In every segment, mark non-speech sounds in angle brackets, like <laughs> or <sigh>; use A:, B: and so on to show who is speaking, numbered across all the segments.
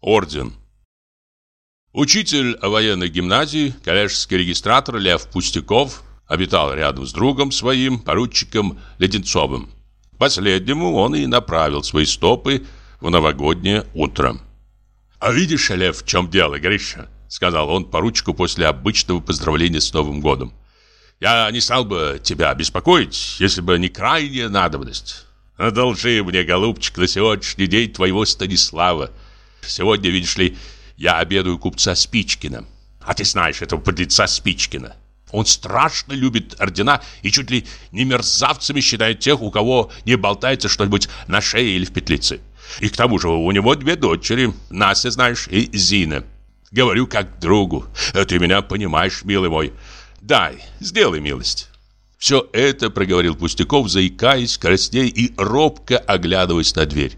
A: Орден. Учитель военной гимназии, коллежский регистратор Лев Пустяков обитал рядом с другом своим, поручиком Леденцовым. Последнему он и направил свои стопы в новогоднее утро. «А видишь, Лев, в чем дело, Гриша?» Сказал он поручику после обычного поздравления с Новым годом. «Я не стал бы тебя беспокоить, если бы не крайняя надобность. Одолжи мне, голубчик, на сегодняшний день твоего Станислава. Сегодня, видишь ли, я обедаю купца Спичкина. А ты знаешь этого подлеца Спичкина. Он страшно любит ордена и чуть ли не мерзавцами считает тех, у кого не болтается что-нибудь на шее или в петлице. И к тому же у него две дочери, Настя, знаешь, и Зина. Говорю как другу. Ты меня понимаешь, милый мой. Дай, сделай милость. Все это проговорил Пустяков, заикаясь, красней и робко оглядываясь на дверь.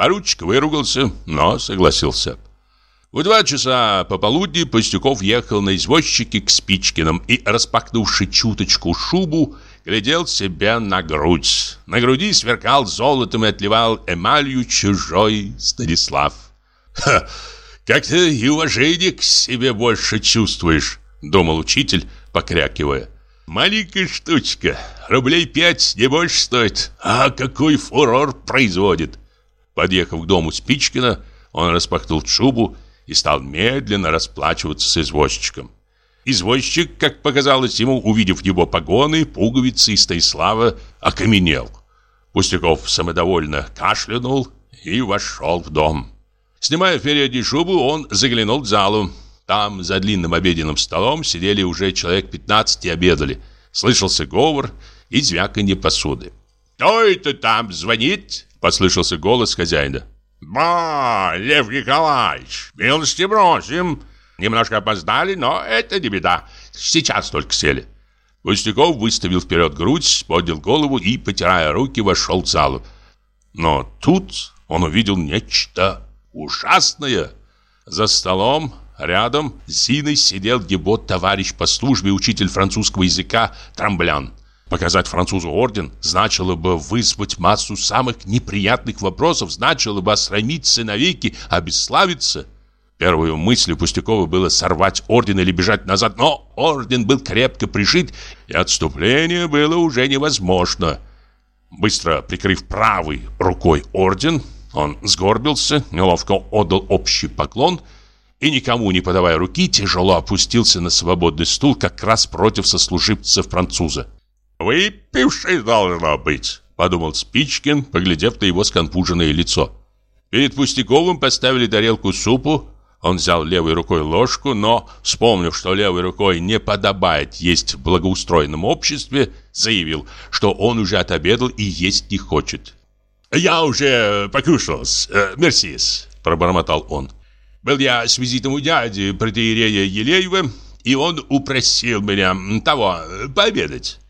A: Поручик выругался, но согласился. В два часа пополудни Пастюков ехал на извозчике к Спичкиным и, распахнувши чуточку шубу, глядел себе на грудь. На груди сверкал золотом и отливал эмалью чужой Станислав. «Ха! Как-то и уважение к себе больше чувствуешь», — думал учитель, покрякивая. «Маленькая штучка, рублей пять не больше стоит, а какой фурор производит!» Подъехав к дому Спичкина, он распахнул шубу и стал медленно расплачиваться с извозчиком. Извозчик, как показалось ему, увидев его погоны, пуговицы и Станислава, окаменел. Пустяков самодовольно кашлянул и вошел в дом. Снимая впереди шубу, он заглянул в залу. Там, за длинным обеденным столом, сидели уже человек 15 и обедали. Слышался говор и звяканье посуды. «Кто это там звонит?» – послышался голос хозяина. «Ба, Лев Николаевич, милости бросим. Немножко опоздали, но это не беда. Сейчас только сели». Пустяков выставил вперед грудь, поднял голову и, потирая руки, вошел в залу. Но тут он увидел нечто ужасное. За столом рядом с Зиной сидел его товарищ по службе, учитель французского языка Трамблян. Показать французу орден значило бы вызвать массу самых неприятных вопросов, значило бы осрамиться навеки, обесславиться. Первой мыслью Пустякова было сорвать орден или бежать назад, но орден был крепко пришит, и отступление было уже невозможно. Быстро прикрыв правой рукой орден, он сгорбился, неловко отдал общий поклон и, никому не подавая руки, тяжело опустился на свободный стул как раз против сослуживцев француза. «Выпивший должно быть», — подумал Спичкин, поглядев на его сконфуженное лицо. Перед Пустяковым поставили тарелку супу. Он взял левой рукой ложку, но, вспомнив, что левой рукой не подобает есть в благоустроенном обществе, заявил, что он уже отобедал и есть не хочет. «Я уже покушал, э, мерсис», — пробормотал он. «Был я с визитом у дяди, протеерея Елеева, и он упросил меня того, пообедать».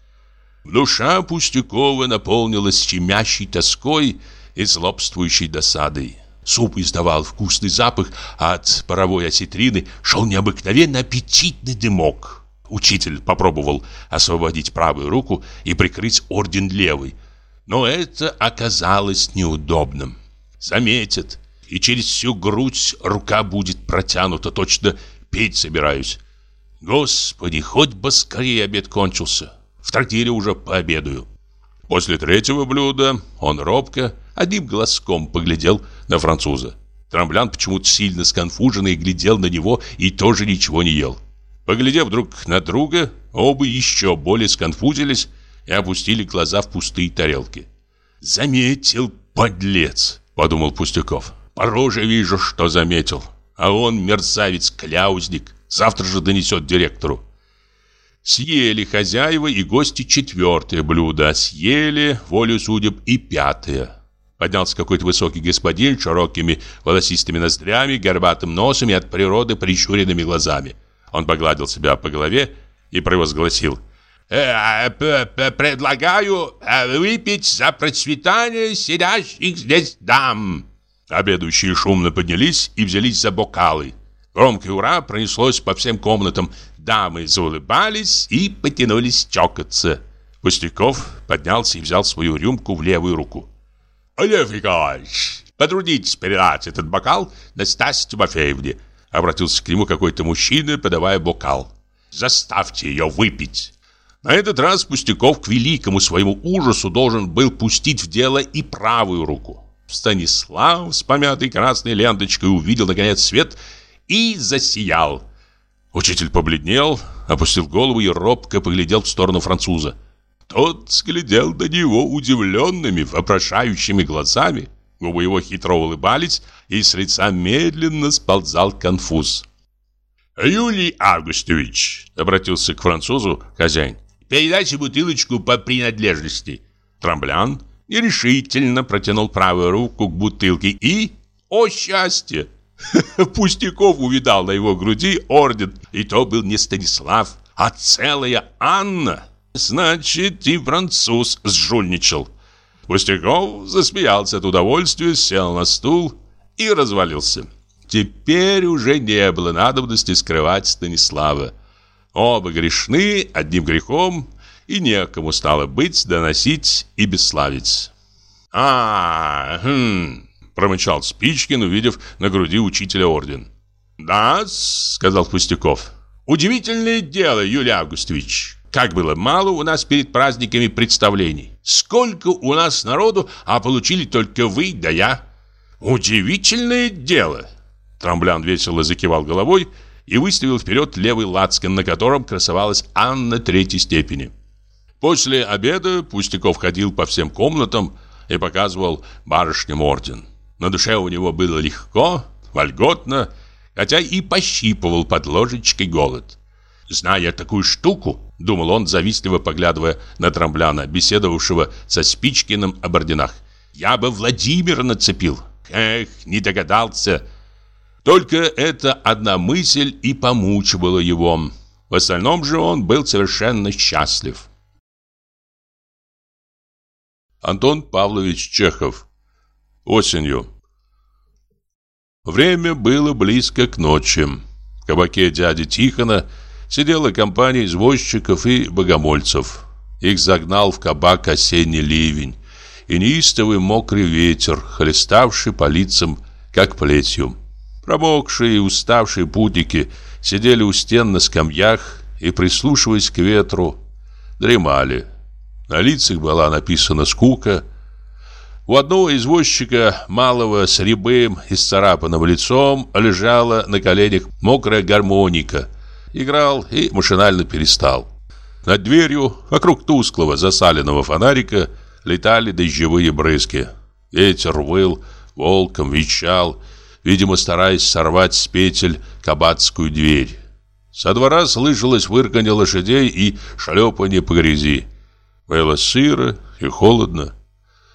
A: Душа Пустякова наполнилась щемящей тоской и злобствующей досадой. Суп издавал вкусный запах, а от паровой осетрины шел необыкновенно аппетитный дымок. Учитель попробовал освободить правую руку и прикрыть орден левой, но это оказалось неудобным. Заметят, и через всю грудь рука будет протянута, точно петь собираюсь. Господи, хоть бы скорее обед кончился. В трактире уже пообедаю. После третьего блюда он робко, одним глазком поглядел на француза. Трамблян почему-то сильно сконфуженный глядел на него и тоже ничего не ел. Поглядев друг на друга, оба еще более сконфузились и опустили глаза в пустые тарелки. «Заметил, подлец!» – подумал Пустяков. «По роже вижу, что заметил. А он мерзавец-кляузник. Завтра же донесет директору. Съели хозяева и гости четвертое блюдо, съели, волю судеб, и пятое. Поднялся какой-то высокий господин с широкими волосистыми ноздрями, горбатым носом и от природы прищуренными глазами. Он погладил себя по голове и провозгласил э, «Предлагаю э, выпить за процветание сидящих здесь дам». Обедающие шумно поднялись и взялись за бокалы. Громкое «Ура!» пронеслось по всем комнатам. Дамы заулыбались и потянулись чокаться. Пустяков поднялся и взял свою рюмку в левую руку. «Лев Николаевич, Потрудитесь передать этот бокал Настасье Тимофеевне, обратился к нему какой-то мужчина, подавая бокал. Заставьте ее выпить. На этот раз Пустяков к великому своему ужасу должен был пустить в дело и правую руку. Станислав с помятой красной ленточкой увидел наконец свет и засиял. Учитель побледнел, опустил голову и робко поглядел в сторону француза. Тот глядел на него удивленными, вопрошающими глазами. Губы его хитро улыбались, и с лица медленно сползал конфуз. «Юлий Августович», — обратился к французу хозяин, «передайте бутылочку по принадлежности». Трамблян нерешительно протянул правую руку к бутылке и... О, счастье! <laughs> Пустяков увидал на его груди орден, и то был не Станислав, а целая Анна. Значит, и француз сжульничал. Пустяков засмеялся от удовольствия, сел на стул и развалился. Теперь уже не было надобности скрывать Станислава. Оба грешны одним грехом, и некому стало быть доносить и бесславить. «А, хм», — промычал Спичкин, увидев на груди учителя орден. «Да», — сказал Пустяков, — «удивительное дело, Юлий Августович. Как было мало у нас перед праздниками представлений. Сколько у нас народу, а получили только вы да я. Удивительное дело. Трамблян весело закивал головой и выставил вперед левый лацкан, на котором красовалась Анна третьей степени. После обеда Пустяков ходил по всем комнатам и показывал барышням орден. На душе у него было легко, вольготно, хотя и пощипывал под ложечкой голод. Зная такую штуку, Думал он, завистливо поглядывая на Трамбляна, беседовавшего со Спичкиным об орденах. «Я бы Владимира нацепил. Эх, не догадался». Только эта одна мысль и помучивала его. В остальном же он был совершенно счастлив. Антон Павлович Чехов. Осенью. Время было близко к ночи. В кабаке дяди Тихона – сидела компания извозчиков и богомольцев. Их загнал в кабак осенний ливень и неистовый мокрый ветер, хлеставший по лицам, как плетью. Промокшие и уставшие путники сидели у стен на скамьях и, прислушиваясь к ветру, дремали. На лицах была написана скука. У одного извозчика, малого с рябым и сцарапанным лицом, лежала на коленях мокрая гармоника – играл и машинально перестал. Над дверью, вокруг тусклого засаленного фонарика, летали дождевые брызги. Ветер выл, волком вещал, видимо, стараясь сорвать с петель кабацкую дверь. Со двора слышалось вырканье лошадей и шлепанье по грязи. Было сыро и холодно.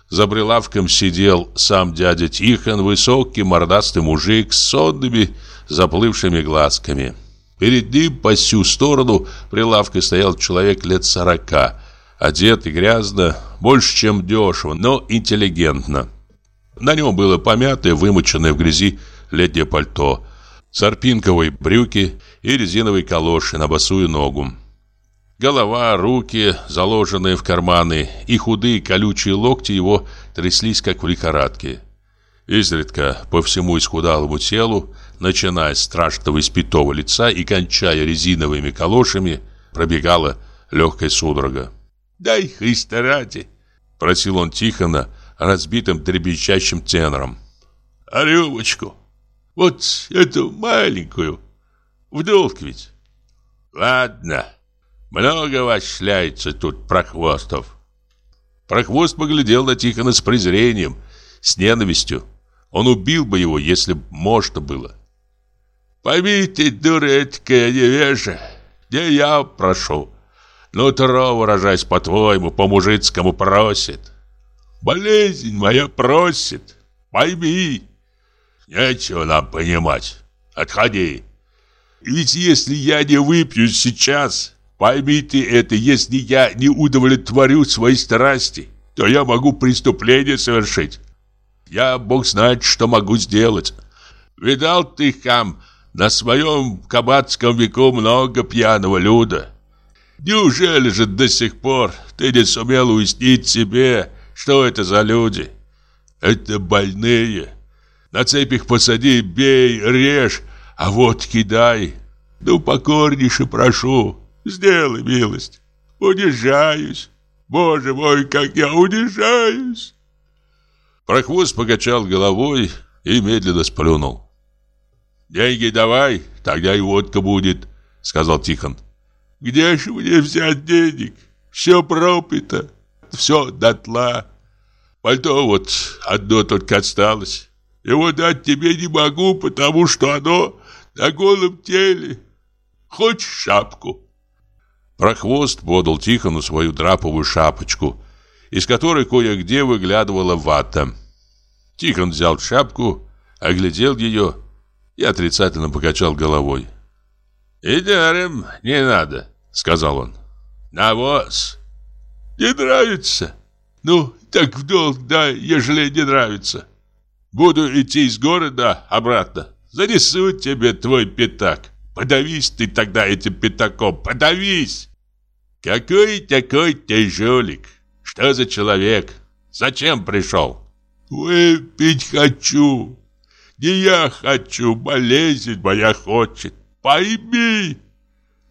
A: За прилавком сидел сам дядя Тихон, высокий мордастый мужик с сонными заплывшими глазками. Перед ним по всю сторону прилавка стоял человек лет сорока, одет и грязно, больше, чем дешево, но интеллигентно. На нем было помятое, вымоченное в грязи летнее пальто, сарпинковые брюки и резиновые калоши на босую ногу. Голова, руки, заложенные в карманы, и худые колючие локти его тряслись, как в лихорадке. Изредка по всему исхудалому телу начиная с страшного испитого лица и кончая резиновыми калошами, пробегала легкая судорога. «Дай Христа ради!» — просил он Тихона разбитым дребезжащим тенором. «А? Вот эту маленькую. В долг ведь?» «Ладно, много вас шляется тут, прохвостов». Прохвост поглядел на Тихона с презрением, с ненавистью. Он убил бы его, если бы можно было. Поймите, дурецкая невежа, не я прошу. Нутро, выражаясь по-твоему, по-мужицкому просит. Болезнь моя просит, пойми. Нечего нам понимать. Отходи. Ведь если я не выпью сейчас, поймите это, если я не удовлетворю свои страсти, то я могу преступление совершить. Я, Бог знает, что могу сделать. Видал ты, хам, на своем кабацком веку много пьяного люда. Неужели же до сих пор ты не сумел уяснить себе, что это за люди? Это больные,
B: На цепях посади, бей, режь, а вот кидай. Ну, покорнейше прошу, сделай милость. Унижаюсь. Боже мой, как я унижаюсь!»
A: Прохвост покачал головой и медленно сплюнул.
B: «Деньги давай, тогда и водка будет», — сказал Тихон. «Где же мне взять денег? Все пропито, все дотла. Пальто вот одно только осталось. Его дать тебе не могу, потому что оно на голом теле. Хочешь шапку?»
A: Прохвост подал Тихону свою драповую шапочку, из которой кое-где выглядывала вата. Тихон взял шапку, оглядел ее и отрицательно покачал головой.
B: «И даром не надо», — сказал он. «Навоз. Не нравится? Ну, так в долг дай, ежели не нравится. Буду идти из города обратно. Занесу тебе твой пятак. Подавись ты тогда этим пятаком, подавись!» «Какой такой тяжелик? Что за человек? Зачем пришел?» «Выпить хочу. Не я хочу, болезнь моя хочет. Пойми!»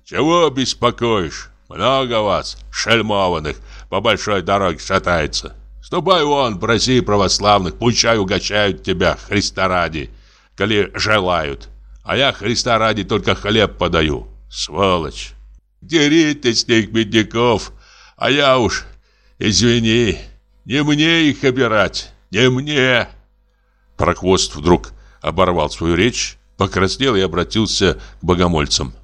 B: «Чего беспокоишь? Много вас, шельмованных, по большой дороге шатается. Ступай вон, проси православных, пучай угощают тебя, Христа ради, коли желают. А я Христа ради только хлеб подаю. Сволочь!» Дери ты с них бедняков, а я уж, извини, не мне их обирать, не мне.
A: Прохвост вдруг оборвал свою речь, покраснел и обратился к богомольцам.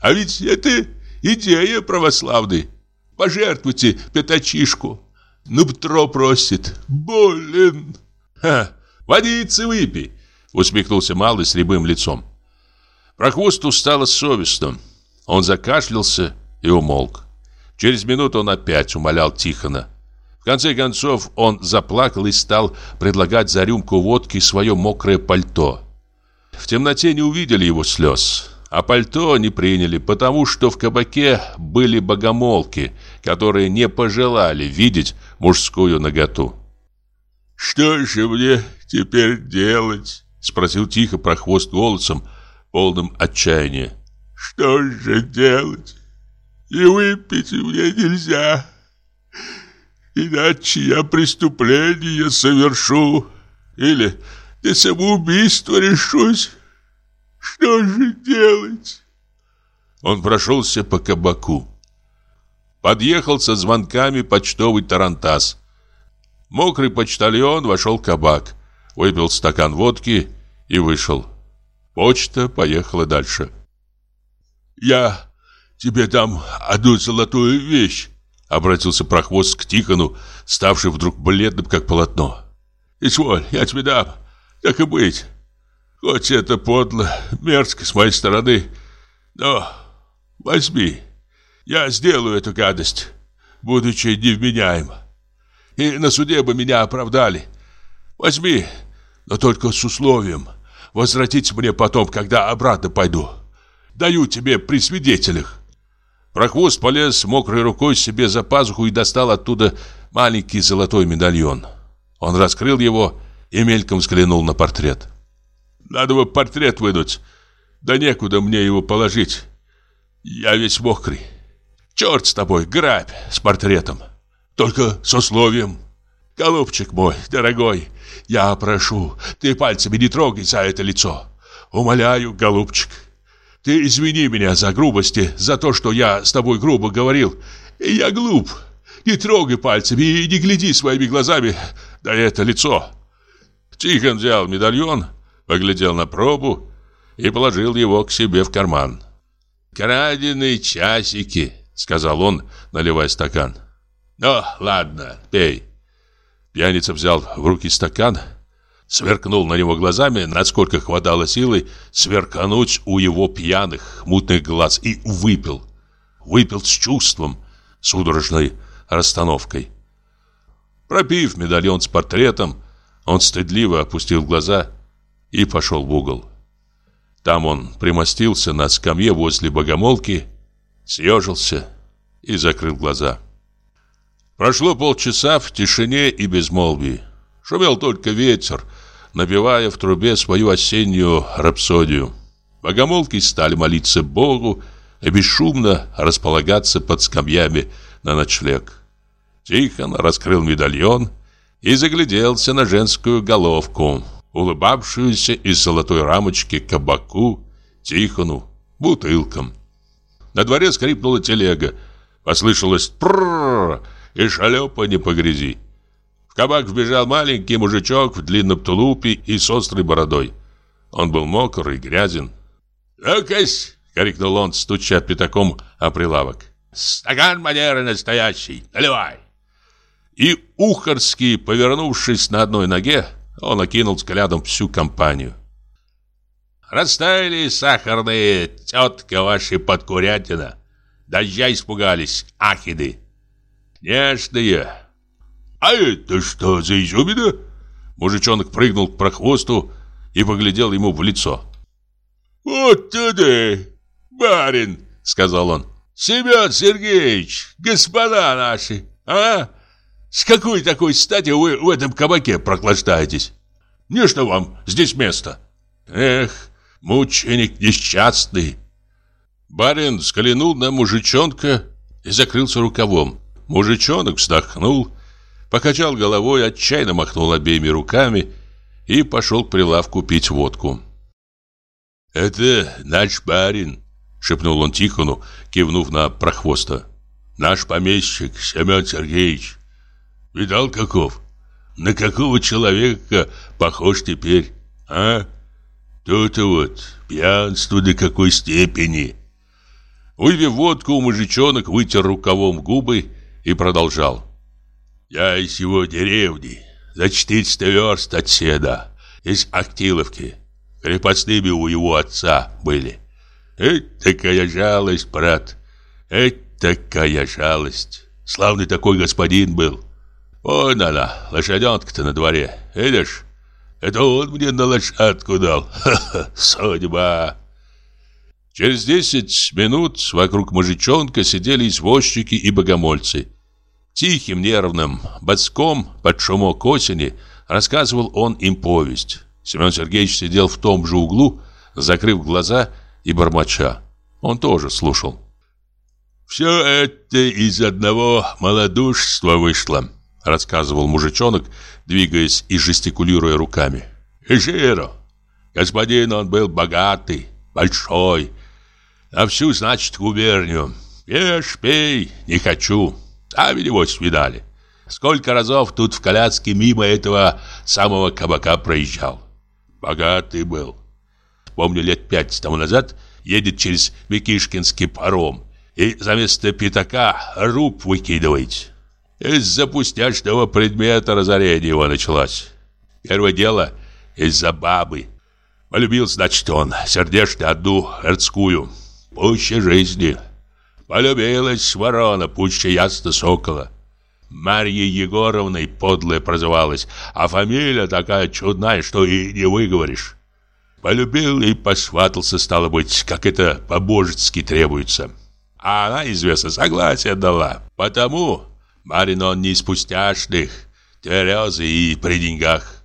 B: А ведь это идея православной. Пожертвуйте пятачишку. Ну, Петро просит. Болен.
A: Ха, водицы выпей, усмехнулся малый с рябым лицом. Прохвосту стало совестно. Он закашлялся и умолк. Через минуту он опять умолял Тихона. В конце концов он заплакал и стал предлагать за рюмку водки свое мокрое пальто. В темноте не увидели его слез, а пальто не приняли, потому что в кабаке были богомолки, которые не пожелали видеть мужскую наготу.
B: «Что же мне теперь делать?» — спросил тихо прохвост голосом, полным отчаяния. Что же делать? И выпить мне нельзя. Иначе я преступление совершу. Или на самоубийство решусь. Что же делать?
A: Он прошелся по кабаку. Подъехал со звонками почтовый тарантас. Мокрый почтальон вошел в кабак, выпил стакан водки и вышел. Почта поехала дальше.
B: «Я тебе дам одну золотую вещь», — обратился прохвост к Тихону, ставший вдруг бледным, как полотно. «Изволь, я тебе дам, так и быть. Хоть это подло, мерзко с моей стороны, но возьми, я сделаю эту гадость, будучи невменяем. И на суде бы меня оправдали. Возьми, но только с условием возвратить мне потом, когда обратно пойду». Даю тебе при свидетелях.
A: Прохвост полез мокрой рукой себе за пазуху и достал оттуда маленький золотой медальон. Он раскрыл его и мельком взглянул на портрет.
B: «Надо бы портрет вынуть, да некуда мне его положить. Я весь мокрый. Черт с тобой, грабь с портретом. Только с условием. Голубчик мой, дорогой, я прошу, ты пальцами не трогай за это лицо. Умоляю, голубчик, ты извини меня за грубости, за то, что я с тобой грубо говорил. Я глуп. Не трогай пальцами и не гляди своими глазами на это лицо. Тихон взял медальон, поглядел на пробу и положил его к себе в карман. «Краденые часики», — сказал он, наливая стакан. «Ну, ладно, пей». Пьяница взял в руки стакан, сверкнул на него глазами, насколько хватало силы сверкануть у его пьяных, мутных глаз и выпил. Выпил с чувством, судорожной расстановкой. Пропив медальон с портретом, он стыдливо опустил глаза и пошел в угол. Там он примостился на скамье возле богомолки, съежился и закрыл глаза. Прошло полчаса в тишине и безмолвии. Шумел только ветер,
A: напевая в трубе свою осеннюю рапсодию. Богомолки стали молиться Богу и бесшумно располагаться под скамьями на ночлег. Тихон раскрыл медальон и загляделся на женскую головку, улыбавшуюся из золотой рамочки кабаку, Тихону, бутылкам. На дворе скрипнула телега, послышалось «пррррр» и шлепанье по грязи. В кабак вбежал маленький мужичок в длинном тулупе и с острой бородой. Он был мокрый, грязен. «Ну-кась!» — крикнул он, стуча пятаком о прилавок. «Стакан манеры настоящий! Наливай!» И Ухарский, повернувшись на одной ноге, он окинул взглядом всю компанию. «Растаяли сахарные, тетка ваши подкурятина. Дождя испугались, ахиды. Нежные. А это что за изюмина?» Мужичонок прыгнул к прохвосту и поглядел ему в лицо. «Вот туда, барин!» — сказал он. «Семен Сергеевич, господа наши, а? С какой такой стати вы в этом кабаке проклаждаетесь? Не что вам здесь место?» «Эх, мученик несчастный!» Барин взглянул на мужичонка и закрылся рукавом. Мужичонок вздохнул, покачал головой, отчаянно махнул обеими руками и пошел к прилавку пить водку. «Это наш барин», — шепнул он Тихону, кивнув на прохвоста. «Наш помещик Семен Сергеевич. Видал каков? На какого человека похож теперь, а? То-то вот, пьянство до какой степени». Выпив водку, мужичонок вытер рукавом губы и продолжал. «Я из его деревни, за 400 верст от седа, из Актиловки крепостными у его отца были. Это такая жалость, брат, это такая жалость. Славный такой господин был. Вон она, лошаденка-то на дворе, видишь? Это он мне на лошадку дал. <laughs> Ха-ха, судьба. Через десять минут вокруг мужичонка сидели извозчики и богомольцы. Тихим, нервным, боцком под шумок осени рассказывал он им повесть. Семен Сергеевич сидел в том же углу, закрыв глаза и бормоча. Он тоже слушал. «Все это из одного малодушества вышло», рассказывал мужичонок, двигаясь и жестикулируя руками. «Жиро! Господин он был богатый, большой, на всю, значит, губернию. Ешь, пей, не хочу. Сами его свидали. Сколько разов тут в коляске мимо этого самого кабака проезжал. Богатый был. Помню, лет пять тому назад едет через Микишкинский паром и за место пятака руб выкидывает. Из-за пустячного предмета разорение его началось. Первое дело из-за бабы. Полюбил, значит, он сердечно одну эрцкую. Пуще жизни. Полюбилась ворона, пуще ясно сокола. Марьей Егоровной подлая прозывалась, а фамилия такая чудная, что и не выговоришь. Полюбил и посватался, стало быть, как это по-божески требуется. А она, известно, согласие дала. Потому барин он не из пустяшных, тверезый и при деньгах.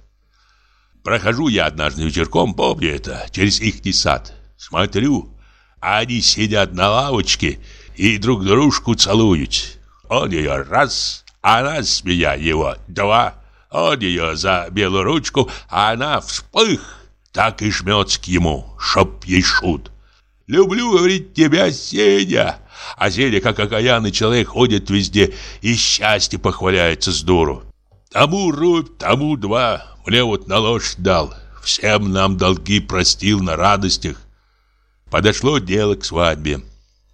A: Прохожу я однажды вечерком, помню это, через ихний сад. Смотрю, они сидят на лавочке и друг дружку целуют. Он ее раз, она с меня его два. Он ее за белую ручку, а она вспых, так и жмется к ему, чтоб ей шут. Люблю, говорит, тебя, Сеня. А Сеня, как окаянный человек, ходит везде и счастье похваляется с дуру. Тому рубь, тому два, мне вот на ложь дал. Всем нам долги простил на радостях. Подошло дело к свадьбе.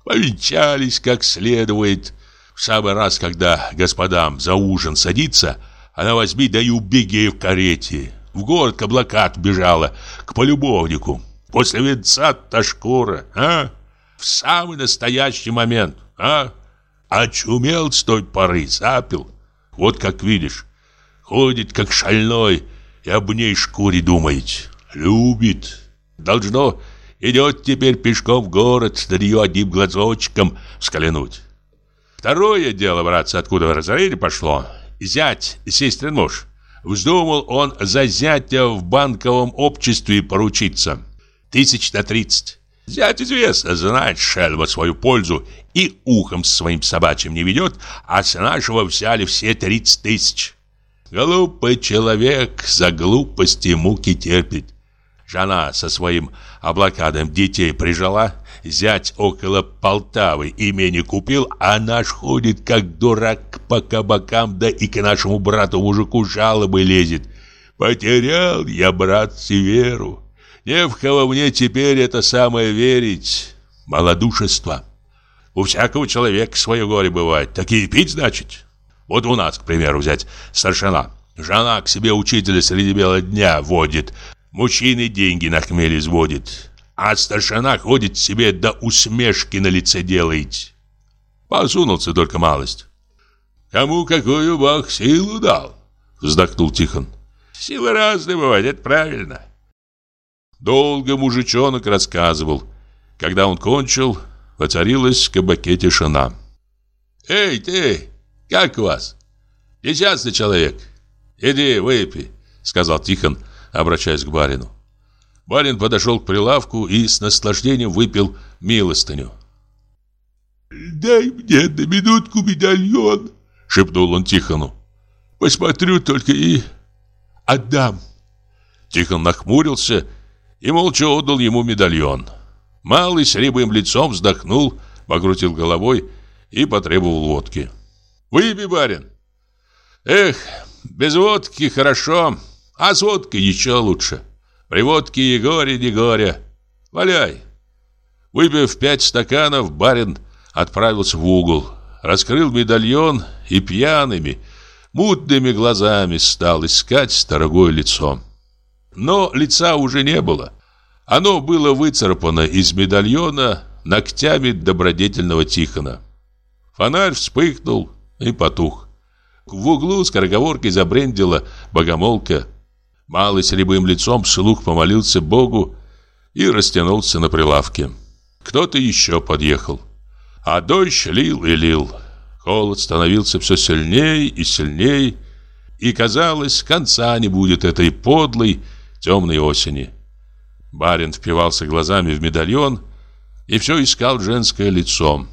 A: Повенчались как следует. В самый раз, когда господам за ужин садится, она возьми да и убеги в карете. В город к облакат бежала, к полюбовнику. После венца та шкура, а? В самый настоящий момент, а? Очумел с той поры, запил. Вот как видишь, ходит как шальной и об ней шкуре думает. Любит. Должно, идет теперь пешком в город, ее одним глазочком взглянуть. Второе дело, братцы, откуда разорение пошло. Зять, сестрин муж. Вздумал он за зятя в банковом обществе поручиться. Тысяч на тридцать. Зять известно, знает шельма свою пользу и ухом своим собачьим не ведет, а с нашего взяли все тридцать тысяч. Глупый человек за глупости муки терпит. Жена со своим облакадом детей прижала, зять около Полтавы имени купил, а наш ходит как дурак по кабакам, да и к нашему брату-мужику жалобы лезет. Потерял я, брат, веру. Не в кого мне теперь это самое верить. Малодушество. У всякого человека свое горе бывает. Такие пить, значит? Вот у нас, к примеру, взять старшина. Жена к себе учителя среди бела дня водит. Мужчины деньги на хмель изводит. А старшина ходит себе до усмешки на лице делает. Посунулся только малость. Кому какую бог силу дал? Вздохнул Тихон. Силы разные бывают, это правильно. Долго мужичонок рассказывал. Когда он кончил, воцарилась в кабаке тишина. «Эй, ты, как вас? Несчастный человек. Иди, выпей», — сказал Тихон, обращаясь к барину. Барин подошел к прилавку и с наслаждением выпил милостыню.
B: «Дай мне на минутку медальон», — шепнул он Тихону. «Посмотрю только и отдам».
A: Тихон нахмурился и молча отдал ему медальон. Малый с рябым лицом вздохнул, покрутил головой и потребовал водки. «Выпей, барин!» «Эх, без водки хорошо, а с водкой еще лучше. При водке и горе, не горе. Валяй!» Выпив пять стаканов, барин отправился в угол, раскрыл медальон и пьяными, мутными глазами стал искать дорогое лицо. Но лица уже не было. Оно было выцарапано из медальона ногтями добродетельного Тихона. Фонарь вспыхнул и потух. В углу скороговоркой забрендила богомолка. Малый с рябым лицом вслух помолился Богу и растянулся на прилавке. Кто-то еще подъехал. А дождь лил и лил. Холод становился все сильнее и сильнее, и, казалось, конца не будет этой подлой, темной осени. Барин впивался глазами в медальон и все искал женское лицо.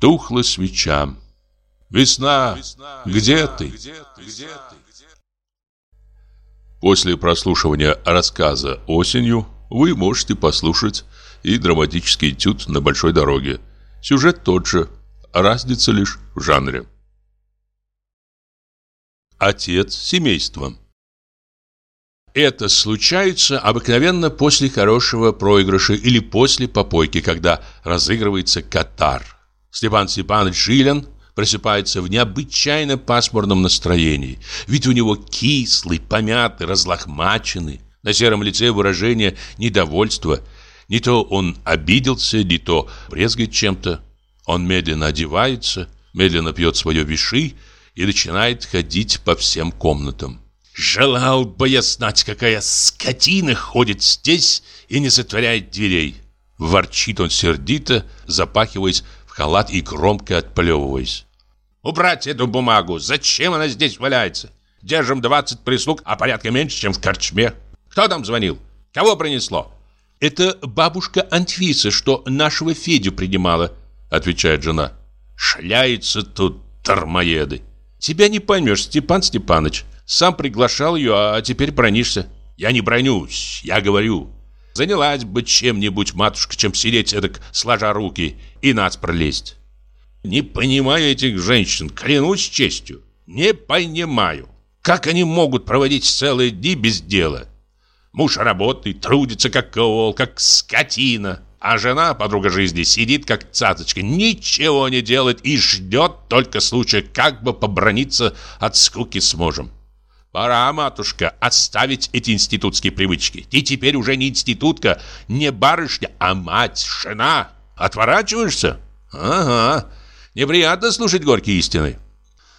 A: Тухла свеча. «Весна, Весна где, весна, ты? где ты? Где ты?» После прослушивания рассказа «Осенью» вы можете послушать и драматический этюд на большой дороге. Сюжет тот же, разница лишь в жанре. Отец семейства это случается обыкновенно после хорошего проигрыша или после попойки, когда разыгрывается катар. Степан Степанович Жилин просыпается в необычайно пасмурном настроении. Вид у него кислый, помятый, разлохмаченный. На сером лице выражение недовольства. Не то он обиделся, не то брезгает чем-то. Он медленно одевается, медленно пьет свое виши и начинает ходить по всем комнатам. Желал бы я знать, какая скотина ходит здесь и не затворяет дверей. Ворчит он сердито, запахиваясь в халат и громко отплевываясь. Убрать эту бумагу! Зачем она здесь валяется? Держим 20 прислуг, а порядка меньше, чем в корчме. Кто там звонил? Кого принесло? Это бабушка Антвиса, что нашего Федю принимала, отвечает жена. Шляются тут тормоеды. Тебя не поймешь, Степан Степаныч. Сам приглашал ее, а теперь бронишься. Я не бронюсь, я говорю. Занялась бы чем-нибудь, матушка, чем сидеть эдак, сложа руки, и нас пролезть. Не понимаю этих женщин, клянусь честью. Не понимаю. Как они могут проводить целые дни без дела? Муж работает, трудится как коол, как скотина. А жена, подруга жизни, сидит как цацочка, ничего не делает и ждет только случая, как бы поброниться от скуки с мужем. Пора, матушка, оставить эти институтские привычки. Ты теперь уже не институтка, не барышня, а мать, жена. Отворачиваешься? Ага. Неприятно слушать горькие истины.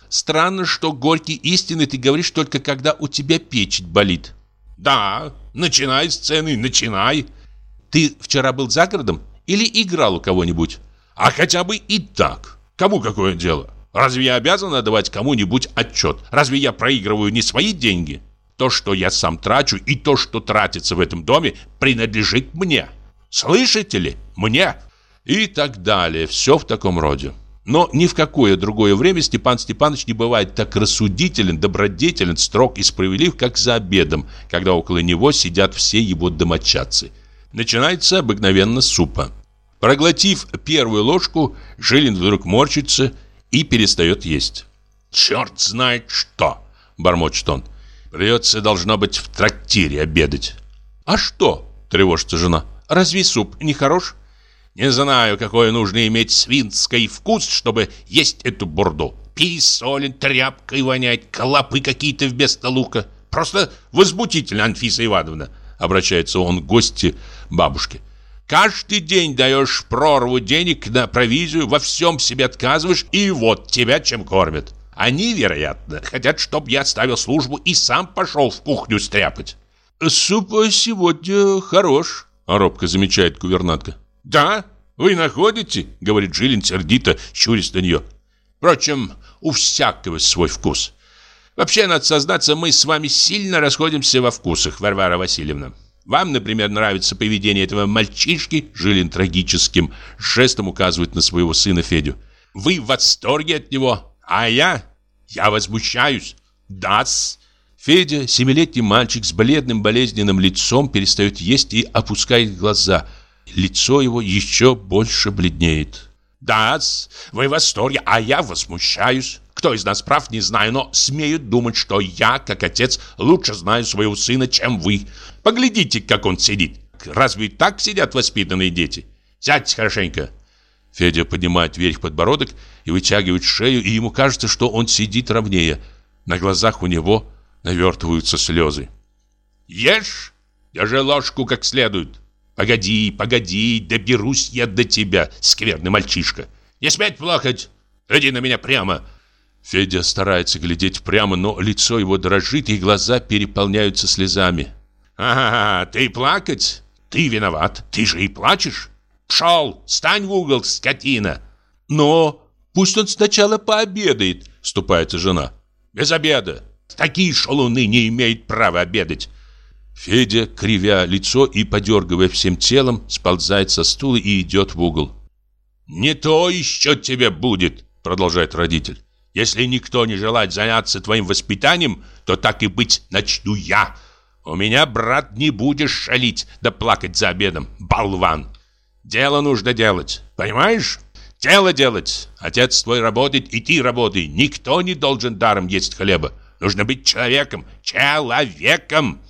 A: Странно, что горькие истины ты говоришь только когда у тебя печень болит. Да, начинай сцены, начинай. Ты вчера был за городом или играл у кого-нибудь? А хотя бы и так. Кому какое дело? Разве я обязан отдавать кому-нибудь отчет? Разве я проигрываю не свои деньги? То, что я сам трачу, и то, что тратится в этом доме, принадлежит мне. Слышите ли? Мне. И так далее. Все в таком роде. Но ни в какое другое время Степан Степанович не бывает так рассудителен, добродетелен, строг и справедлив, как за обедом, когда около него сидят все его домочадцы. Начинается обыкновенно супа. Проглотив первую ложку, Жилин вдруг морщится и перестает есть. «Черт знает что!» – бормочет он. «Придется, должно быть, в трактире обедать». «А что?» – тревожится жена. «Разве суп не хорош?» Не знаю, какой нужно иметь свинский вкус, чтобы есть эту бурду. Пересолен, тряпкой вонять, клопы какие-то вместо лука. Просто возмутительно, Анфиса Ивановна, обращается он к гости бабушке. Каждый день даешь прорву денег на провизию, во всем себе отказываешь, и вот тебя чем кормят. Они, вероятно, хотят, чтобы я оставил службу и сам пошел в кухню стряпать.
B: «Суп сегодня хорош», — робко замечает гувернантка.
A: «Да, вы находите?» — говорит Жилин сердито, щурясь на нее. «Впрочем, у всякого свой вкус. Вообще, надо сознаться, мы с вами сильно расходимся во вкусах, Варвара Васильевна. Вам, например, нравится поведение этого мальчишки, Жилин трагическим жестом указывает на своего сына Федю. Вы в восторге от него, а я... я возмущаюсь. Да-с».
B: Федя, семилетний мальчик с бледным болезненным лицом, перестает есть и опускает глаза – лицо его еще больше бледнеет.
A: да вы в восторге, а я возмущаюсь. Кто из нас прав, не знаю, но смею думать, что я, как отец, лучше знаю своего сына, чем вы. Поглядите, как он сидит. Разве так сидят воспитанные дети? Сядьте хорошенько.
B: Федя поднимает вверх подбородок и вытягивает шею, и ему кажется, что он сидит ровнее. На глазах у него навертываются слезы.
A: «Ешь! Держи ложку как следует!» Погоди, погоди, доберусь я до тебя, скверный мальчишка. Не сметь плакать, иди на меня прямо.
B: Федя старается глядеть прямо, но лицо его дрожит, и глаза переполняются слезами.
A: «Ага, ты плакать? Ты виноват, ты же и плачешь. Пшел, стань в угол, скотина!»
B: «Но пусть он сначала пообедает», — вступается жена.
A: «Без обеда. Такие шалуны не имеют права обедать.
B: Федя, кривя лицо и подергивая всем телом, сползает со стула и идет в угол.
A: «Не то еще тебе будет», — продолжает родитель. «Если никто не желает заняться твоим воспитанием, то так и быть начну я. У меня, брат, не будешь шалить да плакать за обедом, болван. Дело нужно делать, понимаешь? Дело делать. Отец твой работает, и ты работай. Никто не должен даром есть хлеба. Нужно быть человеком, человеком».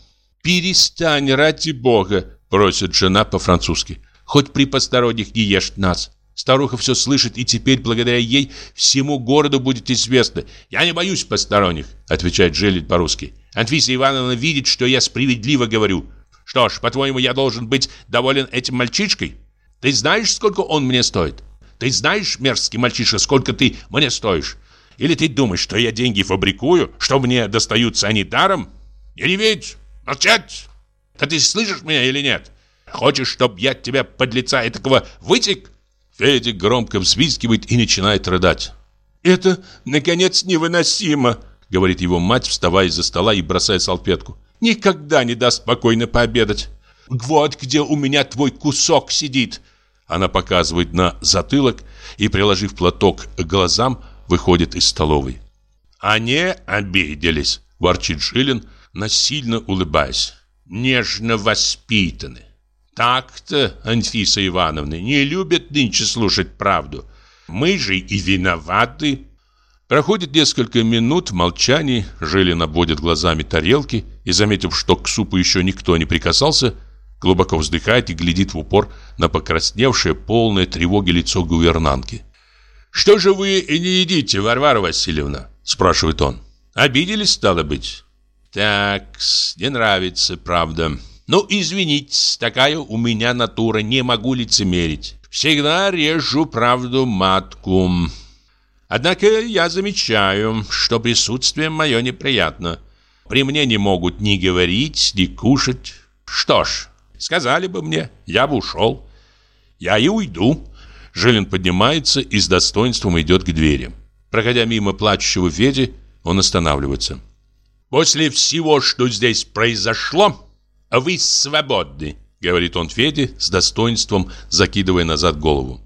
B: «Перестань, ради бога!» – просит жена по-французски. «Хоть при посторонних не ешь нас!» Старуха все слышит, и теперь, благодаря ей, всему городу будет известно.
A: «Я не боюсь посторонних», — отвечает Желит по-русски. «Анфиса Ивановна видит, что я справедливо говорю. Что ж, по-твоему, я должен быть доволен этим мальчишкой? Ты знаешь, сколько он мне стоит? Ты знаешь, мерзкий мальчишка, сколько ты мне стоишь? Или ты думаешь, что я деньги фабрикую, что мне достаются они даром? Не ведь. Молчать! Да ты слышишь меня или нет? Хочешь, чтобы я тебя под лица этакого вытек?»
B: Федя громко взвизгивает и начинает рыдать.
A: «Это, наконец, невыносимо!» Говорит его мать, вставая из-за стола и бросая салфетку. «Никогда не даст спокойно пообедать! Вот где у меня твой кусок сидит!»
B: Она показывает на затылок и, приложив платок к глазам, выходит из столовой.
A: «Они обиделись!» – ворчит Жилин, насильно улыбаясь. Нежно воспитаны. Так-то, Анфиса Ивановна, не любят нынче слушать правду. Мы же и виноваты.
B: Проходит несколько минут в молчании, Жилин обводит глазами тарелки и, заметив, что к супу еще никто не прикасался, глубоко вздыхает и глядит в упор на покрасневшее, полное тревоги лицо гувернантки.
A: «Что же вы не едите, Варвара Васильевна?» – спрашивает он. «Обиделись, стало быть?» Так, не нравится, правда. Ну, извините, такая у меня натура, не могу лицемерить. Всегда режу правду матку. Однако я замечаю, что присутствие мое неприятно. При мне не могут ни говорить, ни кушать. Что ж, сказали бы мне, я бы ушел. Я и уйду.
B: Жилин поднимается и с достоинством идет к двери.
A: Проходя мимо плачущего Феди, он останавливается. «После всего, что здесь произошло, вы свободны», говорит он Феде с достоинством, закидывая назад голову.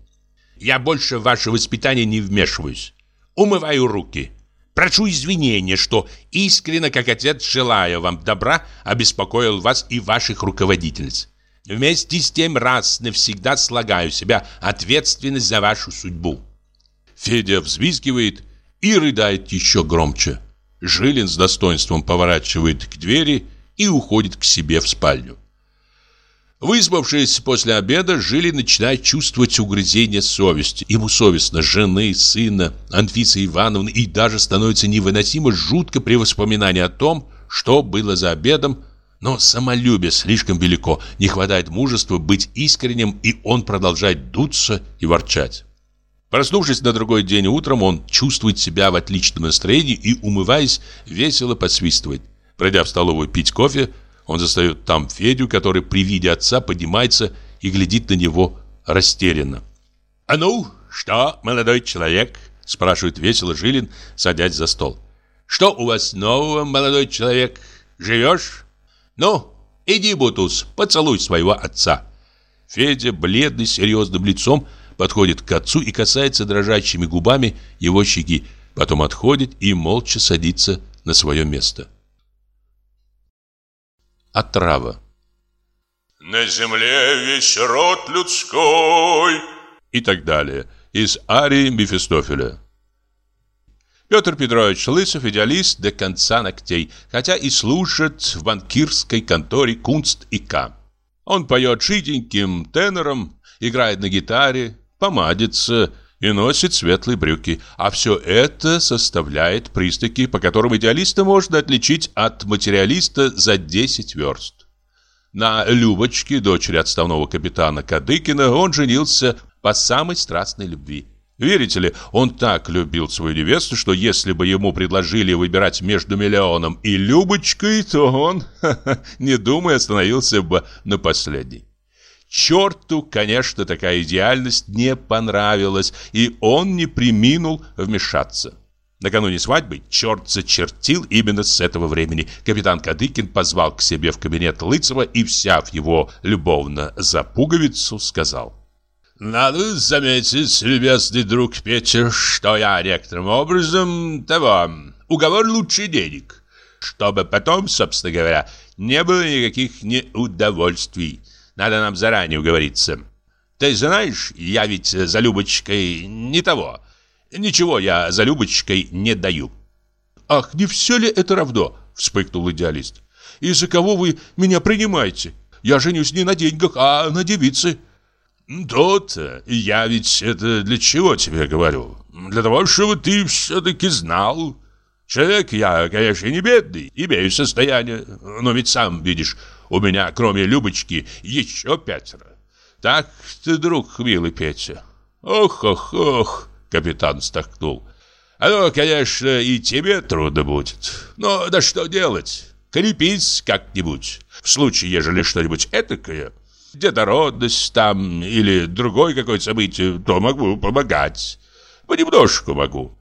A: «Я больше в ваше воспитание не вмешиваюсь. Умываю руки. Прошу извинения, что искренне, как отец, желая вам добра, обеспокоил вас и ваших руководительниц. Вместе с тем раз навсегда слагаю себя ответственность за вашу судьбу». Федя взвизгивает и рыдает еще громче. Жилин с достоинством поворачивает к двери и уходит к себе в спальню. Выспавшись после обеда, Жилин начинает чувствовать угрызение совести. Ему совестно жены, сына, Анфисы Ивановны и даже становится невыносимо жутко при воспоминании о том, что было за обедом, но самолюбие слишком велико, не хватает мужества быть искренним, и он продолжает дуться и ворчать. Проснувшись на другой день утром, он чувствует себя в отличном настроении и, умываясь, весело подсвистывает. Пройдя в столовую пить кофе, он застает там Федю, который при виде отца поднимается и глядит на него растерянно. «А ну, что, молодой человек?» – спрашивает весело Жилин, садясь за стол. «Что у вас нового, молодой человек? Живешь? Ну, иди, Бутус, поцелуй своего отца». Федя, бледный, серьезным лицом, – подходит к отцу и касается дрожащими губами его щеки, потом отходит и молча садится на свое место. Отрава
B: «На земле весь род людской»
A: и так далее из арии Мефистофеля. Петр Петрович Лысов идеалист до конца ногтей, хотя и слушает в банкирской конторе Кунст и К. Он поет жиденьким тенором, играет на гитаре, помадится и носит светлые брюки. А все это составляет признаки, по которым идеалиста можно отличить от материалиста за 10 верст. На Любочке, дочери отставного капитана Кадыкина, он женился по самой страстной любви. Верите ли, он так любил свою невесту, что если бы ему предложили выбирать между миллионом и Любочкой, то он, <laughs> не думая, остановился бы на последней. Черту, конечно, такая идеальность не понравилась, и он не приминул вмешаться. Накануне свадьбы черт зачертил именно с этого времени. Капитан Кадыкин позвал к себе в кабинет Лыцева и, взяв его любовно за пуговицу, сказал. «Надо заметить, любезный друг Петя, что я некоторым образом того, уговор лучше денег, чтобы потом, собственно говоря, не было никаких неудовольствий. Надо нам заранее уговориться. Ты знаешь, я ведь за Любочкой не того. Ничего я за Любочкой не даю. Ах, не все ли это равно? Вспыхнул идеалист. И за кого вы меня принимаете? Я женюсь не на деньгах, а на девице. Тот, я ведь это для чего тебе говорю? Для того, чтобы ты все-таки знал. Человек я, конечно, не бедный, имею состояние, но ведь сам видишь, у меня, кроме Любочки, еще пятеро. Так ты, друг милый Петя. Ох, ох, ох, капитан вздохнул. А ну, конечно, и тебе трудно будет. Но да что делать? Крепись как-нибудь. В случае, ежели что-нибудь этакое, детородность там или другое какое-то событие, то могу помогать. Понемножку могу.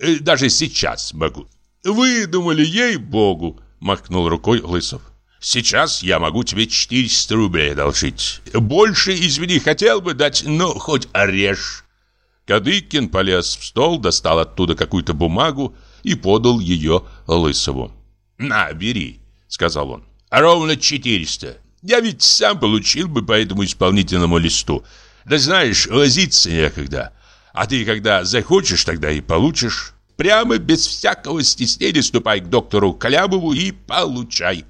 A: Э, даже сейчас могу. Вы думали, ей-богу, махнул рукой Лысов. Сейчас я могу тебе 400 рублей одолжить. Больше, извини, хотел бы дать, но хоть орешь. Кадыкин полез в стол, достал оттуда какую-то бумагу и подал ее Лысову. «На, бери», — сказал он. «Ровно 400. Я ведь сам получил бы по этому исполнительному листу. Да знаешь, возиться некогда. А ты, когда захочешь, тогда и получишь. Прямо без всякого стеснения ступай к доктору Калябову и получай».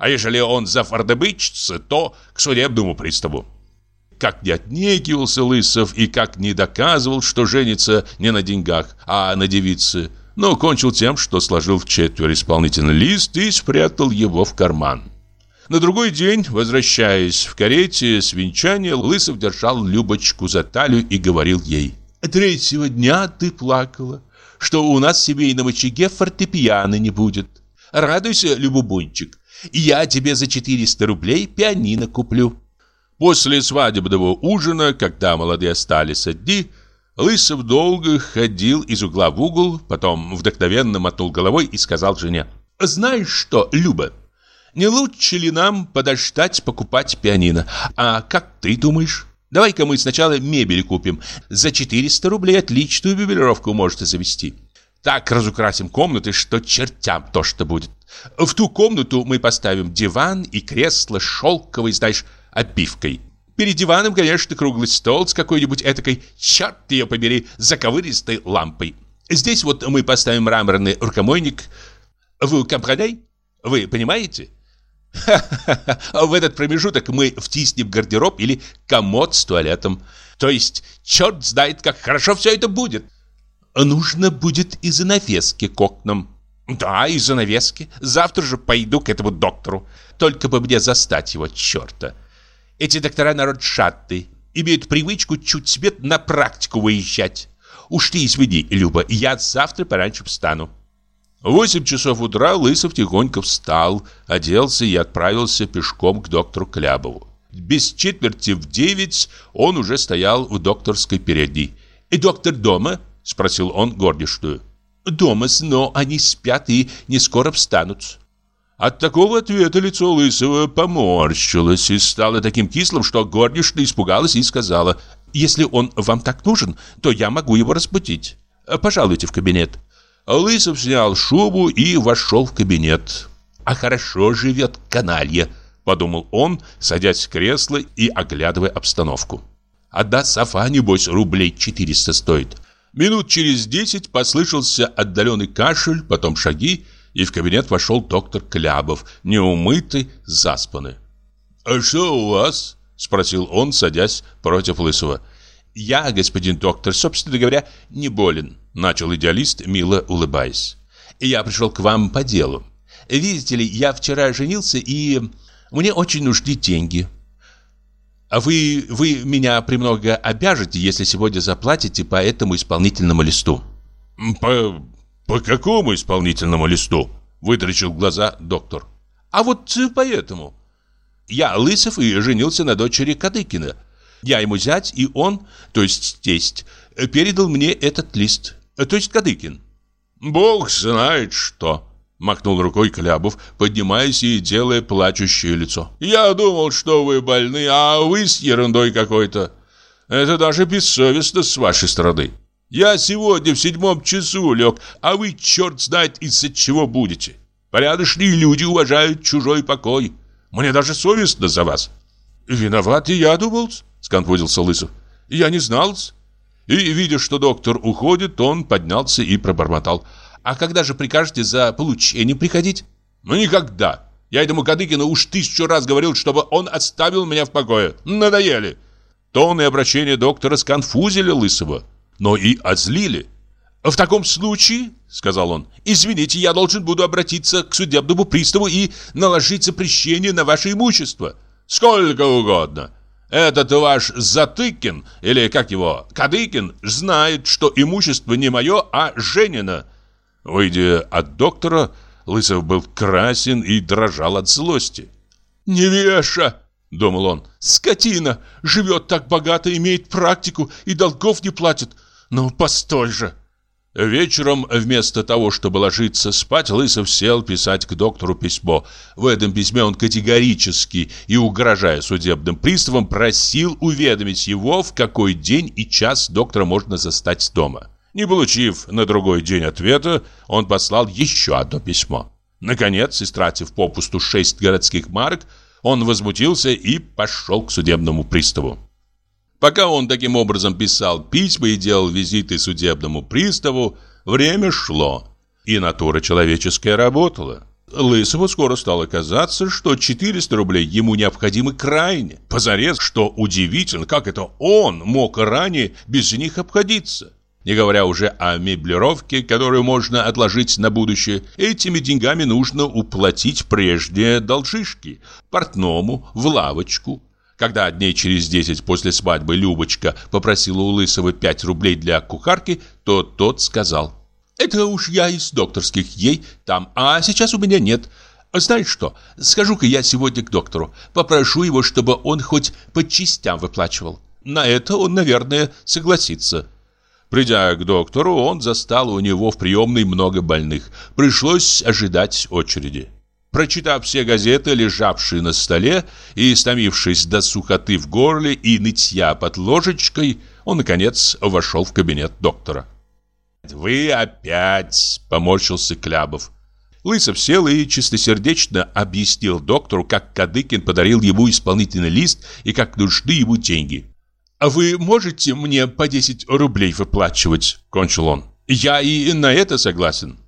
A: А ежели он зафардебычится, то к судебному приставу. Как не отнекивался Лысов и как не доказывал, что женится не на деньгах, а на девице, но кончил тем, что сложил в четверо исполнительный лист и спрятал его в карман. На другой день, возвращаясь в карете с венчания, Лысов держал Любочку за талию и говорил ей «Третьего дня ты плакала, что у нас в семейном очаге фортепиано не будет. Радуйся, Любубунчик, я тебе за 400 рублей пианино куплю». После свадебного ужина, когда молодые остались одни, Лысов долго ходил из угла в угол, потом вдохновенно мотнул головой и сказал жене. «Знаешь что, Люба, не лучше ли нам подождать покупать пианино? А как ты думаешь?» Давай-ка мы сначала мебель купим. За 400 рублей отличную мебелировку можете завести. Так разукрасим комнаты, что чертям то, что будет. В ту комнату мы поставим диван и кресло шелковой, знаешь, обивкой. Перед диваном, конечно, круглый стол с какой-нибудь этакой, черт ее побери, заковыристой лампой. Здесь вот мы поставим мраморный рукомойник. Вы компрадей? Вы понимаете? В этот промежуток мы втиснем гардероб или комод с туалетом. То есть, черт знает, как хорошо все это будет. Нужно будет и занавески к окнам. Да, и занавески. Завтра же пойду к этому доктору. Только бы мне застать его, черта. Эти доктора народ шатты. Имеют привычку чуть свет на практику выезжать. Ты извини, Люба, я завтра пораньше встану. В 8 часов утра Лысов тихонько встал, оделся и отправился пешком к доктору Клябову. Без четверти в девять он уже стоял в докторской передней. «И доктор дома?» – спросил он горничную. «Дома, но они спят и не скоро встанут». От такого ответа лицо Лысого поморщилось и стало таким кислым, что горничная испугалась и сказала, «Если он вам так нужен, то я могу его разбудить. Пожалуйте в кабинет». Лысов снял шубу и вошел в кабинет. «А хорошо живет каналья», — подумал он, садясь в кресло и оглядывая обстановку. «Одна софа, небось, рублей 400 стоит». Минут через десять послышался отдаленный кашель, потом шаги, и в кабинет вошел доктор Клябов, неумытый, заспанный. «А что у вас?» — спросил он, садясь против Лысого. «Я, господин доктор, собственно говоря, не болен», — начал идеалист, мило улыбаясь. «Я пришел к вам по делу. Видите ли, я вчера женился, и мне очень нужны деньги. А вы, вы меня премного обяжете, если сегодня заплатите по этому исполнительному листу».
B: «По, по какому исполнительному листу?» — вытрачил глаза доктор.
A: «А вот поэтому. Я Лысов и женился на дочери Кадыкина». Я ему зять, и он, то есть тесть, передал мне этот лист, то есть Кадыкин.
B: Бог знает что, махнул рукой Клябов, поднимаясь и делая плачущее лицо. Я думал, что вы больны, а вы с ерундой какой-то. Это даже бессовестно с вашей стороны. Я сегодня в седьмом часу лег, а вы черт знает из-за чего будете. Порядочные люди уважают чужой покой. Мне даже совестно за вас.
A: Виноват и я думал, сконфузился Лысов. «Я не знал. И, видя, что доктор уходит, он поднялся и пробормотал. «А когда же прикажете за получением приходить?»
B: «Ну, никогда. Я этому Кадыкину уж тысячу раз говорил, чтобы он оставил меня в покое. Надоели».
A: Тон и обращение доктора сконфузили Лысого, но и озлили. «В таком случае, — сказал он, — извините, я должен буду обратиться к судебному приставу и наложить запрещение на ваше имущество».
B: «Сколько угодно. Этот ваш Затыкин, или как его, Кадыкин, знает, что имущество не мое, а Женина.
A: Выйдя от доктора, Лысов был красен и дрожал от злости.
B: «Невеша!» — думал он. «Скотина! Живет так богато, имеет практику и долгов не платит. Ну, постой же!»
A: Вечером, вместо того, чтобы ложиться спать, Лысов сел писать к доктору письмо. В этом письме он категорически и угрожая судебным приставам просил уведомить его, в какой день и час доктора можно застать дома. Не получив на другой день ответа, он послал еще одно письмо. Наконец, истратив попусту шесть городских марок, он возмутился и пошел к судебному приставу. Пока он таким образом писал письма и делал визиты судебному приставу, время шло, и натура человеческая работала. Лысову скоро стало казаться, что 400 рублей ему необходимы крайне. Позарез, что удивительно, как это он мог ранее без них обходиться. Не говоря уже о меблировке, которую можно отложить на будущее, этими деньгами нужно уплатить прежние должишки. Портному, в лавочку, когда дней через десять после свадьбы Любочка попросила у Лысого пять рублей для кухарки, то тот сказал «Это уж я из докторских ей там, а сейчас у меня нет». Знаешь что, скажу-ка я сегодня к доктору, попрошу его, чтобы он хоть по частям выплачивал. На это он, наверное, согласится. Придя к доктору, он застал у него в приемной много больных. Пришлось ожидать очереди. Прочитав все газеты, лежавшие на столе, и стомившись до сухоты в горле и нытья под ложечкой, он, наконец, вошел в кабинет доктора. «Вы опять!» – поморщился Клябов. Лысов сел и чистосердечно объяснил доктору, как Кадыкин подарил ему исполнительный лист и как нужны ему деньги. «А вы можете мне по 10 рублей выплачивать?» – кончил он. «Я и на это согласен».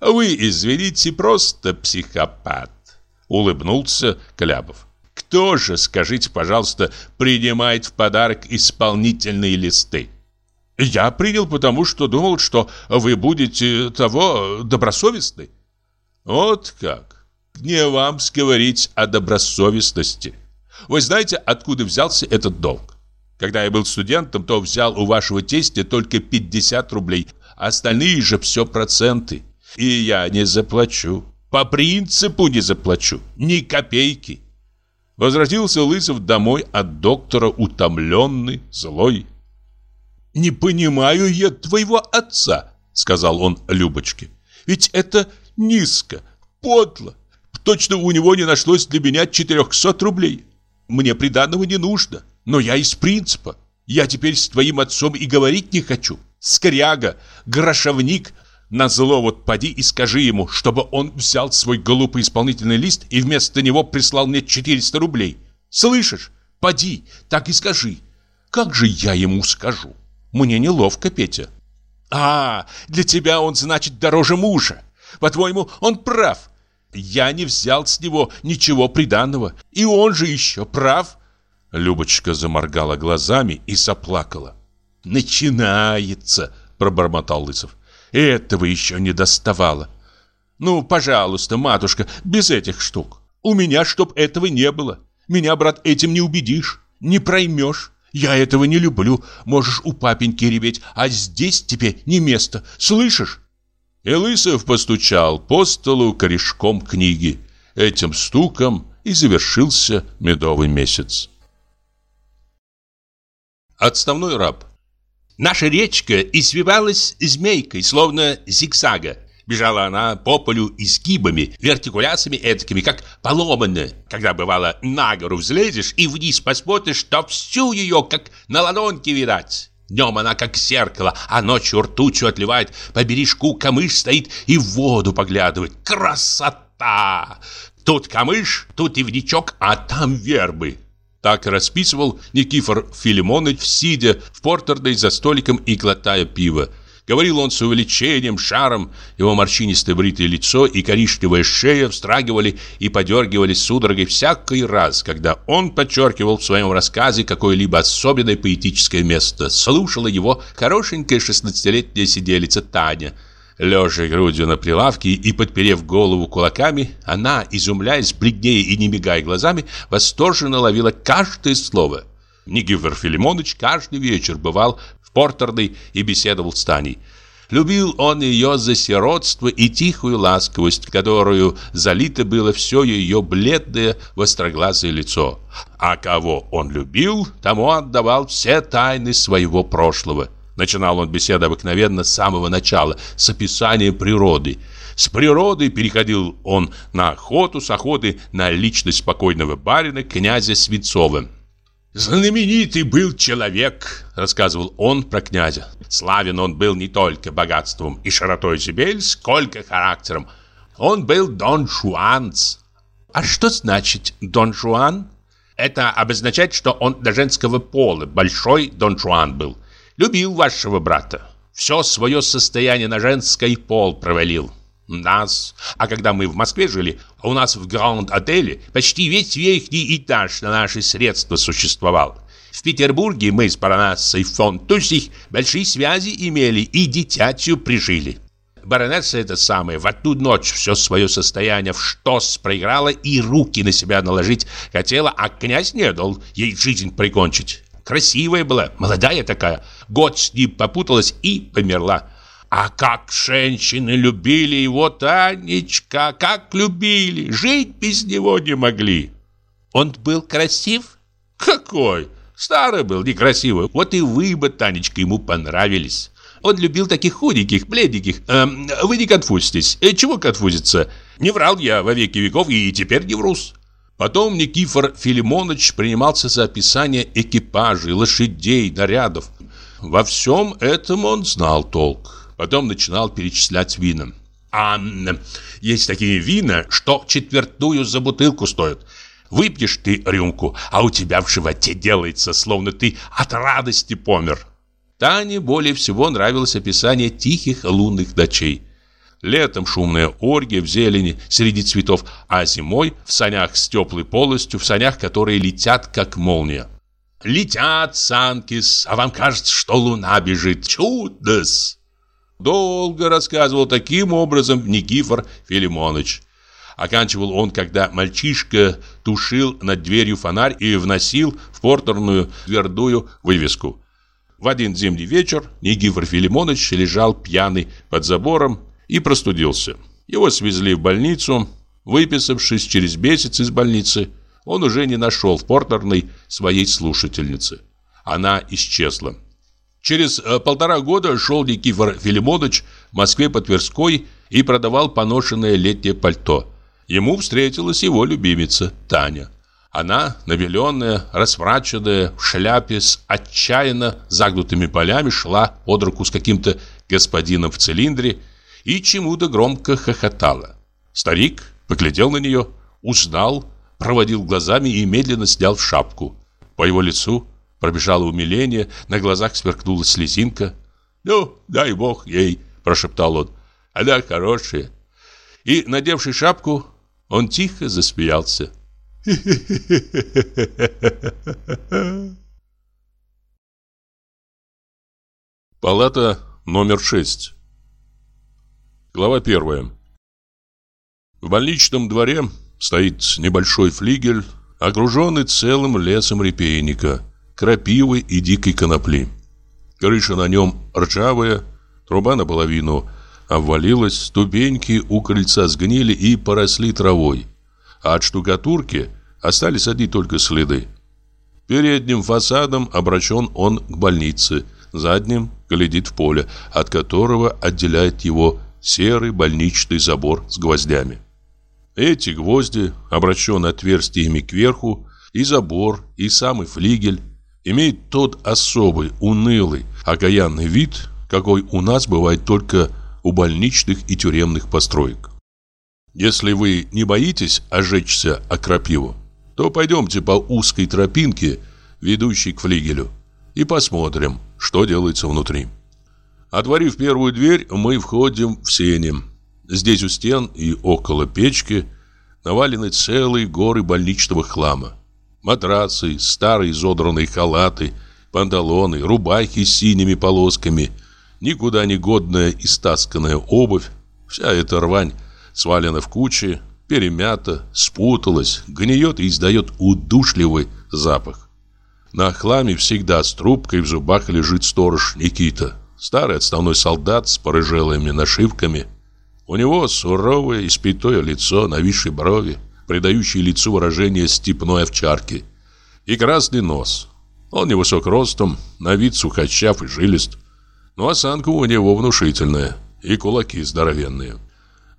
A: «Вы, извините, просто психопат», – улыбнулся Клябов. «Кто же, скажите, пожалуйста, принимает в подарок исполнительные листы?» «Я принял, потому что думал, что вы будете того добросовестны». «Вот как! Не вам говорить о добросовестности. Вы знаете, откуда взялся этот долг? Когда я был студентом, то взял у вашего тестя только 50 рублей, а остальные же все проценты. И я не заплачу. По принципу не заплачу. Ни копейки. Возвратился Лысов домой от доктора утомленный, злой. «Не понимаю я твоего отца», — сказал он Любочке. «Ведь это низко, подло. Точно у него не нашлось для меня 400 рублей. Мне приданного не нужно, но я из принципа. Я теперь с твоим отцом и говорить не хочу. Скряга, грошовник, на зло вот поди и скажи ему, чтобы он взял свой глупый исполнительный лист и вместо него прислал мне 400 рублей. Слышишь? Поди, так и скажи. Как же я ему скажу? Мне неловко, Петя. А, для тебя он, значит, дороже мужа. По-твоему, он прав. Я не взял с него ничего приданного. И он же еще прав. Любочка заморгала глазами и заплакала. «Начинается!» – пробормотал Лысов. Этого еще не доставало. Ну, пожалуйста, матушка, без этих штук. У меня чтоб этого не было. Меня, брат, этим не убедишь, не проймешь. Я этого не люблю. Можешь у папеньки реветь, а здесь тебе не место. Слышишь? И Лысов постучал по столу корешком книги. Этим стуком и завершился медовый месяц. Отставной раб Наша речка извивалась змейкой, словно зигзага. Бежала она по полю изгибами, вертикуляциями эдакими, как поломанная. Когда, бывало, на гору взлезешь и вниз посмотришь, то всю ее, как на ладонке видать. Днем она как зеркало, а ночью ртутью отливает. По бережку камыш стоит и в воду поглядывает. Красота! Тут камыш, тут и ивничок, а там вербы. Так расписывал Никифор Филимонович, сидя в портерной за столиком и глотая пиво. Говорил он с увеличением, шаром, его морщинистое бритое лицо и коричневая шея встрагивали и подергивались судорогой всякий раз, когда он подчеркивал в своем рассказе какое-либо особенное поэтическое место. Слушала его хорошенькая шестнадцатилетняя сиделица Таня – Лежа грудью на прилавке и подперев голову кулаками, она, изумляясь, бледнее и не мигая глазами, восторженно ловила каждое слово. Никифор Филимонович каждый вечер бывал в портерной и беседовал с Таней. Любил он ее за сиротство и тихую ласковость, которую залито было все ее бледное востроглазое лицо. А кого он любил, тому отдавал все тайны своего прошлого – Начинал он беседу обыкновенно с самого начала, с описания природы. С природы переходил он на охоту, с охоты на личность спокойного барина, князя Свинцова. «Знаменитый был человек», — рассказывал он про князя. «Славен он был не только богатством и широтой земель, сколько характером. Он был Дон Жуанц». «А что значит Дон Жуан?» «Это обозначает, что он до женского пола, большой Дон Жуан был». Любил вашего брата. Все свое состояние на женский пол провалил. Нас. А когда мы в Москве жили, у нас в Гранд-отеле почти весь верхний этаж на наши средства существовал. В Петербурге мы с баронессой фон Тусих большие связи имели и дитятью прижили. Баронесса это самое в одну ночь все свое состояние в штос проиграла и руки на себя наложить хотела, а князь не дал ей жизнь прикончить. Красивая была, молодая такая. Год с ним попуталась и померла. А как женщины любили его, Танечка, как любили. Жить без него не могли. Он был красив? Какой? Старый был, некрасивый. Вот и вы бы, Танечка, ему понравились. Он любил таких худеньких, бледненьких. Эм, вы не конфузитесь. Э, чего конфузиться? Не врал я во веки веков и теперь не врус. Потом Никифор Филимонович принимался за описание экипажей, лошадей, нарядов. Во всем этом он знал толк. Потом начинал перечислять вина. А есть такие вина, что четвертную за бутылку стоят. Выпьешь ты рюмку, а у тебя в животе делается, словно ты от радости помер. Тане более всего нравилось описание тихих лунных ночей. Летом шумная оргия в зелени среди цветов, а зимой в санях с теплой полостью, в санях, которые летят, как молния. Летят санки, а вам кажется, что луна бежит. Чудо-с! Долго рассказывал таким образом Никифор Филимонович. Оканчивал он, когда мальчишка тушил над дверью фонарь и вносил в портерную твердую вывеску. В один зимний вечер Никифор Филимонович лежал пьяный под забором и простудился. Его свезли в больницу. Выписавшись через месяц из больницы, он уже не нашел в портерной своей слушательницы. Она исчезла. Через э, полтора года шел Никифор Филимонович в Москве по Тверской и продавал поношенное летнее пальто. Ему встретилась его любимица Таня. Она, набеленная, расмраченная, в шляпе с отчаянно загнутыми полями, шла под руку с каким-то господином в цилиндре и чему-то громко хохотала. Старик поглядел на нее, узнал, проводил глазами и медленно снял шапку. По его лицу пробежало умиление, на глазах сверкнула слезинка. «Ну, дай бог ей», – прошептал он, – «она хорошая». И, надевший шапку, он тихо засмеялся. <laughs>
B: Палата номер шесть. Глава первая. В больничном дворе стоит небольшой флигель, окруженный целым лесом репейника, крапивы и дикой конопли. Крыша на нем ржавая, труба наполовину обвалилась, ступеньки у крыльца сгнили и поросли травой, а от штукатурки остались одни только следы. Передним фасадом обращен он к больнице, задним глядит в поле, от которого отделяет его серый больничный забор с гвоздями. Эти гвозди обращены отверстиями кверху, и забор, и самый флигель имеют тот особый, унылый, окаянный вид, какой у нас бывает только у больничных и тюремных построек. Если вы не боитесь ожечься о крапиву, то пойдемте по узкой тропинке, ведущей к флигелю, и посмотрим, что делается внутри. Отворив первую дверь, мы входим в сени. Здесь у стен и около печки навалены целые горы больничного хлама. Матрацы, старые изодранные халаты, панталоны, рубахи с синими полосками – никуда не годная истасканная обувь, вся эта рвань свалена в кучи, перемята, спуталась, гниет и издает удушливый запах. На хламе всегда с трубкой в зубах лежит сторож Никита, старый отставной солдат с порыжелыми нашивками. У него суровое, испятое лицо, нависшие брови, придающие лицу выражение степной овчарки, и красный нос. Он невысок ростом, на вид сухощав и жилист но осанка у него внушительная и кулаки здоровенные.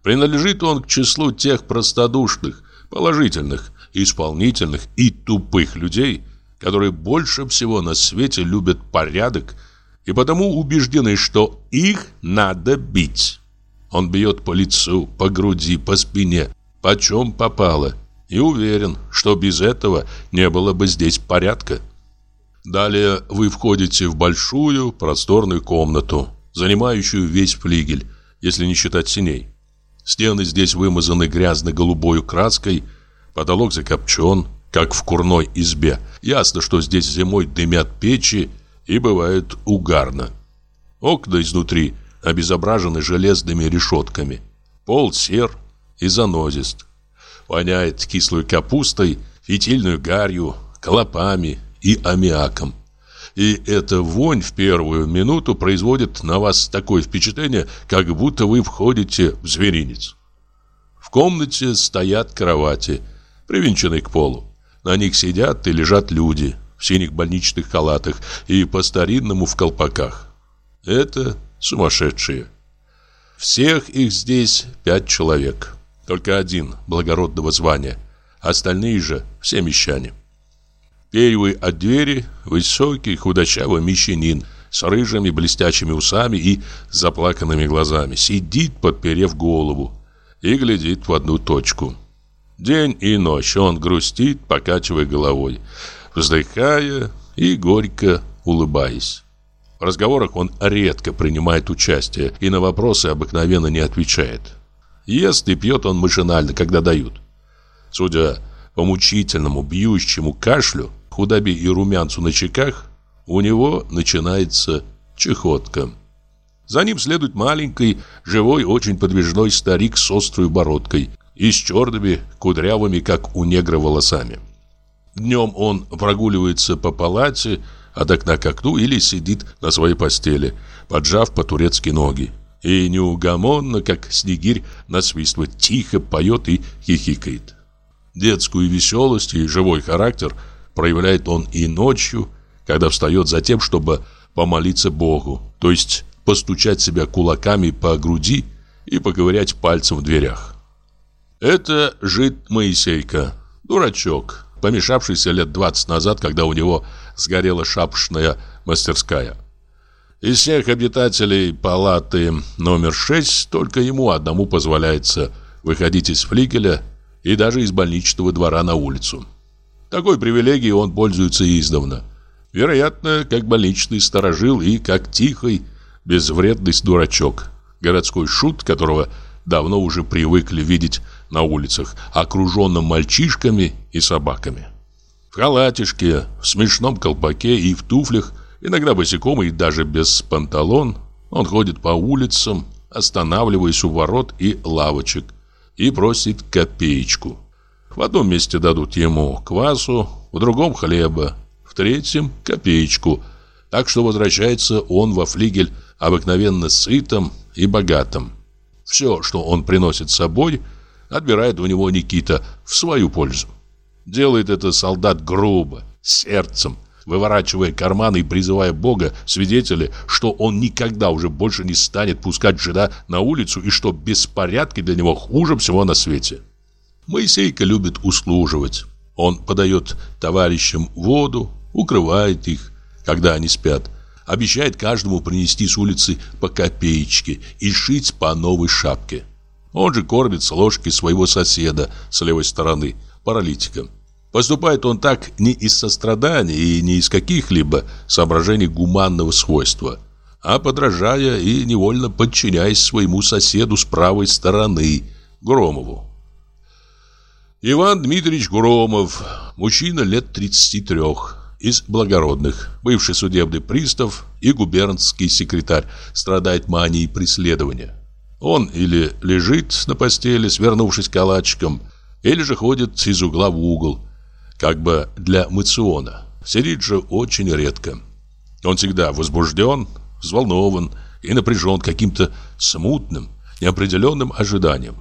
B: Принадлежит он к числу тех простодушных, положительных, исполнительных и тупых людей, которые больше всего на свете любят порядок и потому убеждены, что их надо бить. Он бьет по лицу, по груди, по спине, почем попало, и уверен, что без этого не было бы здесь порядка. Далее вы входите в большую просторную комнату, занимающую весь флигель, если не считать синей. Стены здесь вымазаны грязно-голубой краской, потолок закопчен, как в курной избе. Ясно, что здесь зимой дымят печи и бывает угарно. Окна изнутри обезображены железными решетками. Пол сер и занозист. Воняет кислой капустой, фитильную гарью, клопами и аммиаком. И эта вонь в первую минуту производит на вас такое впечатление, как будто вы входите в зверинец. В комнате стоят кровати, привинченные к полу. На них сидят и лежат люди в синих больничных халатах и по-старинному в колпаках. Это
A: сумасшедшие. Всех их здесь пять человек. Только один благородного звания. Остальные же все мещане. Первый от двери высокий худощавый мещанин с рыжими блестящими усами и заплаканными глазами. Сидит, подперев голову, и глядит в одну точку. День и ночь он грустит, покачивая головой, вздыхая и горько улыбаясь. В разговорах он редко принимает участие и на вопросы обыкновенно не отвечает. Ест и пьет он машинально, когда дают. Судя по мучительному, бьющему кашлю, худобе и румянцу на щеках, у него начинается чехотка. За ним следует маленький, живой, очень подвижной старик с острой бородкой и с черными, кудрявыми, как у негра, волосами. Днем он прогуливается по палате от окна к окну или сидит на своей постели, поджав по-турецки ноги. И неугомонно, как снегирь, насвистывает, тихо поет и хихикает. Детскую веселость и живой характер – проявляет он и ночью, когда встает за тем, чтобы помолиться Богу, то есть постучать себя кулаками по груди и поковырять пальцем в дверях. Это жид Моисейка, дурачок, помешавшийся лет 20 назад, когда у него сгорела шапошная мастерская. Из всех обитателей палаты номер 6 только ему одному позволяется выходить из флигеля и даже из больничного двора на улицу. Такой привилегией он пользуется издавна. Вероятно, как больничный сторожил и как тихий, безвредный дурачок. Городской шут, которого давно уже привыкли видеть на улицах, окруженным мальчишками и собаками. В халатишке, в смешном колпаке и в туфлях, иногда босиком и даже без панталон, он ходит по улицам, останавливаясь у ворот и лавочек, и просит копеечку. В одном месте дадут ему квасу, в другом хлеба, в третьем копеечку. Так что возвращается он во флигель обыкновенно сытым и богатым. Все, что он приносит с собой, отбирает у него Никита в свою пользу. Делает это солдат грубо, сердцем, выворачивая карманы и призывая Бога, свидетели, что он никогда уже больше не станет пускать жена на улицу и что беспорядки для него хуже всего на свете. Моисейка любит услуживать. Он подает товарищам воду, укрывает их, когда они спят, обещает каждому принести с улицы по копеечке и шить по новой шапке. Он же кормит с ложки своего соседа с левой стороны, паралитика. Поступает он так не из сострадания и не из каких-либо соображений гуманного свойства, а подражая и невольно подчиняясь своему соседу с правой стороны, Громову. Иван Дмитриевич Громов, мужчина лет 33, из благородных, бывший судебный пристав и губернский секретарь, страдает манией преследования. Он или лежит на постели, свернувшись калачиком, или же ходит из угла в угол, как бы для мациона. Сидит же очень редко. Он всегда возбужден, взволнован и напряжен каким-то смутным, неопределенным ожиданием.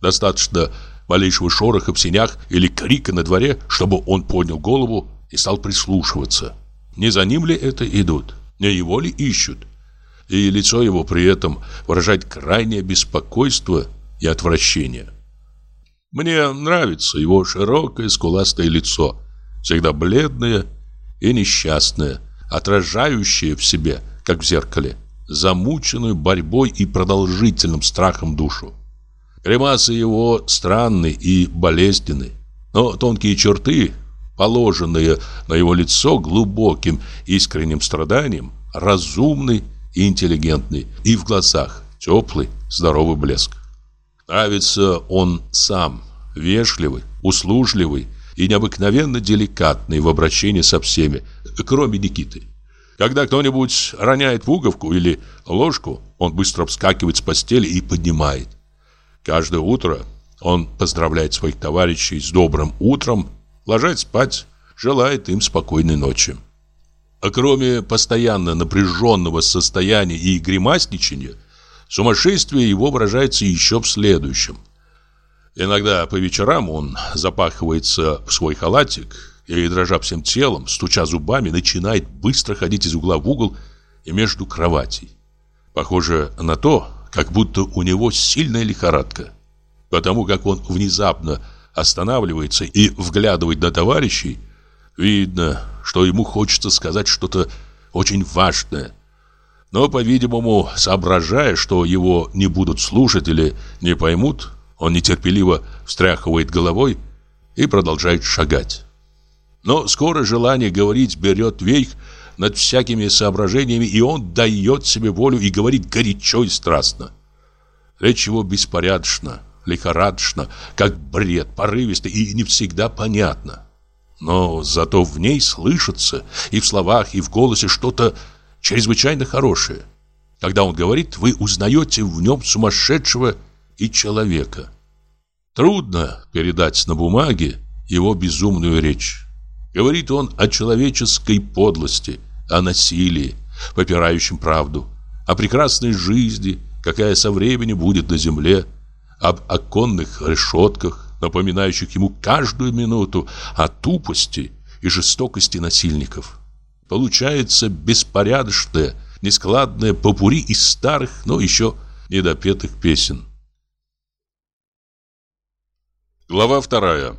A: Достаточно малейшего шороха в сенях или крика на дворе, чтобы он поднял голову и стал прислушиваться. Не за ним ли это идут? Не его ли ищут? И лицо его при этом выражает крайнее беспокойство и отвращение. Мне нравится его широкое скуластое лицо, всегда бледное и несчастное, отражающее в себе, как в зеркале, замученную борьбой и продолжительным страхом душу. Гримасы его странны и болезненны, но тонкие черты, положенные на его лицо глубоким искренним страданием, разумны и интеллигентны, и в глазах теплый, здоровый блеск. Нравится он сам, вежливый, услужливый и необыкновенно деликатный в обращении со всеми, кроме Никиты. Когда кто-нибудь роняет пуговку или ложку, он быстро вскакивает с постели и поднимает. Каждое утро он поздравляет своих товарищей с добрым утром, ложась спать, желает им спокойной ночи. А кроме постоянно напряженного состояния и гримасничания, сумасшествие его выражается еще в следующем. Иногда по вечерам он запахивается в свой халатик и, дрожа всем телом, стуча зубами, начинает быстро ходить из угла в угол и между кроватей. Похоже на то, как будто у него сильная лихорадка. Потому как он внезапно останавливается и вглядывает на товарищей, видно, что ему хочется сказать что-то очень важное. Но, по-видимому, соображая, что его не будут слушать или не поймут, он нетерпеливо встряхивает головой и продолжает шагать. Но скоро желание говорить берет вейх над всякими соображениями, и он дает себе волю и говорит горячо и страстно. Речь его беспорядочна, лихорадочно, как бред, порывисто и не всегда понятно. Но зато в ней слышится и в словах, и в голосе что-то чрезвычайно хорошее. Когда он говорит, вы узнаете в нем сумасшедшего и человека. Трудно передать на бумаге его безумную речь. Говорит он о человеческой подлости, о насилии, попирающем правду, о прекрасной жизни, какая со временем будет на земле, об оконных решетках, напоминающих ему каждую минуту о тупости и жестокости насильников. Получается беспорядочное, нескладное попури из старых, но еще недопетых песен. Глава вторая.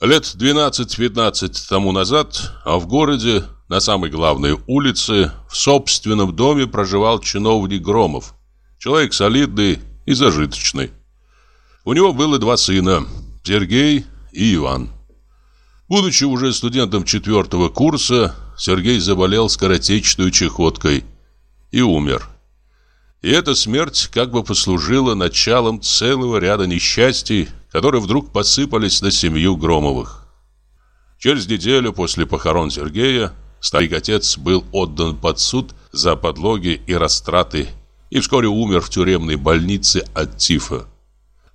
A: Лет 12-15 тому назад, а в городе, на самой главной улице, в собственном доме проживал чиновник Громов. Человек солидный и зажиточный. У него было два сына, Сергей и Иван. Будучи уже студентом четвертого курса, Сергей заболел скоротечной чехоткой и умер. И эта смерть как бы послужила началом целого ряда несчастий, которые вдруг посыпались на семью Громовых. Через неделю после похорон Сергея старик-отец был отдан под суд за подлоги и растраты и вскоре умер в тюремной больнице от тифа.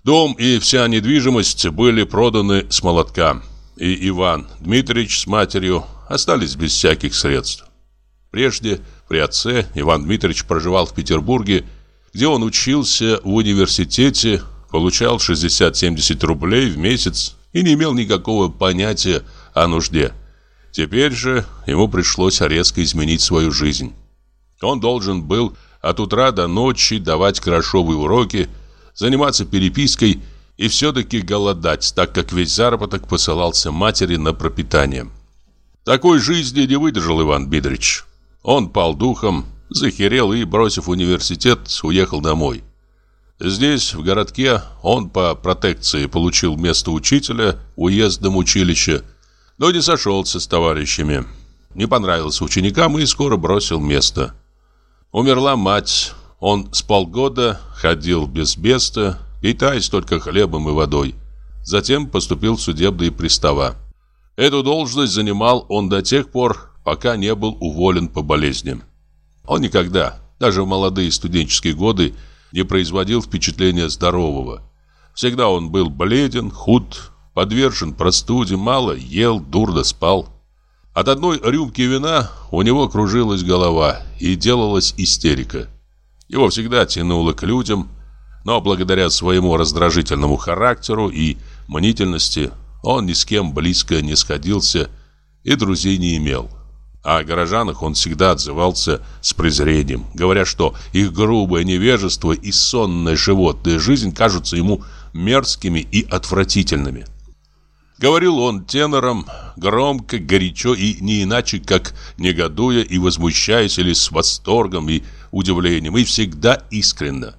A: Дом и вся недвижимость были проданы с молотка, и Иван Дмитриевич с матерью остались без всяких средств. Прежде при отце Иван Дмитриевич проживал в Петербурге, где он учился в университете получал 60-70 рублей в месяц и не имел никакого понятия о нужде. Теперь же ему пришлось резко изменить свою жизнь. Он должен был от утра до ночи давать грошовые уроки, заниматься перепиской и все-таки голодать, так как весь заработок посылался матери на пропитание. Такой жизни не выдержал Иван Бидрич. Он пал духом, захерел и, бросив университет, уехал домой. Здесь, в городке, он по протекции получил место учителя в уездном училище, но не сошелся с товарищами. Не понравился ученикам и скоро бросил место. Умерла мать. Он с полгода ходил без места, питаясь только хлебом и водой. Затем поступил в судебные пристава. Эту должность занимал он до тех пор, пока не был уволен по болезни. Он никогда, даже в молодые студенческие годы, не производил впечатления здорового. Всегда он был бледен, худ, подвержен простуде, мало ел, дурно спал. От одной рюмки вина у него кружилась голова и делалась истерика. Его всегда тянуло к людям, но благодаря своему раздражительному характеру и мнительности он ни с кем близко не сходился и друзей не имел. А о горожанах он всегда отзывался с презрением, говоря, что их грубое невежество и сонная животная жизнь кажутся ему мерзкими и отвратительными. Говорил он тенором, громко, горячо и не иначе, как негодуя и возмущаясь или с восторгом и удивлением, и всегда искренно.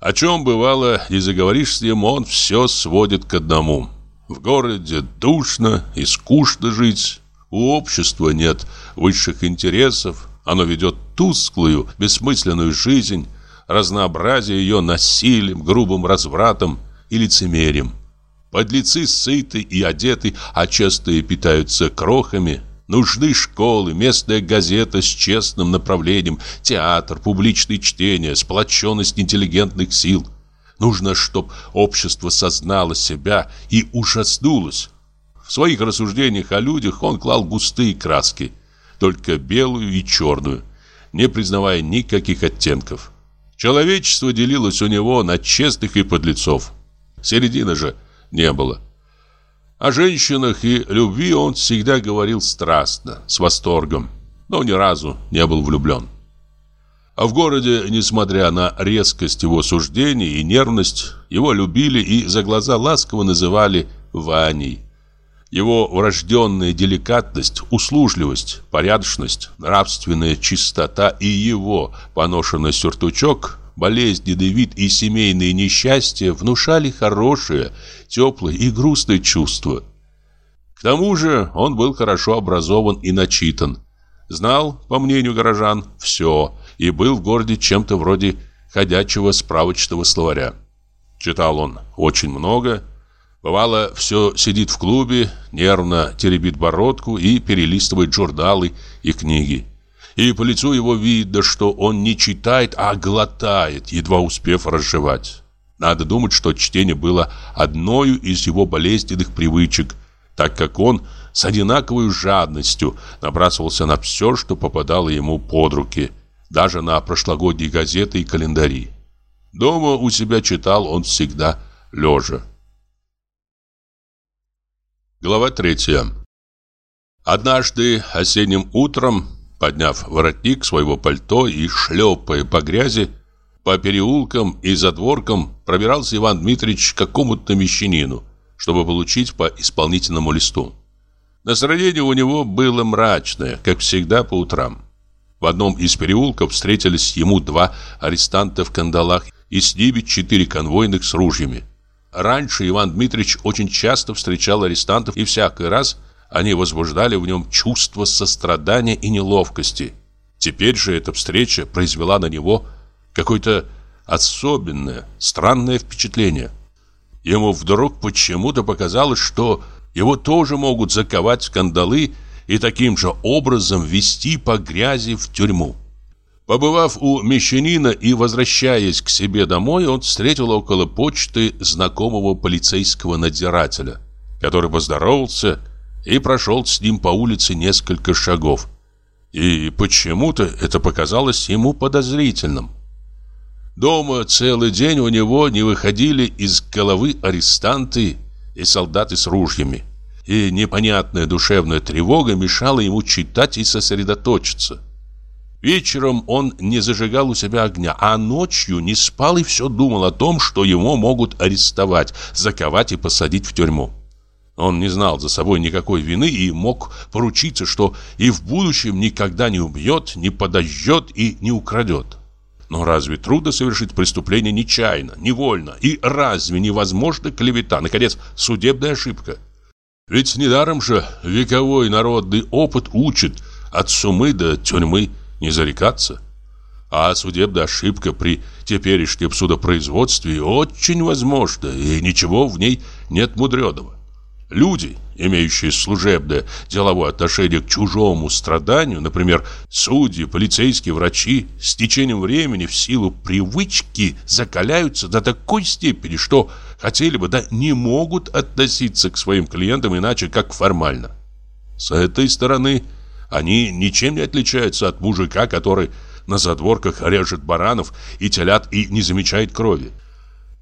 A: О чем бывало, и заговоришь с ним, он все сводит к одному. В городе душно и скучно жить, у общества нет высших интересов, оно ведет тусклую, бессмысленную жизнь, разнообразие ее насилием, грубым развратом и лицемерием. Подлецы сыты и одеты, а частые питаются крохами. Нужны школы, местная газета с честным направлением, театр, публичные чтения, сплоченность интеллигентных сил. Нужно, чтобы общество сознало себя и ужаснулось, в своих рассуждениях о людях он клал густые краски, только белую и черную, не признавая никаких оттенков. Человечество делилось у него на честных и подлецов. Середины же не было. О женщинах и любви он всегда говорил страстно, с восторгом, но ни разу не был влюблен. А в городе, несмотря на резкость его суждений и нервность, его любили и за глаза ласково называли Ваней. Его врожденная деликатность, услужливость, порядочность, нравственная чистота и его поношенный сюртучок, болезненный вид и семейные несчастья внушали хорошее, теплое и грустное чувство. К тому же он был хорошо образован и начитан. Знал, по мнению горожан, все и был в городе чем-то вроде ходячего справочного словаря. Читал он очень много Бывало, все сидит в клубе, нервно теребит бородку и перелистывает журналы и книги. И по лицу его видно, что он не читает, а глотает, едва успев разжевать. Надо думать, что чтение было одной из его болезненных привычек, так как он с одинаковой жадностью набрасывался на все, что попадало ему под руки, даже на прошлогодние газеты и календари. Дома у себя читал он всегда лежа. Глава третья. Однажды осенним утром, подняв воротник своего пальто и шлепая по грязи, по переулкам и задворкам пробирался Иван Дмитриевич к какому-то мещанину, чтобы получить по исполнительному листу. Настроение у него было мрачное, как всегда по утрам. В одном из переулков встретились ему два арестанта в кандалах и с ними четыре конвойных с ружьями. Раньше Иван Дмитриевич очень часто встречал арестантов, и всякий раз они возбуждали в нем чувство сострадания и неловкости. Теперь же эта встреча произвела на него какое-то особенное, странное впечатление. Ему вдруг почему-то показалось, что его тоже могут заковать в кандалы и таким же образом вести по грязи в тюрьму. Побывав у мещанина и возвращаясь к себе домой, он встретил около почты знакомого полицейского надзирателя, который поздоровался и прошел с ним по улице несколько шагов. И почему-то это показалось ему подозрительным. Дома целый день у него не выходили из головы арестанты и солдаты с ружьями. И непонятная душевная тревога мешала ему читать и сосредоточиться. Вечером он не зажигал у себя огня, а ночью не спал и все думал о том, что его могут арестовать, заковать и посадить в тюрьму. Он не знал за собой никакой вины и мог поручиться, что и в будущем никогда не убьет, не подожжет и не украдет. Но разве трудно совершить преступление нечаянно, невольно? И разве невозможно клевета, наконец, судебная ошибка? Ведь недаром же вековой народный опыт учит от сумы до тюрьмы не зарекаться. А судебная ошибка при теперешнем судопроизводстве очень возможна, и ничего в ней нет мудреного. Люди, имеющие служебное деловое отношение к чужому страданию, например, судьи, полицейские, врачи, с течением времени в силу привычки закаляются до такой степени, что хотели бы, да не могут относиться к своим клиентам иначе, как формально. С этой стороны – они ничем не отличаются от мужика, который на задворках режет баранов и телят и не замечает крови.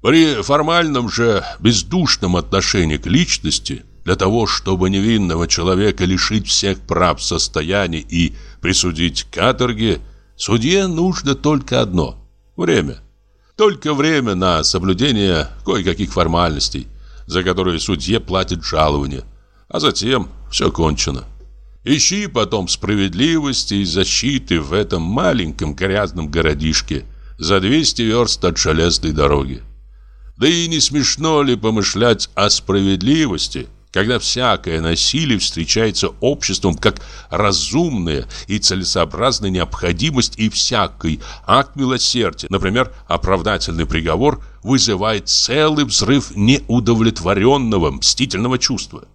A: При формальном же бездушном отношении к личности, для того, чтобы невинного человека лишить всех прав состояния и присудить к каторге, судье нужно только одно – время. Только время на соблюдение кое-каких формальностей, за которые судье платит жалование, а затем все кончено. Ищи потом справедливости и защиты в этом маленьком грязном городишке за 200 верст от железной дороги. Да и не смешно ли помышлять о справедливости, когда всякое насилие встречается обществом как разумная и целесообразная необходимость и всякий акт милосердия, например, оправдательный приговор, вызывает целый взрыв неудовлетворенного мстительного чувства.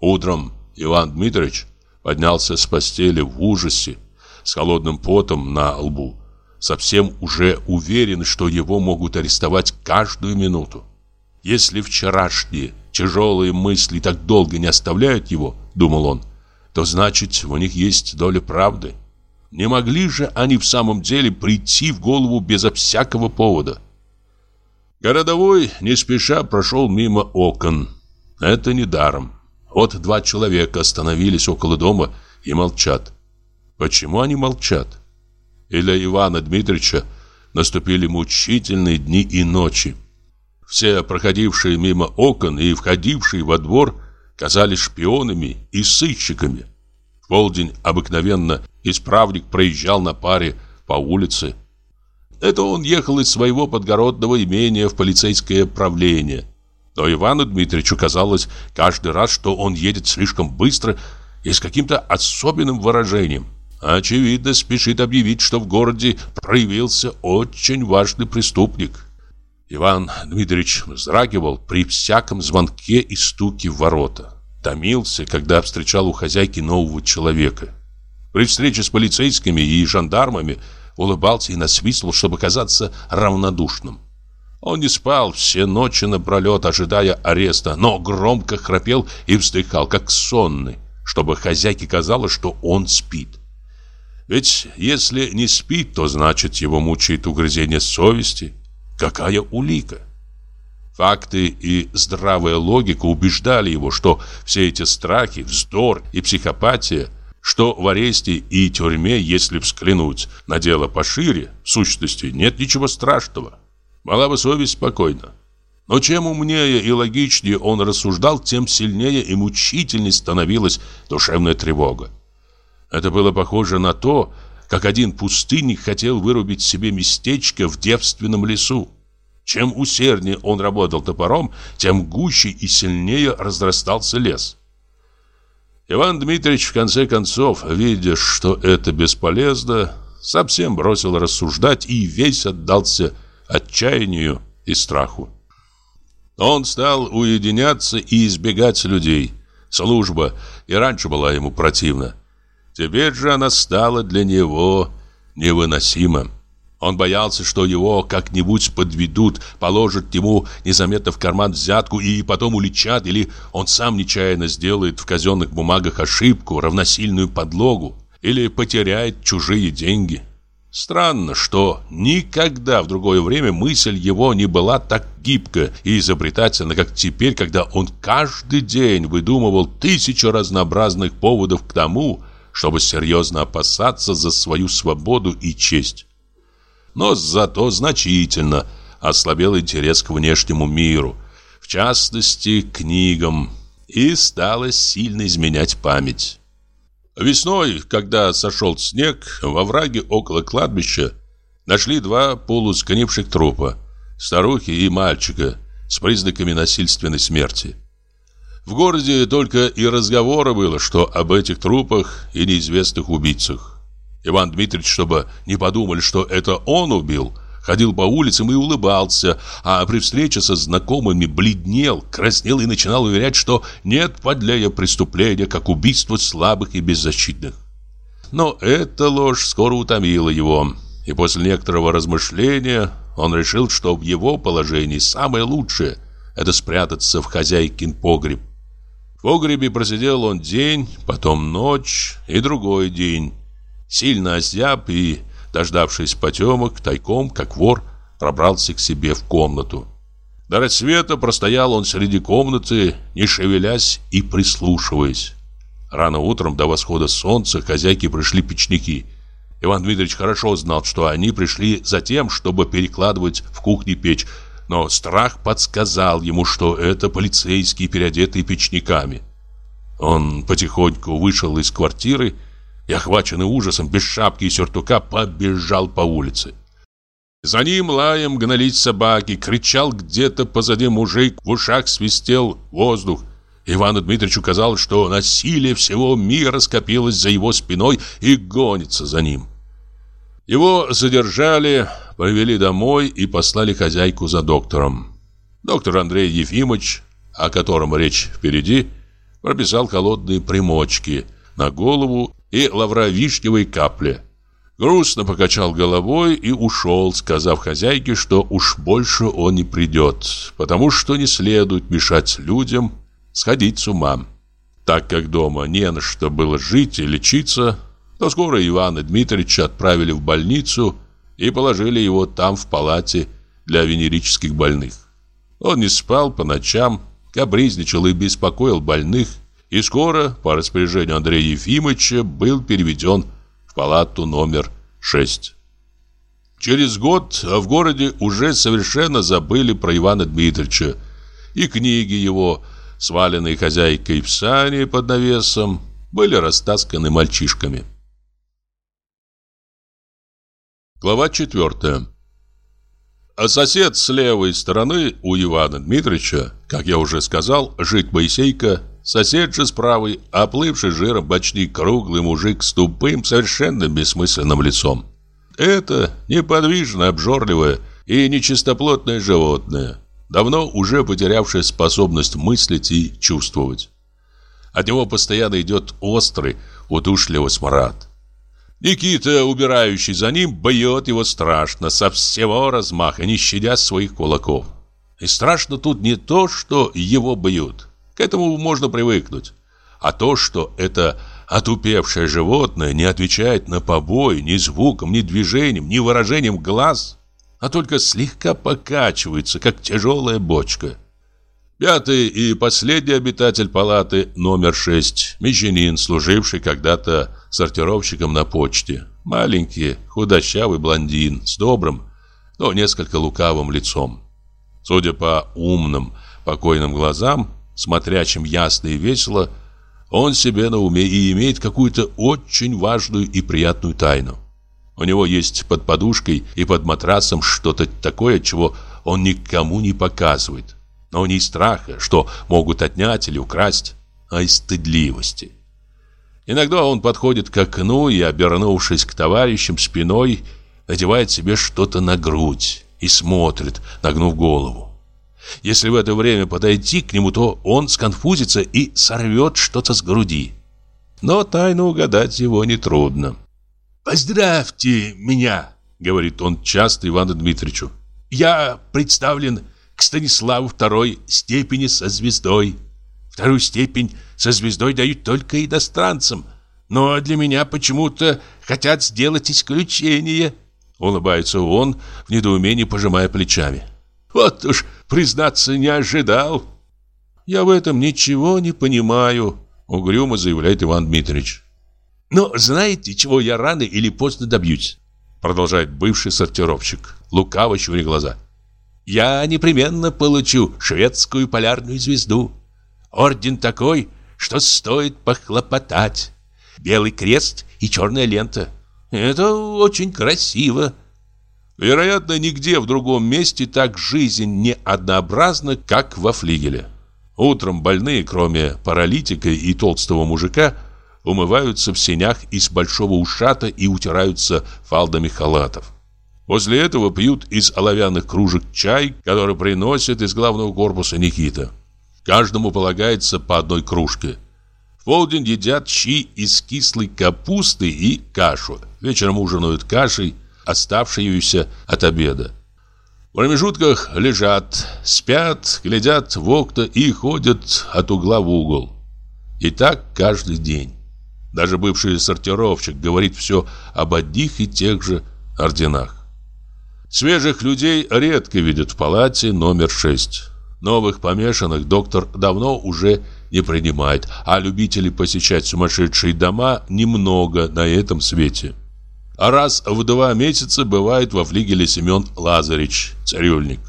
A: Утром Иван Дмитриевич поднялся с постели в ужасе, с холодным потом на лбу, совсем уже уверен, что его могут арестовать каждую минуту. Если вчерашние тяжелые мысли так долго не оставляют его, думал он, то значит в них есть доля правды. Не могли же они в самом деле прийти в голову безо всякого повода. Городовой не спеша прошел мимо окон. Это не даром. Вот два человека остановились около дома и молчат. Почему они молчат? И для Ивана Дмитриевича наступили мучительные дни и ночи. Все проходившие мимо окон и входившие во двор казались шпионами и сыщиками. В полдень обыкновенно исправник проезжал на паре по улице. Это он ехал из своего подгородного имения в полицейское правление. Но Ивану Дмитриевичу казалось каждый раз, что он едет слишком быстро и с каким-то особенным выражением. Очевидно, спешит объявить, что в городе проявился очень важный преступник. Иван Дмитриевич вздрагивал при всяком звонке и стуке в ворота. Томился, когда встречал у хозяйки нового человека. При встрече с полицейскими и жандармами улыбался и насвистывал, чтобы казаться равнодушным. Он не спал все ночи напролет, ожидая ареста, но громко храпел и вздыхал, как сонный, чтобы хозяйке казалось, что он спит. Ведь если не спит, то значит его мучает угрызение совести. Какая улика? Факты и здравая логика убеждали его, что все эти страхи, вздор и психопатия, что в аресте и тюрьме, если взглянуть на дело пошире, в сущности нет ничего страшного. Была бы совесть спокойна. Но чем умнее и логичнее он рассуждал, тем сильнее и мучительнее становилась душевная тревога. Это было похоже на то, как один пустынник хотел вырубить себе местечко в девственном лесу. Чем усерднее он работал топором, тем гуще и сильнее разрастался лес. Иван Дмитриевич, в конце концов, видя, что это бесполезно, совсем бросил рассуждать и весь отдался отчаянию и страху. Он стал уединяться и избегать людей. Служба и раньше была ему противна. Теперь же она стала для него невыносима. Он боялся, что его как-нибудь подведут, положат ему незаметно в карман взятку и потом уличат, или он сам нечаянно сделает в казенных бумагах ошибку, равносильную подлогу, или потеряет чужие деньги. Странно, что никогда в другое время мысль его не была так гибка и изобретательна, как теперь, когда он каждый день выдумывал тысячу разнообразных поводов к тому, чтобы серьезно опасаться за свою свободу и честь. Но зато значительно ослабел интерес к внешнему миру, в частности, книгам, и стало сильно изменять память. Весной, когда сошел снег, во враге около кладбища нашли два полусконивших трупа, старухи и мальчика, с признаками насильственной смерти. В городе только и разговора было, что об этих трупах и неизвестных убийцах. Иван Дмитриевич, чтобы не подумали, что это он убил, ходил по улицам и улыбался, а при встрече со знакомыми бледнел, краснел и начинал уверять, что нет подлее преступления, как убийство слабых и беззащитных. Но эта ложь скоро утомила его, и после некоторого размышления он решил, что в его положении самое лучшее – это спрятаться в хозяйкин погреб. В погребе просидел он день, потом ночь и другой день. Сильно озяб и, дождавшись потемок, тайком, как вор, пробрался к себе в комнату. До рассвета простоял он среди комнаты, не шевелясь и прислушиваясь. Рано утром до восхода солнца хозяйки пришли печники. Иван Дмитриевич хорошо знал, что они пришли за тем, чтобы перекладывать в кухне печь, но страх подсказал ему, что это полицейские, переодетые печниками. Он потихоньку вышел из квартиры и, охваченный ужасом, без шапки и сюртука, побежал по улице. За ним лаем гнались собаки, кричал где-то позади мужик, в ушах свистел воздух. Ивану Дмитриевичу казалось, что насилие всего мира скопилось за его спиной и гонится за ним. Его задержали, Повели домой и послали хозяйку за доктором. Доктор Андрей Ефимович, о котором речь впереди, прописал холодные примочки на голову и лавровишневые капли. Грустно покачал головой и ушел, сказав хозяйке, что уж больше он не придет, потому что не следует мешать людям сходить с ума. Так как дома не на что было жить и лечиться, то скоро Ивана Дмитриевича отправили в больницу – и положили его там в палате для венерических больных. Он не спал по ночам, капризничал и беспокоил больных, и скоро, по распоряжению Андрея Ефимовича, был переведен в палату номер 6. Через год в городе уже совершенно забыли про Ивана Дмитриевича. И книги его, сваленные хозяйкой в сане под навесом, были растасканы мальчишками. Глава четвертая. А сосед с левой стороны у Ивана Дмитриевича, как я уже сказал, жить Моисейка, сосед же с правой, оплывший жиром почти круглый мужик с тупым, совершенно бессмысленным лицом. Это неподвижное, обжорливое и нечистоплотное животное, давно уже потерявшее способность мыслить и чувствовать. От него постоянно идет острый, удушливый смрад. Никита, убирающий за ним, бьет его страшно, со всего размаха, не щадя своих кулаков. И страшно тут не то, что его бьют. К этому можно привыкнуть. А то, что это отупевшее животное не отвечает на побои ни звуком, ни движением, ни выражением глаз, а только слегка покачивается, как тяжелая бочка. Пятый и последний обитатель палаты номер шесть, мещанин, служивший когда-то сортировщиком на почте. Маленький, худощавый блондин с добрым, но несколько лукавым лицом. Судя по умным, покойным глазам, смотрящим ясно и весело, он себе на уме и имеет какую-то очень важную и приятную тайну. У него есть под подушкой и под матрасом что-то такое, чего он никому не показывает. Но не из страха, что могут отнять или украсть, а из стыдливости. Иногда он подходит к окну и, обернувшись к товарищам спиной, надевает себе что-то на грудь и смотрит, нагнув голову. Если в это время подойти к нему, то он сконфузится и сорвет что-то с груди. Но тайну угадать его нетрудно. «Поздравьте меня!» — говорит он часто Ивану Дмитриевичу. «Я представлен к Станиславу второй степени со звездой. Вторую степень со звездой дают только иностранцам. Но для меня почему-то хотят сделать исключение. Улыбается он, в недоумении пожимая плечами. Вот уж, признаться, не ожидал. Я в этом ничего не понимаю, угрюмо заявляет Иван Дмитриевич. Но знаете, чего я рано или поздно добьюсь? Продолжает бывший сортировщик, лукаво щуря глаза. Я непременно получу шведскую полярную звезду. Орден такой, что стоит похлопотать. Белый крест и черная лента. Это очень красиво. Вероятно, нигде в другом месте так жизнь не однообразна, как во флигеле. Утром больные, кроме паралитика и толстого мужика, умываются в сенях из большого ушата и утираются фалдами халатов. После этого пьют из оловянных кружек чай, который приносит из главного корпуса Никита. Каждому полагается по одной кружке. В полдень едят щи из кислой капусты и кашу. Вечером ужинают кашей, оставшуюся от обеда. В промежутках лежат, спят, глядят в окна и ходят от угла в угол. И так каждый день. Даже бывший сортировщик говорит все об одних и тех же орденах. Свежих людей редко видят в палате номер шесть. Новых помешанных доктор давно уже не принимает, а любителей посещать сумасшедшие дома немного на этом свете. А раз в два месяца бывает во флигеле Семен Лазаревич, цирюльник.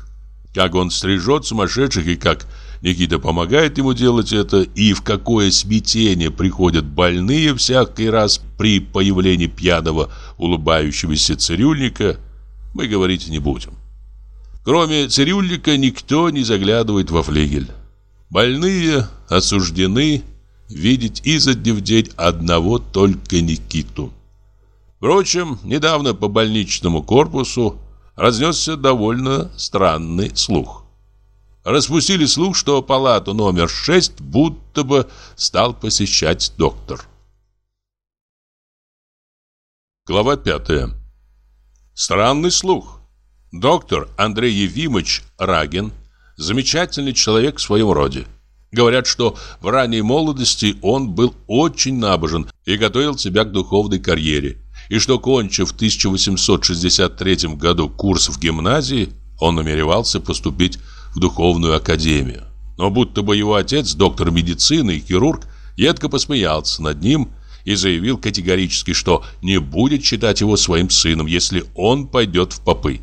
A: Как он стрижет сумасшедших и как Никита помогает ему делать это, и в какое смятение приходят больные всякий раз при появлении пьяного улыбающегося цирюльника, мы говорить не будем. Кроме цирюльника никто не заглядывает во флигель. Больные осуждены видеть изо дня в день одного только Никиту. Впрочем, недавно по больничному корпусу разнесся довольно странный слух. Распустили слух, что палату номер 6 будто бы стал посещать доктор. Глава пятая. Странный слух. Доктор Андрей Евимович Рагин – замечательный человек в своем роде. Говорят, что в ранней молодости он был очень набожен и готовил себя к духовной карьере, и что, кончив в 1863 году курс в гимназии, он намеревался поступить в духовную академию. Но будто бы его отец, доктор медицины и хирург, едко посмеялся над ним и заявил категорически, что не будет считать его своим сыном, если он пойдет в попы.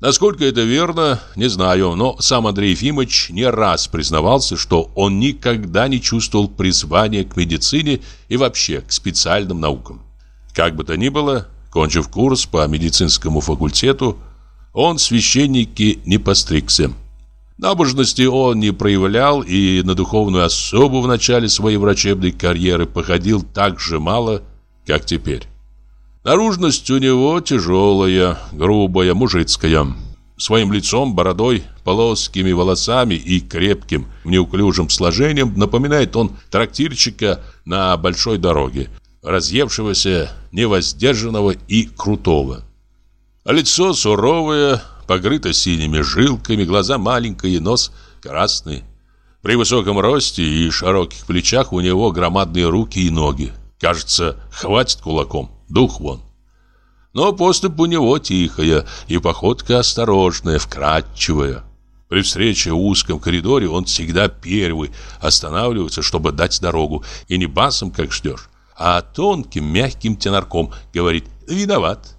A: Насколько это верно, не знаю, но сам Андрей Ефимович не раз признавался, что он никогда не чувствовал призвания к медицине и вообще к специальным наукам. Как бы то ни было, кончив курс по медицинскому факультету, он священники не постригся. Набожности он не проявлял и на духовную особу в начале своей врачебной карьеры походил так же мало, как теперь. Наружность у него тяжелая, грубая, мужицкая. Своим лицом, бородой, полоскими волосами и крепким, неуклюжим сложением напоминает он трактирщика на большой дороге, разъевшегося, невоздержанного и крутого. А лицо суровое, покрыто синими жилками, глаза маленькие, нос красный. При высоком росте и широких плечах у него громадные руки и ноги. Кажется, хватит кулаком дух вон. Но поступь у него тихая и походка осторожная, вкрадчивая. При встрече в узком коридоре он всегда первый останавливается, чтобы дать дорогу, и не басом, как ждешь, а тонким, мягким тенорком говорит «виноват».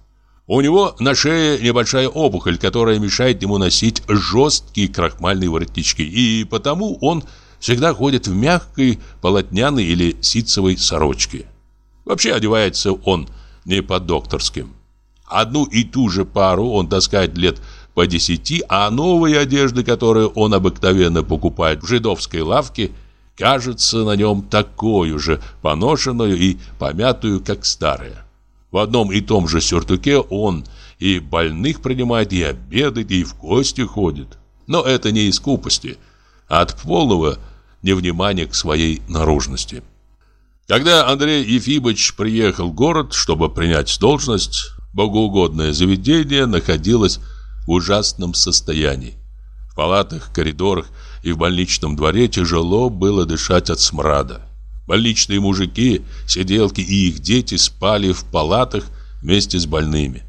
A: У него на шее небольшая опухоль, которая мешает ему носить жесткие крахмальные воротнички, и потому он всегда ходит в мягкой полотняной или ситцевой сорочке. Вообще одевается он не по-докторским. Одну и ту же пару он таскает лет по десяти, а новые одежды, которые он обыкновенно покупает в жидовской лавке, кажется на нем такой же поношенную и помятую, как старая. В одном и том же сюртуке он и больных принимает, и обедает, и в гости ходит. Но это не из скупости, а от полного невнимания к своей наружности. Когда Андрей Ефимович приехал в город, чтобы принять должность, богоугодное заведение находилось в ужасном состоянии. В палатах, коридорах и в больничном дворе тяжело было дышать от смрада. Больничные мужики, сиделки и их дети спали в палатах вместе с больными.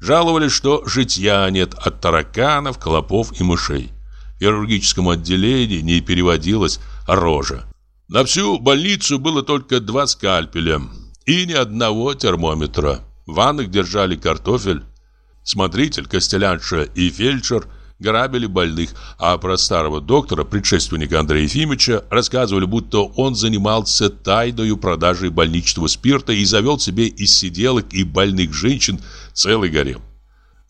A: Жаловались, что житья нет от тараканов, клопов и мышей. В хирургическом отделении не переводилась рожа. На всю больницу было только два скальпеля и ни одного термометра. В ваннах держали картофель. Смотритель, костелянша и фельдшер грабили больных, а про старого доктора, предшественника Андрея Ефимовича, рассказывали, будто он занимался тайною продажей больничного спирта и завел себе из сиделок и больных женщин целый гарем.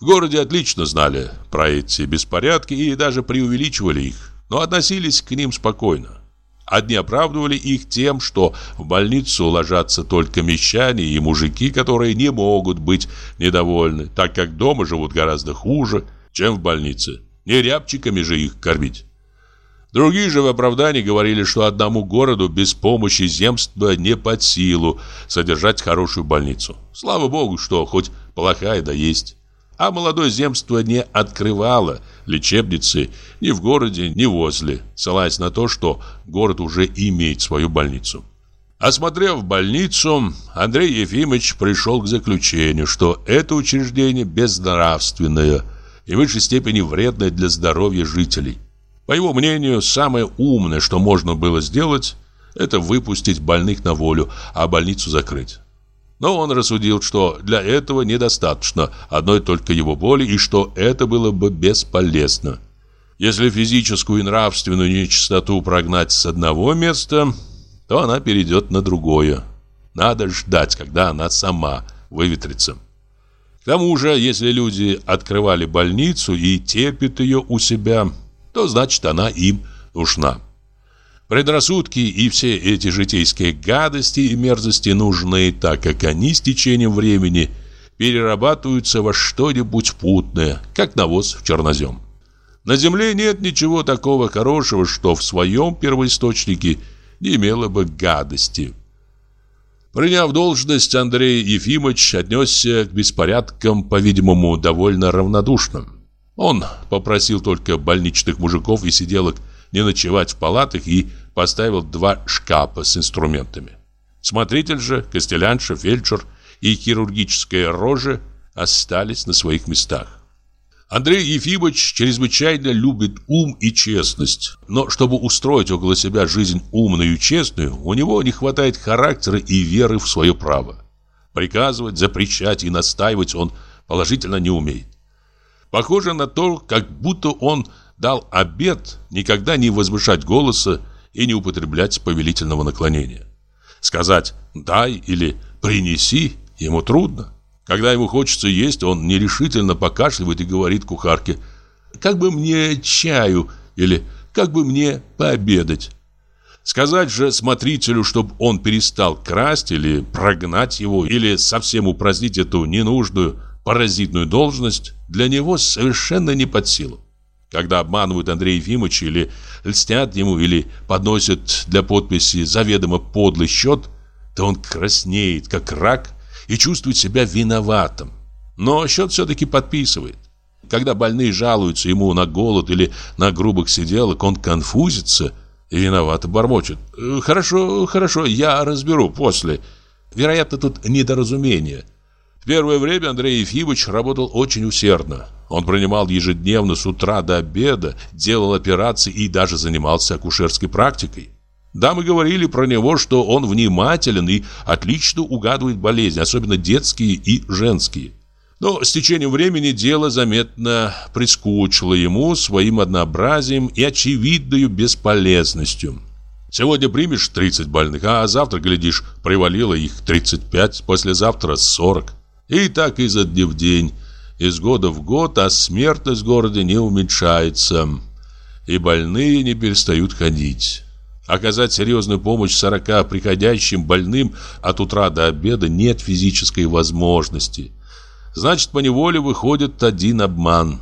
A: В городе отлично знали про эти беспорядки и даже преувеличивали их, но относились к ним спокойно. Одни оправдывали их тем, что в больницу ложатся только мещане и мужики, которые не могут быть недовольны, так как дома живут гораздо хуже, чем в больнице. Не рябчиками же их кормить. Другие же в оправдании говорили, что одному городу без помощи земства не под силу содержать хорошую больницу. Слава богу, что хоть плохая да есть. А молодое земство не открывало лечебницы ни в городе, ни возле, ссылаясь на то, что город уже имеет свою больницу. Осмотрев больницу, Андрей Ефимович пришел к заключению, что это учреждение безнравственное и в высшей степени вредное для здоровья жителей. По его мнению, самое умное, что можно было сделать, это выпустить больных на волю, а больницу закрыть. Но он рассудил, что для этого недостаточно одной только его воли и что это было бы бесполезно. Если физическую и нравственную нечистоту прогнать с одного места, то она перейдет на другое. Надо ждать, когда она сама выветрится. Тому же, если люди открывали больницу и терпят ее у себя, то значит она им нужна. Предрассудки и все эти житейские гадости и мерзости нужны, так как они с течением времени перерабатываются во что-нибудь путное, как навоз в чернозем. На земле нет ничего такого хорошего, что в своем первоисточнике не имело бы гадости. Приняв должность, Андрей Ефимович отнесся к беспорядкам, по-видимому, довольно равнодушно. Он попросил только больничных мужиков и сиделок не ночевать в палатах и поставил два шкафа с инструментами. Смотритель же, костелянша, фельдшер и хирургическая рожа остались на своих местах. Андрей Ефимович чрезвычайно любит ум и честность. Но чтобы устроить около себя жизнь умную и честную, у него не хватает характера и веры в свое право. Приказывать, запрещать и настаивать он положительно не умеет. Похоже на то, как будто он дал обет никогда не возвышать голоса и не употреблять повелительного наклонения. Сказать «дай» или «принеси» ему трудно. Когда ему хочется есть, он нерешительно покашливает и говорит кухарке «Как бы мне чаю?» или «Как бы мне пообедать?» Сказать же смотрителю, чтобы он перестал красть или прогнать его, или совсем упразднить эту ненужную паразитную должность, для него совершенно не под силу. Когда обманывают Андрея Ефимовича или льстят ему, или подносят для подписи заведомо подлый счет, то он краснеет, как рак, и чувствует себя виноватым. Но счет все-таки подписывает. Когда больные жалуются ему на голод или на грубых сиделок, он конфузится и виновато бормочет. «Э, «Хорошо, хорошо, я разберу после». Вероятно, тут недоразумение. В первое время Андрей Ефимович работал очень усердно. Он принимал ежедневно с утра до обеда, делал операции и даже занимался акушерской практикой. Дамы говорили про него, что он внимателен и отлично угадывает болезни, особенно детские и женские. Но с течением времени дело заметно прискучило ему своим однообразием и очевидной бесполезностью. Сегодня примешь 30 больных, а завтра, глядишь, привалило их 35, послезавтра 40. И так изо дня в день, из года в год, а смертность в городе не уменьшается, и больные не перестают ходить. Оказать серьезную помощь 40 приходящим больным от утра до обеда нет физической возможности. Значит, по неволе выходит один обман.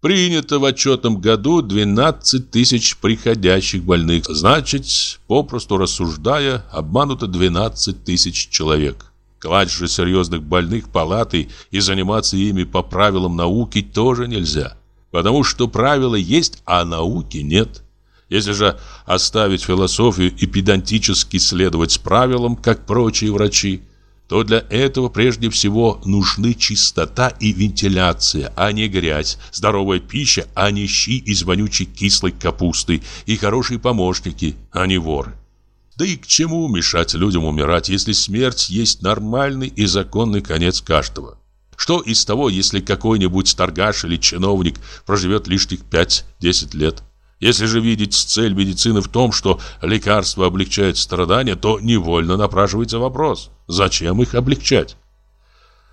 A: Принято в отчетном году 12 тысяч приходящих больных. Значит, попросту рассуждая, обмануто 12 тысяч человек. Класть же серьезных больных палатой и заниматься ими по правилам науки тоже нельзя. Потому что правила есть, а науки нет. Если же оставить философию и педантически следовать правилам, как прочие врачи, то для этого прежде всего нужны чистота и вентиляция, а не грязь, здоровая пища, а не щи из вонючей кислой капусты и хорошие помощники, а не воры. Да и к чему мешать людям умирать, если смерть есть нормальный и законный конец каждого? Что из того, если какой-нибудь торгаш или чиновник проживет лишних 5-10 лет? Если же видеть цель медицины в том, что лекарства облегчают страдания, то невольно напрашивается вопрос, зачем их облегчать?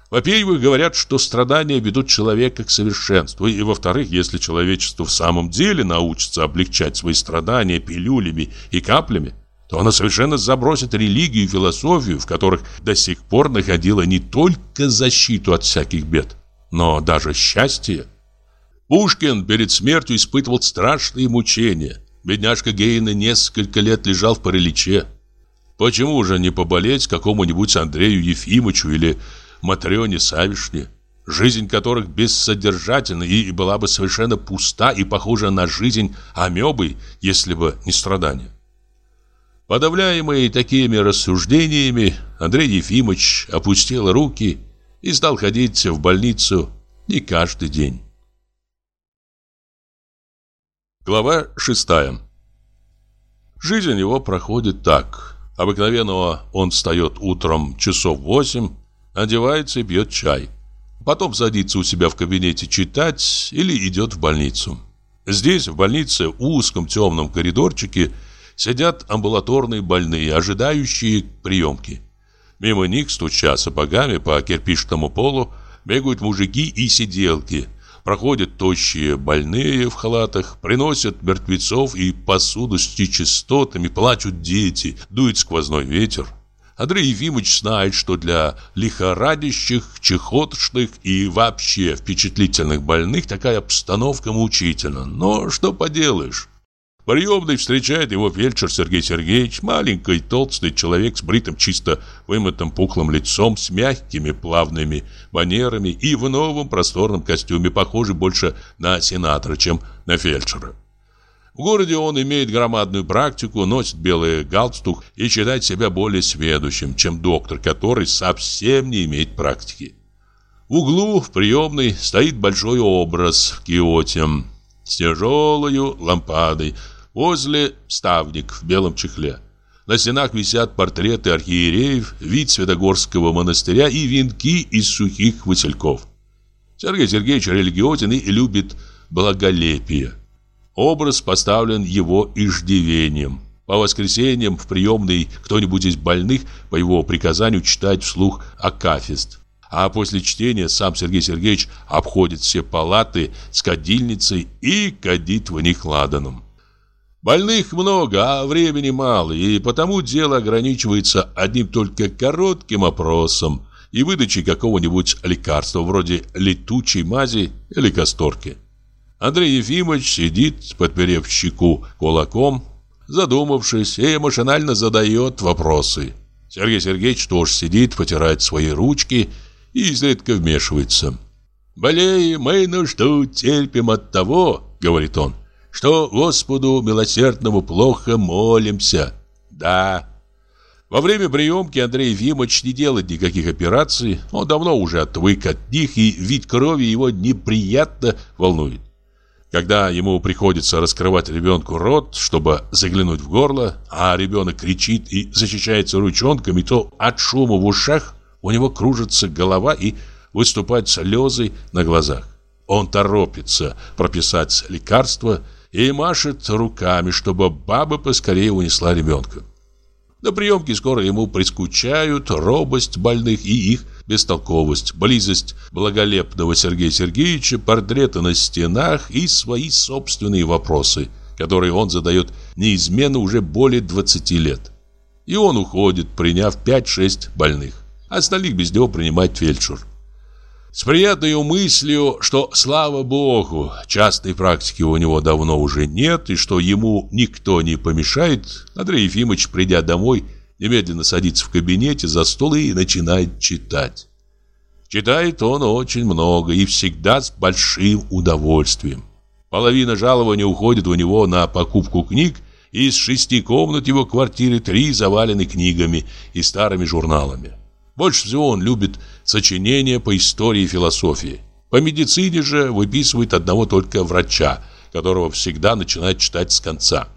A: Во-первых, говорят, что страдания ведут человека к совершенству, и во-вторых, если человечество в самом деле научится облегчать свои страдания пилюлями и каплями, то оно совершенно забросит религию и философию, в которых до сих пор находило не только защиту от всяких бед, но даже счастье. Пушкин перед смертью испытывал страшные мучения. Бедняжка Гейна несколько лет лежал в параличе. Почему же не поболеть какому-нибудь Андрею Ефимовичу или Матрёне Савишне, жизнь которых бессодержательна и была бы совершенно пуста и похожа на жизнь амебы, если бы не страдания? Подавляемый такими рассуждениями, Андрей Ефимович опустил руки и стал ходить в больницу не каждый день. Глава шестая Жизнь его проходит так. Обыкновенно он встает утром часов восемь, одевается и пьет чай. Потом садится у себя в кабинете читать или идет в больницу. Здесь, в больнице, в узком темном коридорчике, сидят амбулаторные больные, ожидающие приемки. Мимо них, стуча сапогами по кирпичному полу, бегают мужики и сиделки – Проходят тощие больные в халатах, приносят мертвецов и посуду с нечистотами, плачут дети, дует сквозной ветер. Андрей Ефимович знает, что для лихорадящих, чехоточных и вообще впечатлительных больных такая обстановка мучительна. Но что поделаешь? Приемный встречает его фельдшер Сергей Сергеевич, маленький толстый человек с бритым чисто вымытым пухлым лицом, с мягкими плавными манерами и в новом просторном костюме, похожий больше на сенатора, чем на фельдшера. В городе он имеет громадную практику, носит белый галстук и считает себя более сведущим, чем доктор, который совсем не имеет практики. В углу в приемной стоит большой образ в киоте с тяжелой лампадой, возле ставник в белом чехле. На стенах висят портреты архиереев, вид Святогорского монастыря и венки из сухих васильков. Сергей Сергеевич религиозен и любит благолепие. Образ поставлен его иждивением. По воскресеньям в приемной кто-нибудь из больных по его приказанию читает вслух акафист. А после чтения сам Сергей Сергеевич обходит все палаты с кадильницей и кадит в них ладаном. Больных много, а времени мало, и потому дело ограничивается одним только коротким опросом и выдачей какого-нибудь лекарства, вроде летучей мази или касторки. Андрей Ефимович сидит, подперев щеку кулаком, задумавшись, и машинально задает вопросы. Сергей Сергеевич тоже сидит, потирает свои ручки и изредка вмешивается. «Болеем мы, ну что, терпим от того, — говорит он, что Господу милосердному плохо молимся. Да. Во время приемки Андрей Ефимович не делает никаких операций. Он давно уже отвык от них, и вид крови его неприятно волнует. Когда ему приходится раскрывать ребенку рот, чтобы заглянуть в горло, а ребенок кричит и защищается ручонками, то от шума в ушах у него кружится голова и выступают слезы на глазах. Он торопится прописать лекарство и машет руками, чтобы баба поскорее унесла ребенка. На приемке скоро ему прискучают робость больных и их бестолковость, близость благолепного Сергея Сергеевича, портреты на стенах и свои собственные вопросы, которые он задает неизменно уже более 20 лет. И он уходит, приняв 5-6 больных. Остальных без него принимает фельдшер. С приятной мыслью, что, слава богу, частной практики у него давно уже нет, и что ему никто не помешает, Андрей Ефимович, придя домой, немедленно садится в кабинете за стол и начинает читать. Читает он очень много и всегда с большим удовольствием. Половина жалования уходит у него на покупку книг, и из шести комнат его квартиры три завалены книгами и старыми журналами. Больше всего он любит сочинения по истории и философии. По медицине же выписывает одного только врача, которого всегда начинает читать с конца.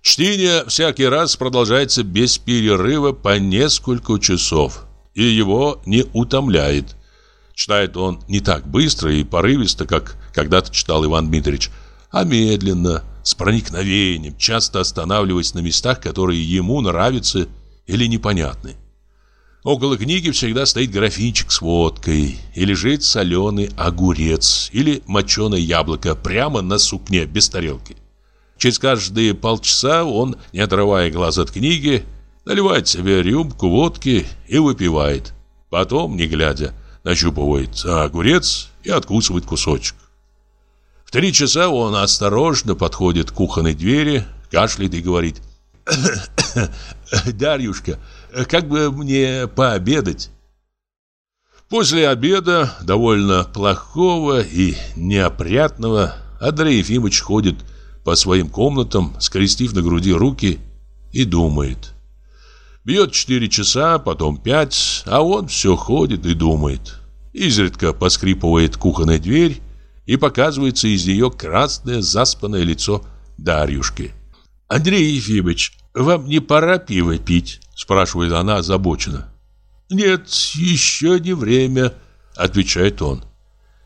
A: Чтение всякий раз продолжается без перерыва по несколько часов, и его не утомляет. Читает он не так быстро и порывисто, как когда-то читал Иван Дмитриевич, а медленно, с проникновением, часто останавливаясь на местах, которые ему нравятся или непонятны. Около книги всегда стоит графинчик с водкой, и лежит соленый огурец или моченое яблоко прямо на сукне, без тарелки. Через каждые полчаса он, не отрывая глаз от книги, наливает себе рюмку водки и выпивает. Потом, не глядя, нащупывает огурец и откусывает кусочек. В три часа он осторожно подходит к кухонной двери, кашляет и говорит «Дарьюшка, как бы мне пообедать?» После обеда, довольно плохого и неопрятного, Андрей Ефимович ходит по своим комнатам, скрестив на груди руки и думает. Бьет четыре часа, потом пять, а он все ходит и думает. Изредка поскрипывает кухонная дверь, и показывается из нее красное заспанное лицо Дарьюшки. «Андрей Ефимович, вам не пора пиво пить?» Спрашивает она озабоченно. «Нет, еще не время», — отвечает он.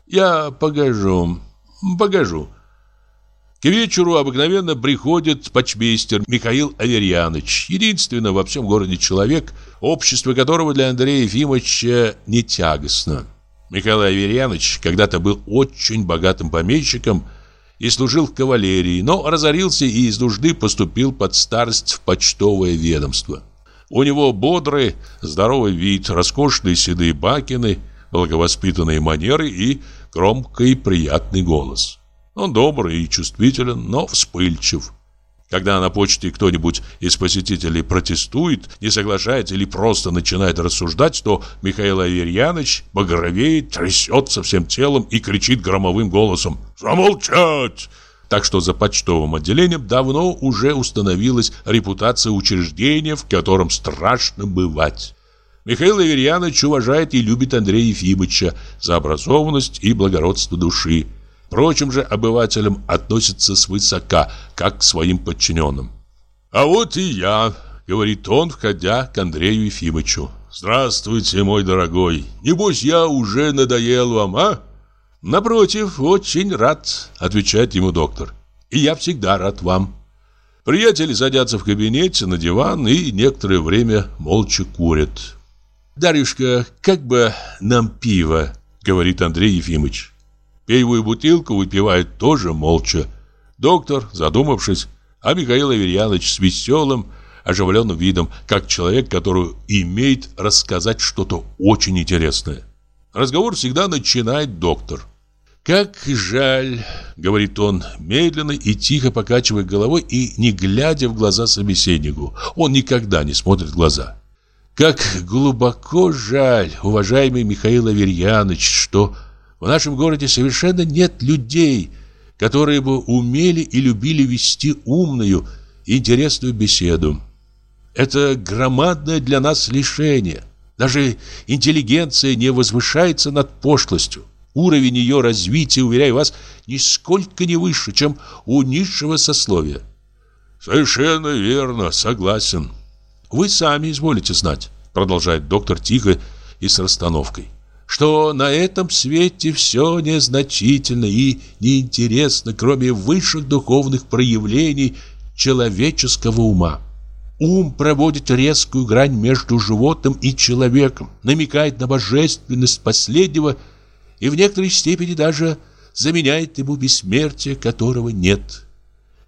A: «Я погожу, погожу». К вечеру обыкновенно приходит почмейстер Михаил Аверьяныч, единственный во всем городе человек, общество которого для Андрея Ефимовича не тягостно. Михаил Аверьяныч когда-то был очень богатым помещиком и служил в кавалерии, но разорился и из нужды поступил под старость в почтовое ведомство. У него бодрый, здоровый вид, роскошные седые бакины, благовоспитанные манеры и громкий приятный голос. Он добрый и чувствителен, но вспыльчив. Когда на почте кто-нибудь из посетителей протестует, не соглашается или просто начинает рассуждать, то Михаил Аверьяныч багровеет, трясется всем телом и кричит громовым голосом «Замолчать!» Так что за почтовым отделением давно уже установилась репутация учреждения, в котором страшно бывать. Михаил Аверьянович уважает и любит Андрея Ефимовича за образованность и благородство души. Прочим же обывателям относится свысока, как к своим подчиненным. «А вот и я», — говорит он, входя к Андрею Ефимовичу. «Здравствуйте, мой дорогой. Небось, я уже надоел вам, а?» «Напротив, очень рад», — отвечает ему доктор. «И я всегда рад вам». Приятели садятся в кабинете на диван и некоторое время молча курят. «Дарюшка, как бы нам пиво?» — говорит Андрей Ефимович. Пеевую бутылку выпивают тоже молча. Доктор, задумавшись, а Михаил Аверьянович с веселым, оживленным видом, как человек, который имеет рассказать что-то очень интересное. Разговор всегда начинает доктор. «Как жаль», — говорит он, медленно и тихо покачивая головой и не глядя в глаза собеседнику. Он никогда не смотрит в глаза. «Как глубоко жаль, уважаемый Михаил Аверьянович, что в нашем городе совершенно нет людей, которые бы умели и любили вести умную интересную беседу. Это громадное для нас лишение. Даже интеллигенция не возвышается над пошлостью. Уровень ее развития, уверяю вас, нисколько не выше, чем у низшего сословия.
B: Совершенно верно, согласен.
A: Вы сами изволите знать, продолжает доктор тихо и с расстановкой, что на этом свете все незначительно и неинтересно, кроме высших духовных проявлений человеческого ума. Ум проводит резкую грань между животным и человеком, намекает на божественность последнего – и в некоторой степени даже заменяет ему бессмертие, которого нет.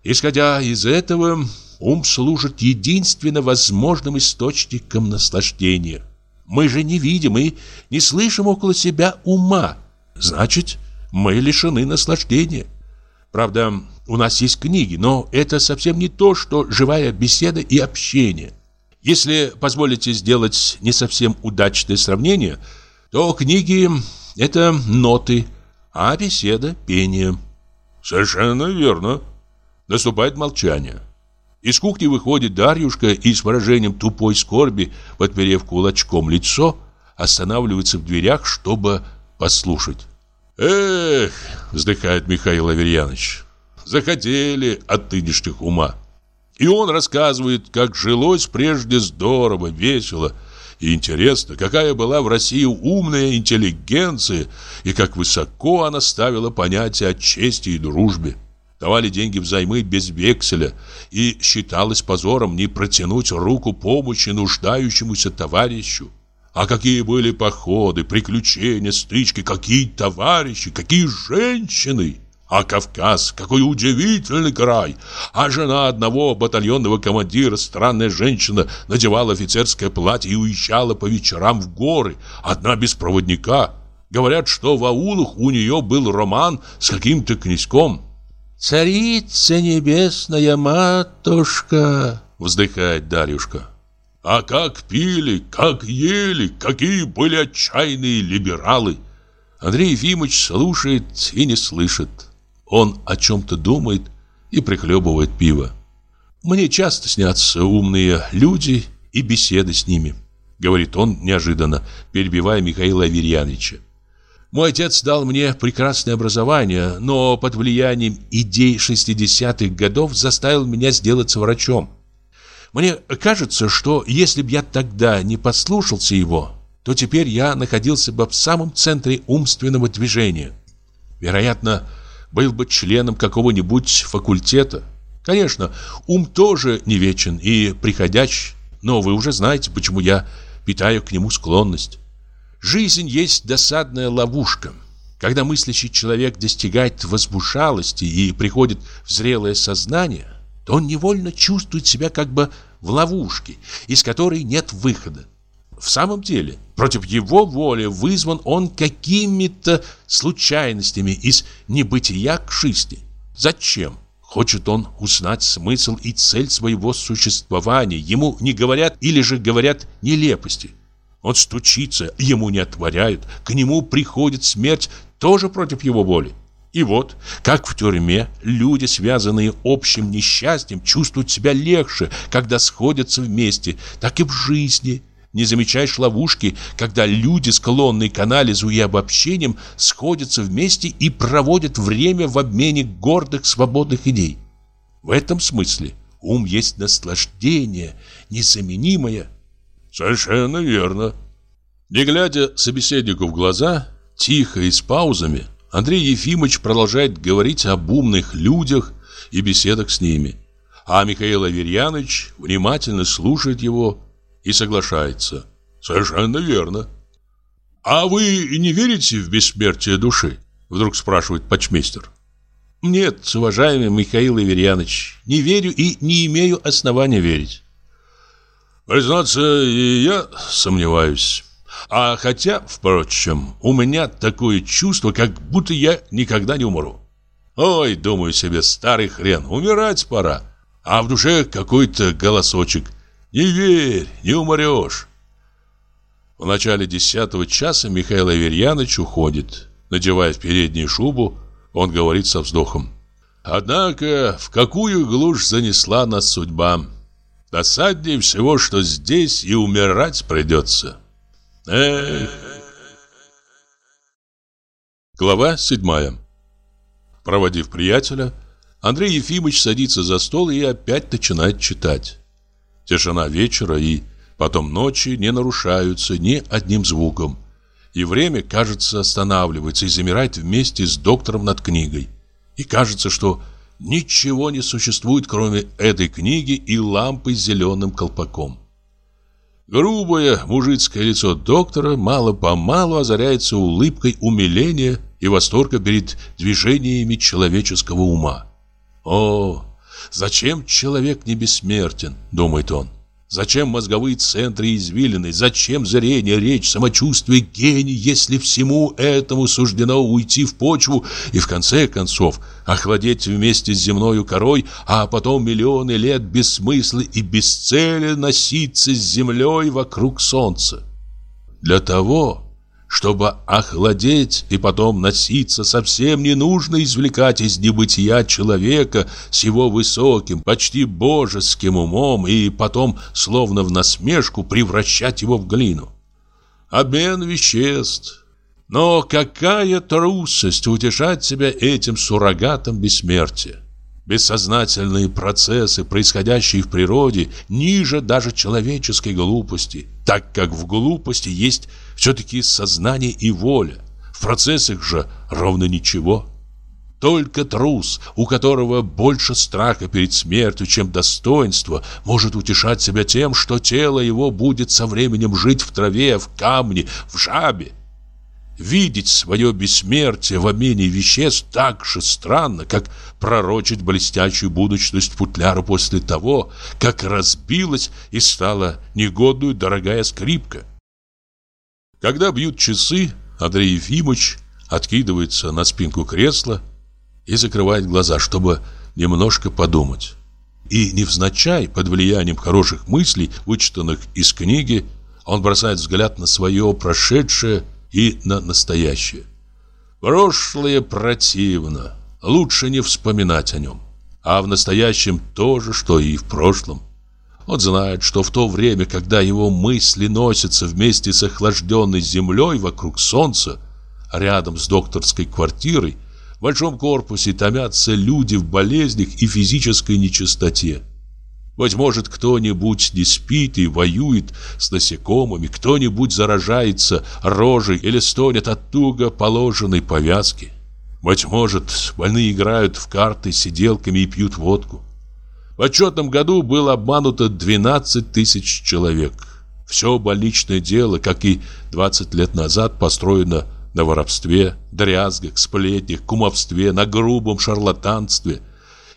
A: Исходя из этого, ум служит единственно возможным источником наслаждения. Мы же не видим и не слышим около себя ума. Значит, мы лишены наслаждения. Правда, у нас есть книги, но это совсем не то, что живая беседа и общение. Если позволите сделать не совсем удачное сравнение, то книги это ноты, а беседа – пение.
B: Совершенно верно.
A: Наступает молчание. Из кухни выходит Дарьюшка и с выражением тупой скорби, подперев кулачком лицо, останавливается в дверях, чтобы послушать.
B: «Эх!» – вздыхает Михаил Аверьянович. «Захотели от нынешних ума». И он рассказывает, как жилось прежде здорово, весело – и интересно, какая была в России умная интеллигенция и как высоко она ставила понятие о чести и дружбе. Давали деньги взаймы без векселя, и считалось позором не протянуть руку помощи нуждающемуся товарищу. А какие были походы, приключения, стычки, какие товарищи, какие женщины! А Кавказ, какой удивительный край! А жена одного батальонного командира, странная женщина, надевала офицерское платье и уезжала по вечерам в горы, одна без проводника. Говорят, что в аулах у нее был роман с каким-то князьком.
C: «Царица небесная матушка!» — вздыхает Дарюшка.
B: А как пили, как ели, какие были отчаянные либералы!
A: Андрей Ефимович слушает и не слышит. Он о чем-то думает и прихлебывает пиво. Мне часто снятся умные люди и беседы с ними, говорит он неожиданно, перебивая Михаила Аверьяновича. Мой отец дал мне прекрасное образование, но под влиянием идей 60-х годов заставил меня сделаться врачом. Мне кажется, что если бы я тогда не послушался его, то теперь я находился бы в самом центре умственного движения. Вероятно, был бы членом какого-нибудь факультета. Конечно, ум тоже не вечен и приходящий, но вы уже знаете, почему я питаю к нему склонность. Жизнь есть досадная ловушка. Когда мыслящий человек достигает возбужалости и приходит в зрелое сознание, то он невольно чувствует себя как бы в ловушке, из которой нет выхода. В самом деле, против его воли вызван он какими-то случайностями из небытия к жизни. Зачем? Хочет он узнать смысл и цель своего существования. Ему не говорят или же говорят нелепости. Он стучится, ему не отворяют. К нему приходит смерть тоже против его воли. И вот, как в тюрьме, люди, связанные общим несчастьем, чувствуют себя легче, когда сходятся вместе, так и в жизни –
C: не замечаешь ловушки, когда люди, склонные к анализу и обобщениям, сходятся вместе и проводят время в обмене гордых свободных идей. В этом смысле ум есть наслаждение, незаменимое.
B: Совершенно верно. Не глядя собеседнику в глаза, тихо и с паузами, Андрей Ефимович продолжает говорить об умных людях и беседах с ними. А Михаил Аверьянович внимательно слушает его и соглашается. Совершенно верно. А вы не верите в бессмертие души? Вдруг спрашивает почмейстер.
C: Нет, уважаемый Михаил Аверьянович, не верю и не имею основания верить.
B: Признаться, и я сомневаюсь. А хотя, впрочем, у меня такое чувство, как будто я никогда не умру. Ой, думаю себе, старый хрен, умирать пора. А в душе какой-то голосочек. Не верь, не умрешь. В начале десятого часа Михаил Аверьянович уходит. Надевая переднюю шубу, он говорит со вздохом. Однако, в какую глушь занесла нас судьба. Досаднее всего, что здесь и умирать придется. Эх.
A: Глава седьмая. Проводив приятеля, Андрей Ефимович садится за стол и опять начинает читать. Тишина вечера и потом ночи не нарушаются ни одним звуком. И время, кажется, останавливается и замирает вместе с доктором над книгой. И кажется, что ничего не существует, кроме этой книги и лампы с зеленым колпаком. Грубое мужицкое лицо доктора мало-помалу озаряется улыбкой умиления и восторга перед движениями человеческого ума. «О, зачем человек не бессмертен?» – думает он. Зачем мозговые центры извилины? Зачем зрение, речь, самочувствие, гений, если всему этому суждено уйти в почву и в конце концов охладеть вместе с земною корой, а потом миллионы лет без смысла и без цели носиться с землей вокруг солнца? Для того, чтобы охладеть и потом носиться, совсем не нужно извлекать из небытия человека с его высоким, почти божеским умом и потом, словно в насмешку, превращать его в глину. Обмен веществ. Но какая трусость утешать себя этим суррогатом бессмертия. Бессознательные процессы, происходящие в природе, ниже даже человеческой глупости, так как в глупости есть все-таки сознание и воля. В процессах же ровно ничего. Только трус, у которого больше страха перед смертью, чем достоинства, может утешать себя тем, что тело его будет со временем жить в траве, в камне, в жабе. Видеть свое бессмертие в обмене веществ так же странно, как пророчить блестящую будущность футляра после того, как разбилась и стала негодную дорогая скрипка. Когда бьют часы, Андрей Ефимович откидывается на спинку кресла и закрывает глаза, чтобы немножко подумать. И невзначай, под влиянием хороших мыслей, вычитанных из книги, он бросает взгляд на свое прошедшее и на настоящее. Прошлое противно, лучше не вспоминать о нем. А в настоящем то же, что и в прошлом. Он знает, что в то время, когда его мысли носятся вместе с охлажденной землей вокруг солнца, рядом с докторской квартирой, в большом корпусе томятся люди в болезнях и физической нечистоте. Быть может, кто-нибудь не спит и воюет с насекомыми, кто-нибудь заражается рожей или стонет от туго положенной повязки. Быть может, больные играют в карты с сиделками и пьют водку. В отчетном году было обмануто 12 тысяч человек. Все больничное дело, как и 20 лет назад, построено на воровстве, дрязгах, сплетнях, кумовстве, на грубом шарлатанстве –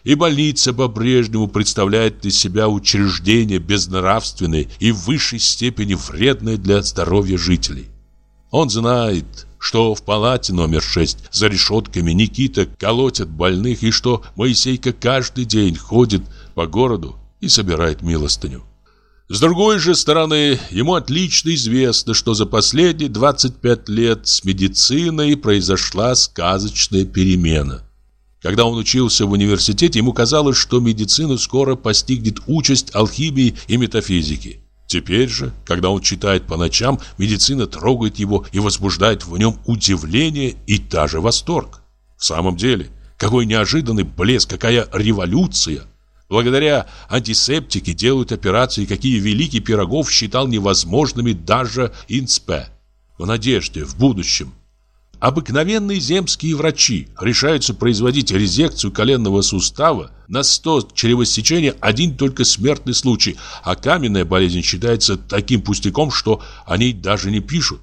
A: и больница по-прежнему представляет из себя учреждение безнравственное и в высшей степени вредное для здоровья жителей. Он знает, что в палате номер 6 за решетками Никита колотят больных и что Моисейка каждый день ходит по городу и собирает милостыню. С другой же стороны, ему отлично известно, что за последние 25 лет с медициной произошла сказочная перемена. Когда он учился в университете, ему казалось, что медицину скоро постигнет участь алхимии и метафизики.
C: Теперь же, когда он читает по ночам, медицина трогает его и возбуждает в нем удивление и даже восторг. В самом деле, какой неожиданный блеск, какая революция! Благодаря антисептике делают операции, какие Великий Пирогов считал невозможными даже Инспе. В надежде, в будущем. Обыкновенные земские врачи решаются производить резекцию коленного сустава на 100 чревосечения один только смертный случай, а каменная болезнь считается таким пустяком, что о ней даже не пишут.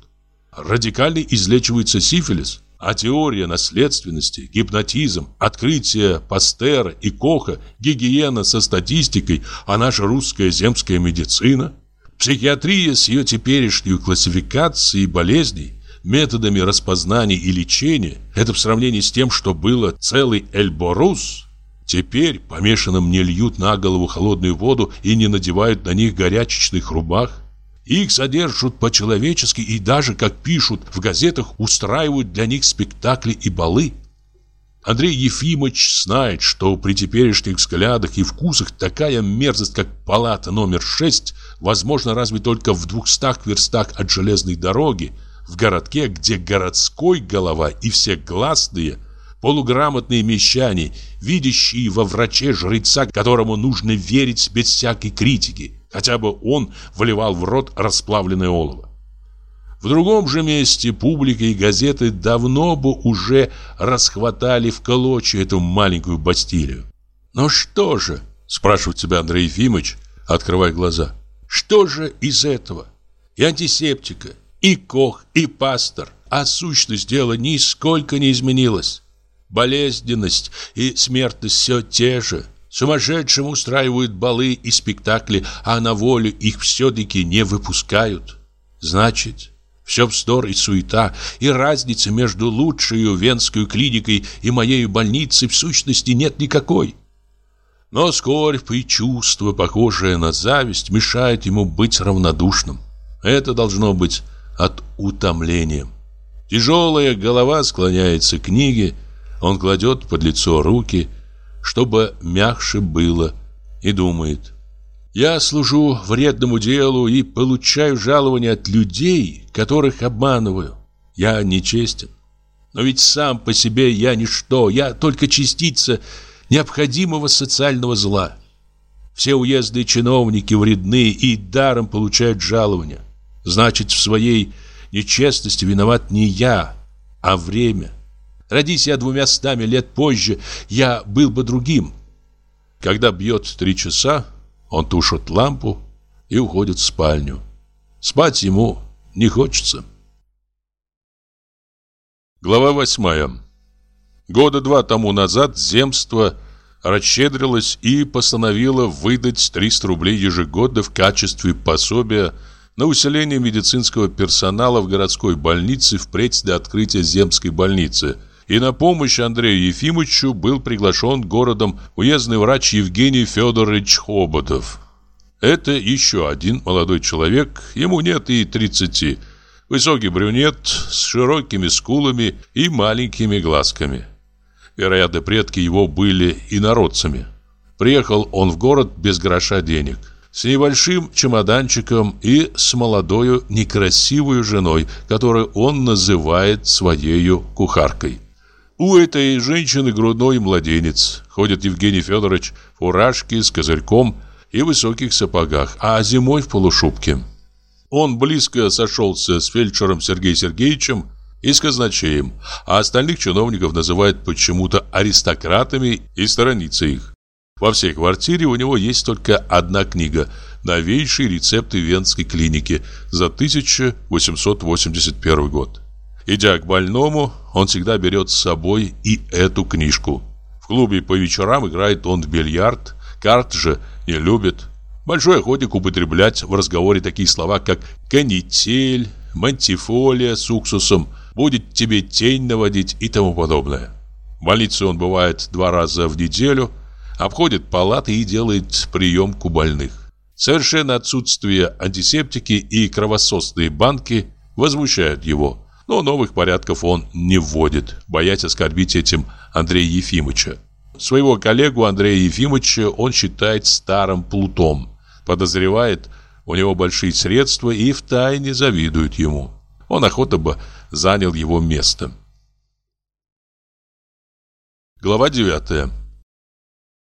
C: Радикально излечивается сифилис, а теория наследственности, гипнотизм, открытие Пастера и Коха, гигиена со статистикой, а наша русская земская медицина, психиатрия с ее теперешней классификацией болезней – методами распознания и лечения, это в сравнении с тем, что было целый Эльборус, теперь помешанным не льют на голову холодную воду и не надевают на них горячечных рубах. Их содержат по-человечески и даже, как пишут в газетах, устраивают для них спектакли и балы. Андрей Ефимович знает, что при теперешних взглядах и вкусах такая мерзость, как палата номер 6, возможно разве только в двухстах верстах от железной дороги, в городке, где городской голова и все гласные, полуграмотные мещане, видящие во враче жреца, которому нужно верить без всякой критики, хотя бы он вливал в рот расплавленное олово. В другом же месте публика и газеты давно бы уже расхватали в клочья эту маленькую Бастилию. «Но что же?» – спрашивает тебя Андрей Ефимович, открывая глаза. «Что же из этого? И антисептика, и Кох, и пастор, а сущность дела нисколько не изменилась. Болезненность и смертность все те же. Сумасшедшим устраивают балы и спектакли, а на волю их все-таки не выпускают. Значит, все вздор и суета, и разницы между лучшей венской клиникой и моей больницей в сущности нет никакой. Но скорбь и чувство, похожее на зависть, мешает ему быть равнодушным. Это должно быть от утомления. Тяжелая голова склоняется к книге, он кладет под лицо руки, чтобы мягче было, и думает. Я служу вредному делу и получаю жалования от людей, которых обманываю. Я нечестен. Но ведь сам по себе я ничто, я только частица необходимого социального зла. Все уездные чиновники вредны и даром получают жалования. Значит, в своей нечестности виноват не я, а время. Родись я двумя стами лет позже, я был бы другим. Когда бьет три часа, он тушит лампу и уходит в спальню. Спать ему не хочется.
A: Глава восьмая. Года два тому назад земство расщедрилось и постановило выдать 300 рублей ежегодно в качестве пособия на усиление медицинского персонала в городской больнице впредь до открытия земской больницы. И на помощь Андрею Ефимовичу был приглашен городом уездный врач Евгений Федорович Хоботов. Это еще один молодой человек, ему нет и 30. Высокий брюнет с широкими скулами и маленькими глазками. Вероятно, предки его были инородцами. Приехал он в город без гроша денег с небольшим чемоданчиком и с молодою некрасивой женой, которую он называет своей кухаркой. У этой женщины грудной младенец. Ходит Евгений Федорович в фуражке с козырьком и высоких сапогах, а зимой в полушубке. Он близко сошелся с фельдшером Сергеем Сергеевичем и с казначеем, а остальных чиновников называют почему-то аристократами и сторонится их. Во всей квартире у него есть только одна книга «Новейшие рецепты Венской клиники» за 1881 год. Идя к больному, он всегда берет с собой и эту книжку. В клубе по вечерам играет он в бильярд, карт же не любит. Большой охотник употреблять в разговоре такие слова, как «канитель», «мантифолия» с уксусом, «будет тебе тень наводить» и тому подобное. В больнице он бывает два раза в неделю – обходит палаты и делает приемку больных. Совершенно отсутствие антисептики и кровососные банки возмущают его. Но новых порядков он не вводит, боясь оскорбить этим Андрея Ефимовича. Своего коллегу Андрея Ефимовича он считает старым плутом. Подозревает,
C: У него большие средства и втайне завидуют ему. Он охотно бы занял его место. Глава 9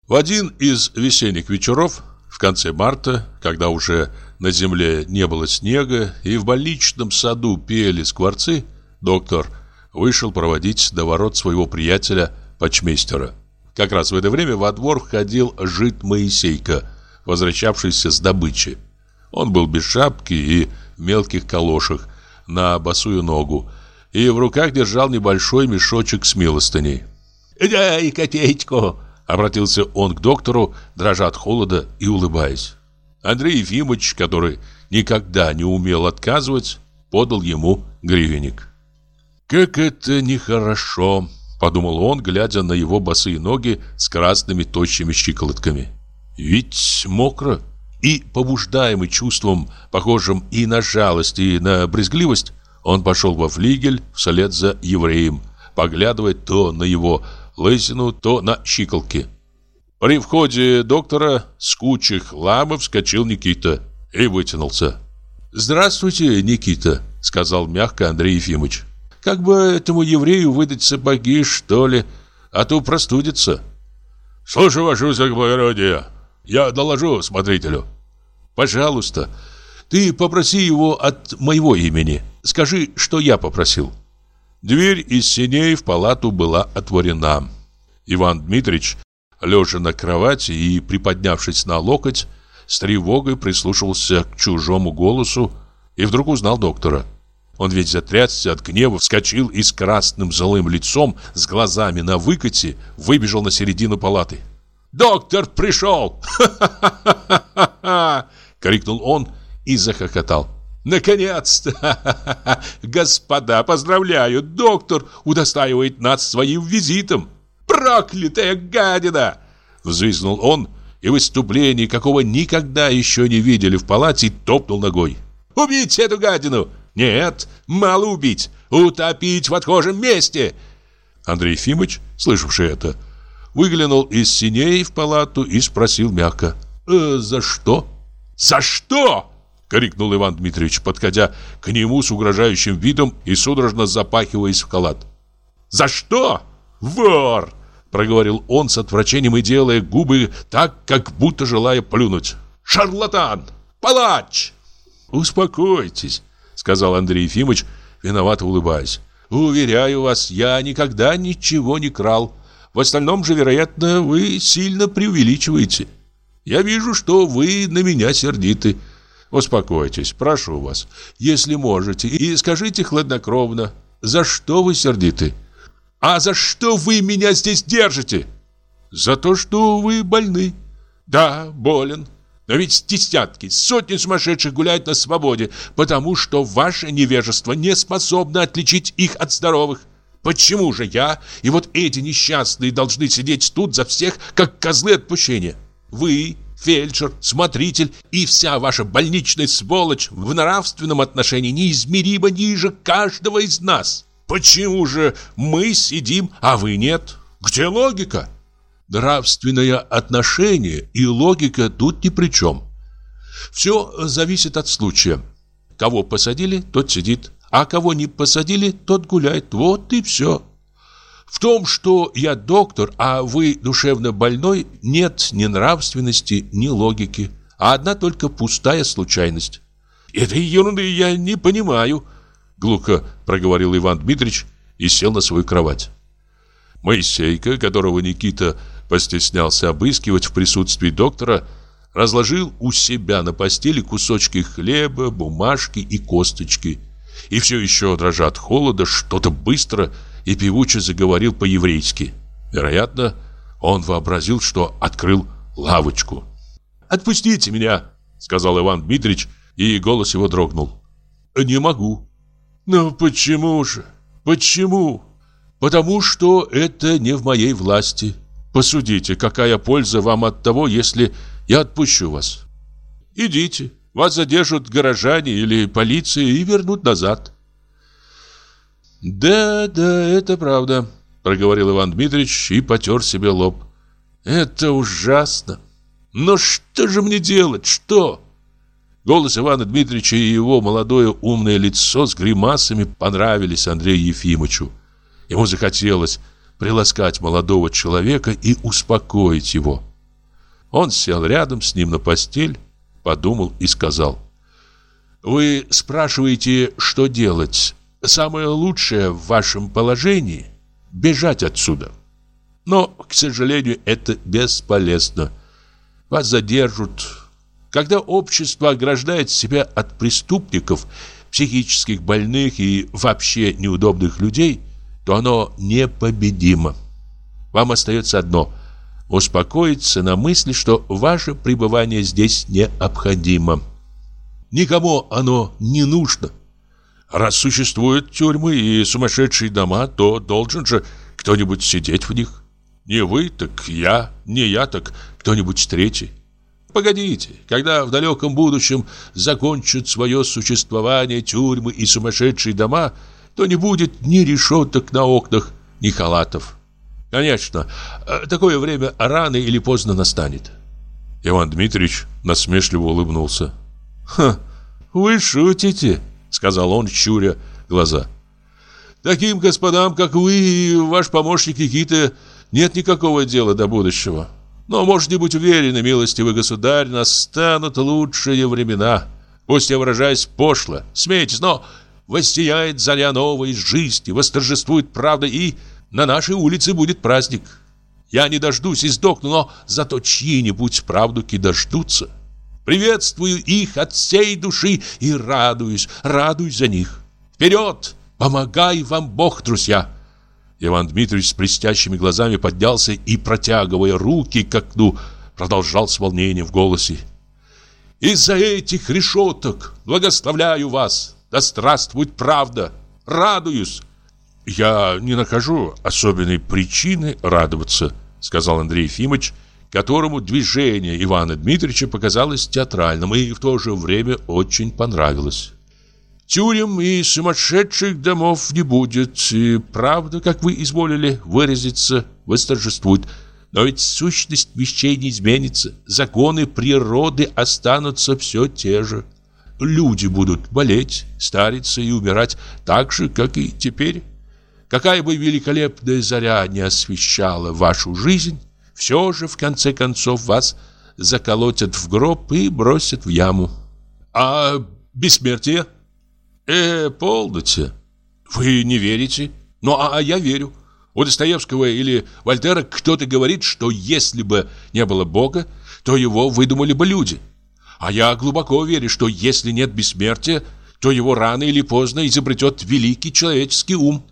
C: В один из весенних вечеров, в конце марта, когда уже на земле не было снега и в больничном саду пели скворцы, доктор вышел проводить до ворот своего приятеля, почмейстера. Как раз в это время во двор входил жид Моисейка, возвращавшийся с добычи. Он был без шапки и в мелких калошах, на босую ногу, и в руках держал небольшой мешочек с милостыней.
B: «Дай копеечку!»
C: — обратился он к доктору, дрожа от холода и улыбаясь. Андрей Ефимович, который никогда не умел отказывать, подал ему гривенник. «Как это нехорошо!» — подумал он, глядя на его босые ноги с красными тощими щиколотками. «Ведь мокро!» И, побуждаемый чувством, похожим и на жалость, и на брезгливость, он пошел во флигель вслед за евреем, поглядывая то на его лысину, то на щиколки. При входе доктора с кучей хлама вскочил Никита и вытянулся. «Здравствуйте, Никита», — сказал мягко Андрей Ефимович. «Как бы этому еврею выдать сапоги, что ли, а то простудится».
A: «Слушаю, ваше высокоблагородие. Я доложу смотрителю».
C: «Пожалуйста, ты попроси его от моего имени. Скажи, что я попросил». Дверь из синей в палату была отворена. Иван Дмитрич лежа на кровати и приподнявшись на локоть, с тревогой прислушивался к чужому голосу и вдруг узнал доктора. Он ведь затрясся от гнева, вскочил и с красным злым лицом, с глазами на выкате, выбежал на середину палаты. «Доктор пришел!» <laughs> Крикнул он и захохотал. «Наконец-то! <laughs> Господа, поздравляю! Доктор удостаивает нас своим визитом!» проклятая гадина!» Взвизгнул он и в выступлении, какого никогда еще не видели в палате, топнул ногой. «Убить эту гадину! Нет, мало убить! Утопить в отхожем месте!» Андрей Ефимович, слышавший это, выглянул из синей в палату и спросил мягко. «Э, «За что?» «За что?» — крикнул Иван Дмитриевич, подходя к нему с угрожающим видом и судорожно запахиваясь в халат. «За что? Вор!» проговорил он с отвращением и делая губы так, как будто желая плюнуть. «Шарлатан! Палач!» «Успокойтесь», — сказал Андрей Ефимович, виновато улыбаясь. «Уверяю вас, я никогда ничего не крал. В остальном же, вероятно, вы сильно преувеличиваете. Я вижу, что вы на меня сердиты. Успокойтесь, прошу вас, если можете, и скажите хладнокровно, за что вы сердиты?» «А за что вы меня здесь держите?» «За то, что вы больны». «Да, болен. Но ведь десятки, сотни сумасшедших гуляют на свободе, потому что ваше невежество не способно отличить их от здоровых. Почему же я и вот эти несчастные должны сидеть тут за всех, как козлы отпущения? Вы, фельдшер, смотритель и вся ваша больничная сволочь в нравственном отношении неизмеримо ниже каждого из нас». Почему же мы сидим, а вы нет? Где логика? Нравственное отношение и логика тут ни при чем. Все зависит от случая. Кого посадили, тот сидит, а кого не посадили, тот гуляет. Вот и все. В том, что я доктор, а вы душевно больной, нет ни нравственности, ни логики, а одна только пустая случайность. Этой ерунды я не понимаю, Глухо проговорил Иван Дмитрич и сел на свою кровать. Моисейка, которого Никита постеснялся обыскивать в присутствии доктора, разложил у себя на постели кусочки хлеба, бумажки и косточки. И все еще, дрожа от холода, что-то быстро и певуче заговорил по-еврейски. Вероятно, он вообразил, что открыл лавочку. «Отпустите меня!» — сказал Иван Дмитрич, и голос его дрогнул. «Не могу», «Ну почему же? Почему?» «Потому что это не в моей власти. Посудите, какая польза вам от того, если я отпущу вас? Идите, вас задержат горожане или полиция и вернут назад». «Да, да, это правда», — проговорил Иван Дмитриевич и потер себе лоб. «Это ужасно. Но что же мне делать? Что?» Голос Ивана Дмитриевича и его молодое умное лицо с гримасами понравились Андрею Ефимовичу. Ему захотелось приласкать молодого человека и успокоить его. Он сел рядом с ним на постель, подумал и сказал. «Вы спрашиваете, что делать? Самое лучшее в вашем положении – бежать отсюда. Но, к сожалению, это бесполезно. Вас задержат, когда общество ограждает себя от преступников, психических больных и вообще неудобных людей, то оно непобедимо. Вам остается одно – успокоиться на мысли, что ваше пребывание здесь необходимо. Никому оно не нужно. Раз существуют тюрьмы и сумасшедшие дома, то должен же кто-нибудь сидеть в них. Не вы, так я, не я, так кто-нибудь третий. Погодите, когда в далеком будущем закончат свое существование тюрьмы и сумасшедшие дома, то не будет ни решеток на окнах, ни халатов. Конечно, э, такое время рано или поздно настанет. Иван Дмитриевич насмешливо улыбнулся. «Ха, вы шутите», — сказал он, щуря глаза. «Таким господам, как вы и ваш помощник Никита, нет никакого дела до будущего. Но можете быть уверены, милостивый государь, настанут лучшие времена. Пусть я выражаюсь пошло, смейтесь, но воссияет заря новой жизни, восторжествует правда и на нашей улице будет праздник. Я не дождусь и сдохну, но зато чьи-нибудь правдуки дождутся. Приветствую их от всей души и радуюсь, радуюсь за них. Вперед! Помогай вам Бог, друзья!» Иван Дмитриевич с блестящими глазами поднялся и, протягивая руки к окну, продолжал с волнением в голосе. «Из-за этих решеток благословляю вас! Да здравствует правда! Радуюсь!» «Я не нахожу особенной причины радоваться», сказал Андрей Ефимович, которому движение Ивана Дмитриевича показалось театральным и в то же время очень понравилось. Тюрем и сумасшедших домов не будет, и правда, как вы изволили выразиться, восторжествует. Но ведь сущность вещей не изменится, законы природы останутся все те же. Люди будут болеть, стариться и умирать так же, как и теперь. Какая бы великолепная заря не освещала вашу жизнь, все же, в конце концов, вас заколотят в гроб и бросят в яму. А бессмертие? Э, полноте. Вы не верите? Ну, а, а я верю. У Достоевского или Вольтера кто-то говорит, что если бы не было Бога, то его выдумали бы люди. А я глубоко верю, что если нет бессмертия, то его рано или поздно изобретет великий человеческий ум.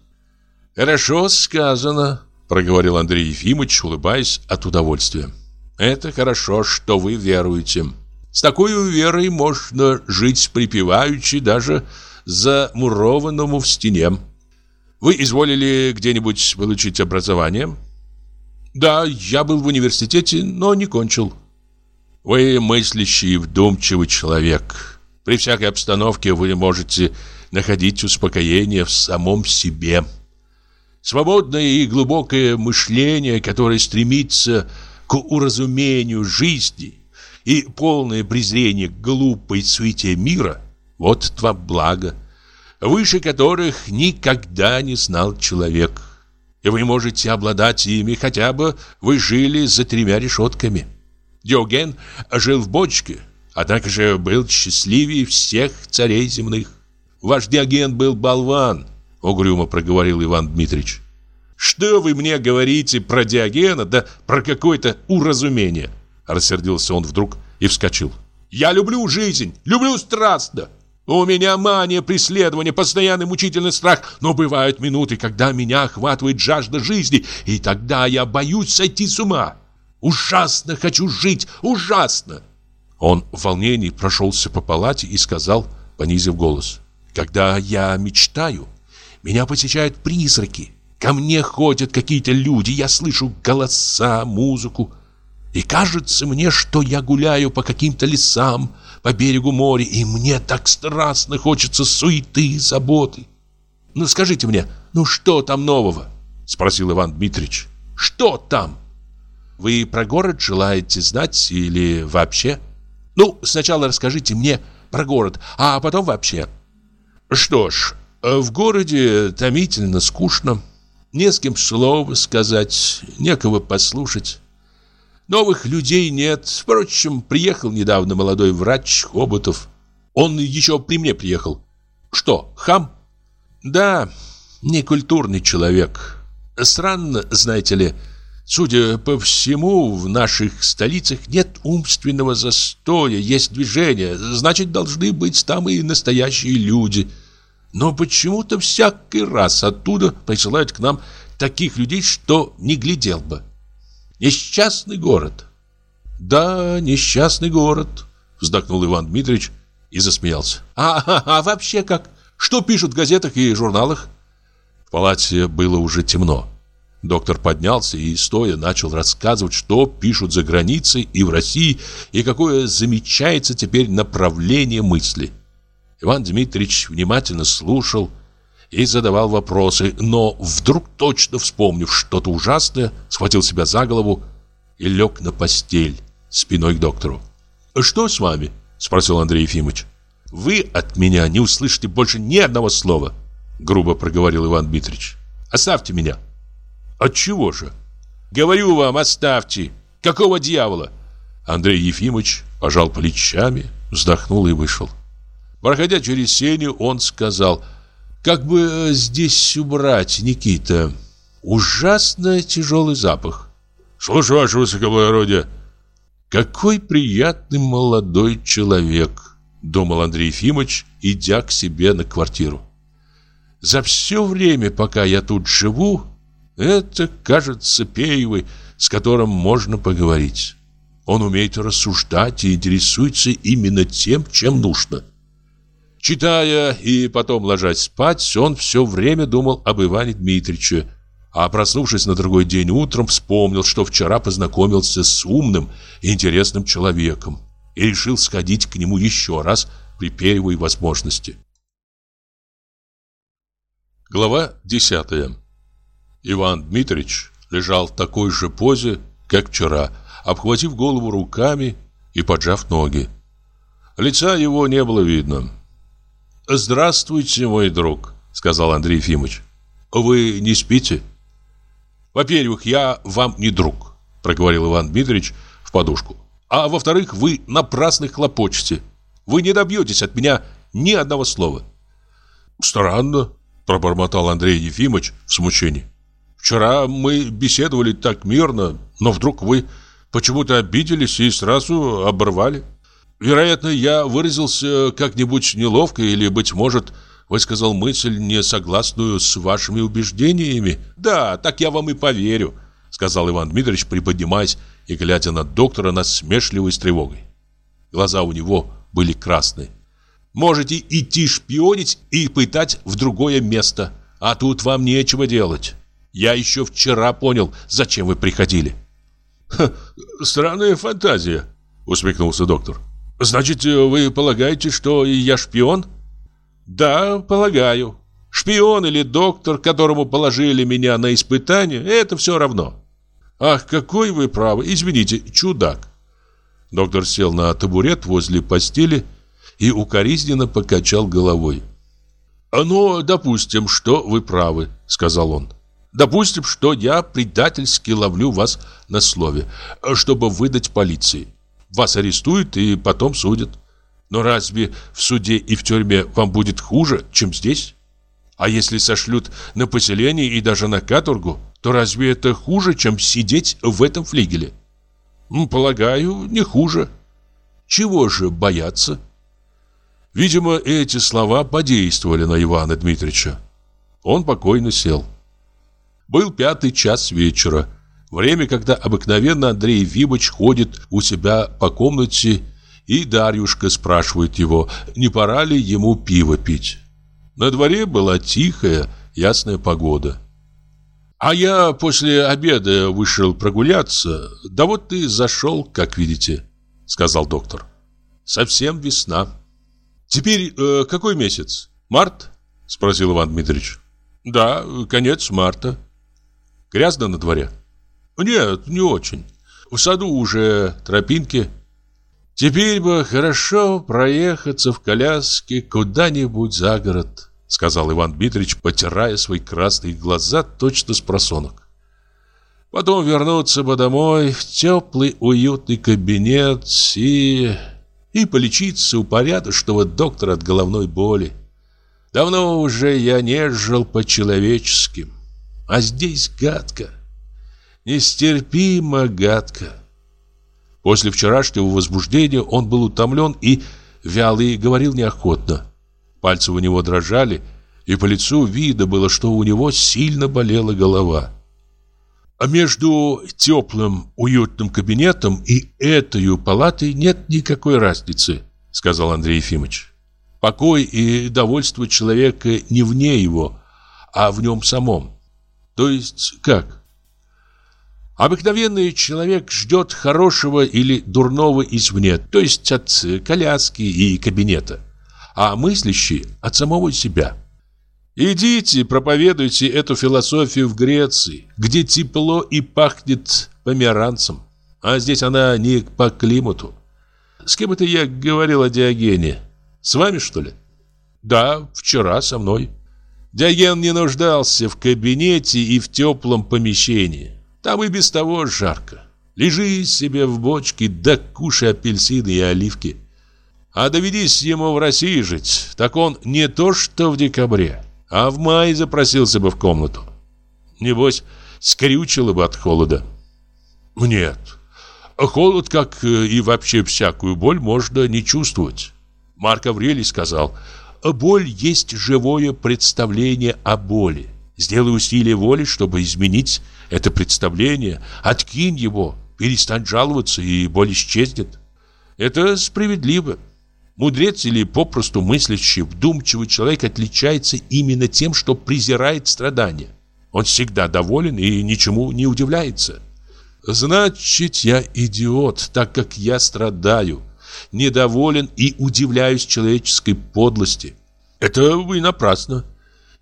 C: «Хорошо сказано», — проговорил Андрей Ефимович, улыбаясь от удовольствия. «Это хорошо, что вы веруете. С такой верой можно жить припеваючи даже замурованному в стене. Вы изволили где-нибудь получить образование? Да, я был в университете, но не кончил. Вы мыслящий вдумчивый человек. При всякой обстановке вы можете находить успокоение в самом себе. Свободное и глубокое мышление, которое стремится к уразумению жизни и полное презрение к глупой суете мира – вот два блага, выше которых никогда не знал человек. И вы можете обладать ими, хотя бы вы жили за тремя решетками. Диоген жил в бочке, однако же был счастливее всех царей земных. Ваш Диоген был болван, угрюмо проговорил Иван Дмитрич. Что вы мне говорите про Диогена, да про какое-то уразумение? Рассердился он вдруг и вскочил. Я люблю жизнь, люблю страстно. У меня мания преследования, постоянный мучительный страх, но бывают минуты, когда меня охватывает жажда жизни, и тогда я боюсь сойти с ума. Ужасно хочу жить, ужасно!» Он в волнении прошелся по палате и сказал, понизив голос, «Когда я мечтаю, меня посещают призраки, ко мне ходят какие-то люди, я слышу голоса, музыку, и кажется мне, что я гуляю по каким-то лесам, по берегу моря, и мне так страстно хочется суеты заботы. Ну скажите мне, ну что там нового? Спросил Иван Дмитрич. Что там? Вы про город желаете знать или вообще? Ну, сначала расскажите мне, про город, а потом вообще. Что ж, в городе томительно скучно. Не с кем слова сказать, некого послушать. Новых людей нет. Впрочем, приехал недавно молодой врач Хоботов. Он еще при мне приехал. Что, хам? Да, некультурный человек. Странно, знаете ли, судя по всему, в наших столицах нет умственного застоя, есть движение, значит, должны быть там и настоящие люди. Но почему-то всякий раз оттуда присылают к нам таких людей, что не глядел бы. Несчастный город. Да, несчастный город, вздохнул Иван Дмитриевич и засмеялся. А, а, а вообще как? Что пишут в газетах и журналах? В палате было уже темно. Доктор поднялся и, стоя, начал рассказывать, что пишут за границей и в России, и какое замечается теперь направление мысли. Иван Дмитриевич внимательно слушал и задавал вопросы, но вдруг, точно вспомнив что-то ужасное, схватил себя за голову и лег на постель спиной к доктору. «Что с вами?» – спросил Андрей Ефимович. «Вы от меня не услышите больше ни одного слова», грубо проговорил Иван Дмитрич. Оставьте меня. От чего же? Говорю вам, оставьте. Какого дьявола? Андрей Ефимович пожал плечами, вздохнул и вышел. Проходя через сеню, он сказал: "Как бы э, здесь убрать, Никита? Ужасно тяжелый запах".
B: "Слушаю, ваше высокоблагородие".
C: "Какой приятный молодой человек", думал Андрей Ефимович, идя к себе на квартиру. За все время, пока я тут живу, это, кажется, Пеевый, с которым можно поговорить. Он умеет рассуждать и интересуется именно тем, чем нужно. Читая и потом ложась спать, он все время думал об Иване Дмитриевиче, а проснувшись на другой день утром, вспомнил, что вчера познакомился с умным и интересным человеком и решил сходить к нему еще раз при первой возможности. Глава 10. Иван Дмитрич лежал в такой же позе, как вчера, обхватив голову руками и поджав ноги. Лица его не было видно. «Здравствуйте, мой друг», — сказал Андрей Ефимович. «Вы не спите?» «Во-первых, я вам не друг», — проговорил Иван Дмитрич в подушку. «А во-вторых, вы напрасно хлопочете. Вы не добьетесь от меня ни одного слова».
B: «Странно», пробормотал Андрей Ефимович в смущении. Вчера мы беседовали так мирно, но вдруг вы почему-то обиделись и сразу оборвали. Вероятно, я выразился как-нибудь неловко или, быть может, высказал мысль, не согласную с вашими убеждениями.
C: Да, так я вам и поверю, сказал Иван Дмитриевич, приподнимаясь и глядя на доктора насмешливой с тревогой. Глаза у него были красные. Можете идти шпионить и пытать в другое место. А тут вам нечего делать. Я еще вчера понял, зачем вы приходили.
B: Странная фантазия, усмехнулся доктор. Значит, вы полагаете, что я шпион?
C: Да, полагаю. Шпион или доктор, которому положили меня на испытание, это все равно. Ах, какой вы правы. Извините, чудак. Доктор сел на табурет возле постели и укоризненно покачал головой. «Ну, допустим, что вы правы», — сказал он. «Допустим, что я предательски ловлю вас на слове, чтобы выдать полиции. Вас арестуют и потом судят. Но разве в суде и в тюрьме вам будет хуже, чем здесь? А если сошлют на поселение и даже на каторгу, то разве это хуже, чем сидеть в этом флигеле? Полагаю, не хуже. Чего же бояться?» Видимо, эти слова подействовали на Ивана Дмитриевича. Он покойно сел. Был пятый час вечера. Время, когда обыкновенно Андрей Вибыч ходит у себя по комнате, и Дарьюшка спрашивает его, не пора ли ему пиво пить. На дворе была тихая, ясная погода. А я после обеда вышел прогуляться, да вот ты зашел, как видите, сказал доктор. Совсем весна. Теперь э, какой месяц? Март? Спросил Иван Дмитриевич. Да, конец марта. Грязно на дворе? Нет, не очень. В саду уже тропинки. Теперь бы хорошо проехаться в коляске куда-нибудь за город, сказал Иван Дмитриевич, потирая свои красные глаза точно с просонок. Потом вернуться бы домой в теплый уютный кабинет и... и полечиться у порядочного доктора от головной боли. Давно уже я не жил по-человечески, а здесь гадко, нестерпимо гадко. После вчерашнего возбуждения он был утомлен и вялый говорил неохотно. Пальцы у него дрожали, и по лицу видно было, что у него сильно болела голова. А между теплым, уютным кабинетом и этой палатой нет никакой разницы, сказал Андрей Ефимович. Покой и довольство человека не вне его, а в нем самом. То есть как? Обыкновенный человек ждет хорошего или дурного извне, то есть от коляски и кабинета, а мыслящий от самого себя. Идите, проповедуйте эту философию в Греции, где тепло и пахнет померанцем. А здесь она не по климату. С кем это я говорил о Диогене? С вами, что ли? Да, вчера со мной. Диоген не нуждался в кабинете и в теплом помещении. Там и без того жарко. Лежи себе в бочке, да кушай апельсины и оливки. А доведись ему в России жить, так он не то что в декабре, а в мае запросился бы в комнату. Небось, скрючило бы от холода. Нет, холод, как и вообще всякую боль, можно не чувствовать. Марк Аврелий сказал, боль есть живое представление о боли. Сделай усилие воли, чтобы изменить это представление, откинь его, перестань жаловаться, и боль исчезнет. Это справедливо. Мудрец или попросту мыслящий, вдумчивый человек отличается именно тем, что презирает страдания. Он всегда доволен и ничему не удивляется. Значит, я идиот, так как я страдаю, недоволен и удивляюсь человеческой подлости. Это вы напрасно.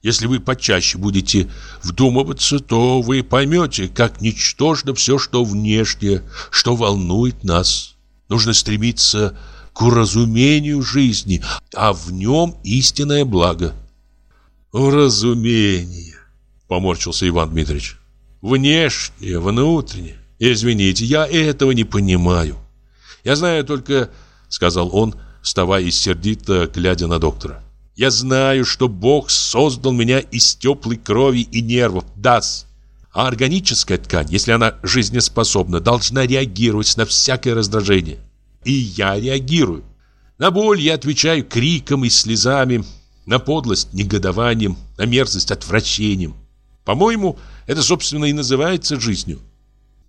C: Если вы почаще будете вдумываться, то вы поймете, как ничтожно все, что внешнее, что волнует нас. Нужно стремиться к уразумению жизни, а в нем истинное благо. Уразумение, поморщился Иван Дмитриевич. Внешнее, внутреннее. Извините, я этого не понимаю. Я знаю только, сказал он, вставая и сердито глядя на доктора. Я знаю, что Бог создал меня из теплой крови и нервов, даст. А органическая ткань, если она жизнеспособна, должна реагировать на всякое раздражение. И я реагирую. На боль я отвечаю криком и слезами, на подлость негодованием, на мерзость отвращением. По-моему, это, собственно, и называется жизнью.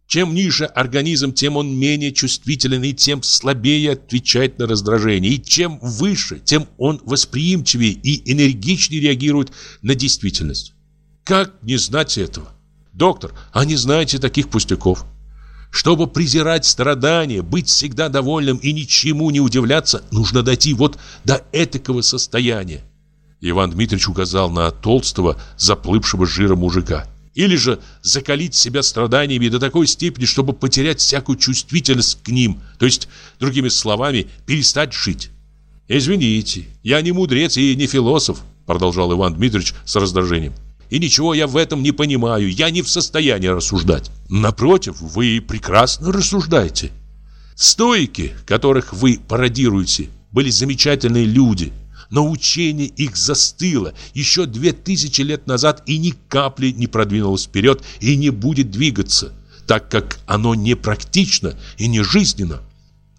C: Чем ниже организм, тем он менее чувствителен и тем слабее отвечает на раздражение. И чем выше, тем он восприимчивее и энергичнее реагирует на действительность. Как не знать этого? Доктор, а не знаете таких пустяков? Чтобы презирать страдания, быть всегда довольным и ничему не удивляться, нужно дойти вот до этакого состояния. Иван Дмитриевич указал на толстого, заплывшего жиром мужика. Или же закалить себя страданиями до такой степени, чтобы потерять всякую чувствительность к ним, то есть, другими словами, перестать жить. «Извините, я не мудрец и не философ», продолжал Иван Дмитриевич с раздражением. И ничего я в этом не понимаю, я не в состоянии рассуждать. Напротив, вы прекрасно рассуждаете. Стойки, которых вы пародируете, были замечательные люди, но учение их застыло еще две тысячи лет назад и ни капли не продвинулось вперед и не будет двигаться, так как оно не практично и не жизненно.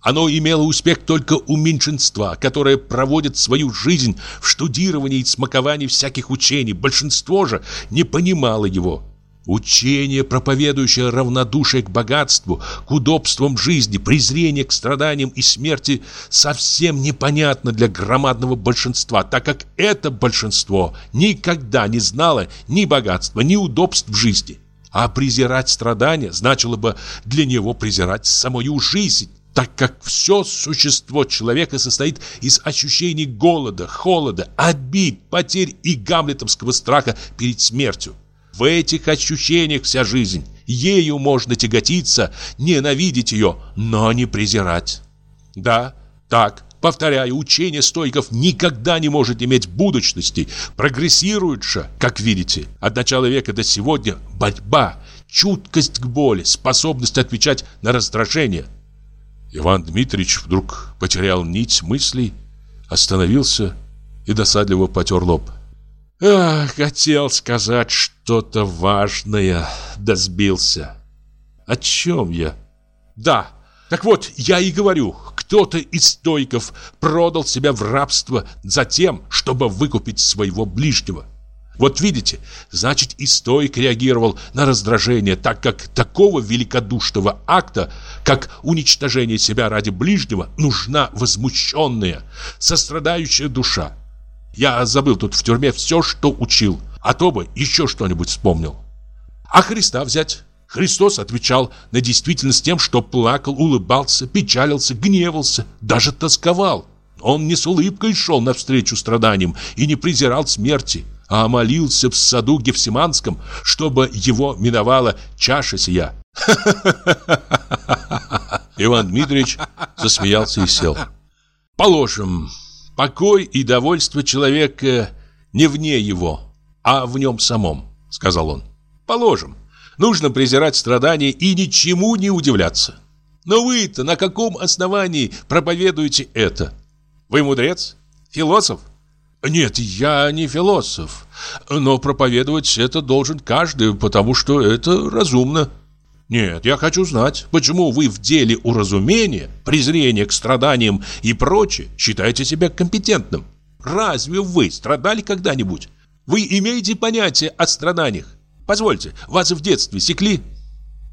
C: Оно имело успех только у меньшинства, которое проводит свою жизнь в штудировании и смаковании всяких учений. Большинство же не понимало его. Учение, проповедующее равнодушие к богатству, к удобствам жизни, презрение к страданиям и смерти, совсем непонятно для громадного большинства, так как это большинство никогда не знало ни богатства, ни удобств в жизни. А презирать страдания значило бы для него презирать самую жизнь так как все существо человека состоит из ощущений голода, холода, обид, потерь и гамлетовского страха перед смертью. В этих ощущениях вся жизнь. Ею можно тяготиться, ненавидеть ее, но не презирать. Да, так, повторяю, учение стойков никогда не может иметь будущности, прогрессирует же, как видите. От начала века до сегодня борьба, чуткость к боли, способность отвечать на раздражение. Иван Дмитриевич вдруг потерял нить мыслей, остановился и досадливо потер лоб. Ах, хотел сказать что-то важное, да сбился. О чем я? Да, так вот, я и говорю, кто-то из стойков продал себя в рабство за тем, чтобы выкупить своего ближнего. Вот видите, значит и стойк реагировал на раздражение, так как такого великодушного акта, как уничтожение себя ради ближнего, нужна возмущенная, сострадающая душа. Я забыл тут в тюрьме все, что учил, а то бы еще что-нибудь вспомнил. А Христа взять? Христос отвечал на действительность тем, что плакал, улыбался, печалился, гневался, даже тосковал. Он не с улыбкой шел навстречу страданиям и не презирал смерти, а молился в саду Гефсиманском, чтобы его миновала чаша сия. <laughs> Иван Дмитриевич засмеялся и сел. Положим, покой и довольство человека не вне его, а в нем самом, сказал он. Положим. Нужно презирать страдания и ничему не удивляться. Но вы-то на каком основании проповедуете это? Вы мудрец? Философ? Нет, я не философ. Но проповедовать это должен каждый, потому что это разумно. Нет, я хочу знать, почему вы в деле уразумения, презрения к страданиям и прочее считаете себя компетентным? Разве вы страдали когда-нибудь? Вы имеете понятие о страданиях? Позвольте, вас в детстве секли?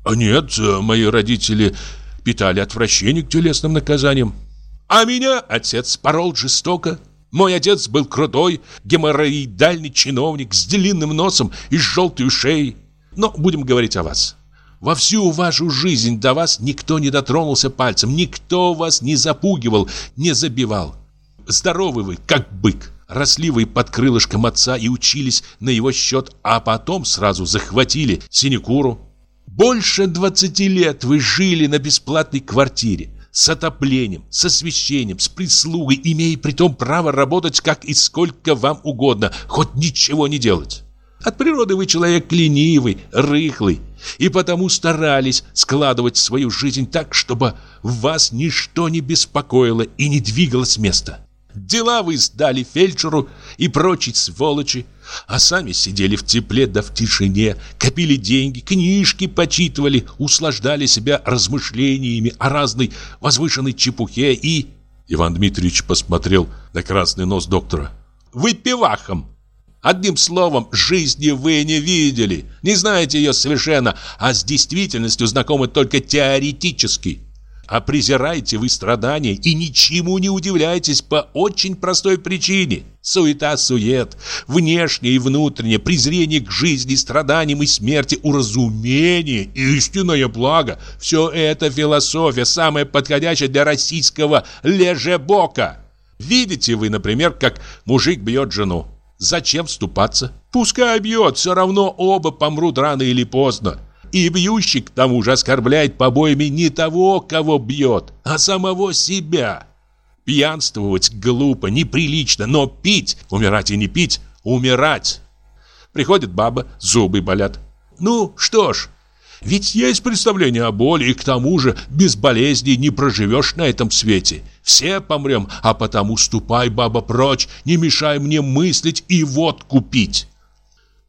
C: А нет, э, мои родители питали отвращение к телесным наказаниям. А меня отец порол жестоко. Мой отец был крутой, геморроидальный чиновник с длинным носом и желтой шеей. Но будем говорить о вас. Во всю вашу жизнь до вас никто не дотронулся пальцем, никто вас не запугивал, не забивал. Здоровы вы, как бык. Росли вы под крылышком отца и учились на его счет, а потом сразу захватили синекуру. Больше 20 лет вы жили на бесплатной квартире, с отоплением, с освещением, с прислугой, имея при том право работать как и сколько вам угодно, хоть ничего не делать. От природы вы человек ленивый, рыхлый, и потому старались складывать свою жизнь так, чтобы вас ничто не беспокоило и не двигало с места. Дела вы сдали фельдшеру и прочей сволочи, а сами сидели в тепле да в тишине, копили деньги, книжки почитывали, услаждали себя размышлениями о разной возвышенной чепухе и... Иван Дмитриевич посмотрел на красный нос доктора. «Выпивахом!» Одним словом, жизни вы не видели, не знаете ее совершенно, а с действительностью знакомы только теоретически. А презираете вы страдания и ничему не удивляйтесь по очень простой причине. Суета-сует, внешнее и внутреннее, презрение к жизни, страданиям и смерти, уразумение, истинное благо – все это философия, самая подходящая для российского лежебока. Видите вы, например, как мужик бьет жену. Зачем вступаться? Пускай бьет, все равно оба помрут рано или поздно. И бьющий к тому же оскорбляет побоями не того, кого бьет, а самого себя. Пьянствовать глупо, неприлично, но пить, умирать и не пить, умирать. Приходит баба, зубы болят. Ну, что ж, ведь есть представление о боли, и к тому же без болезни не проживешь на этом свете. Все помрем, а потому ступай, баба, прочь, не мешай мне мыслить и водку пить.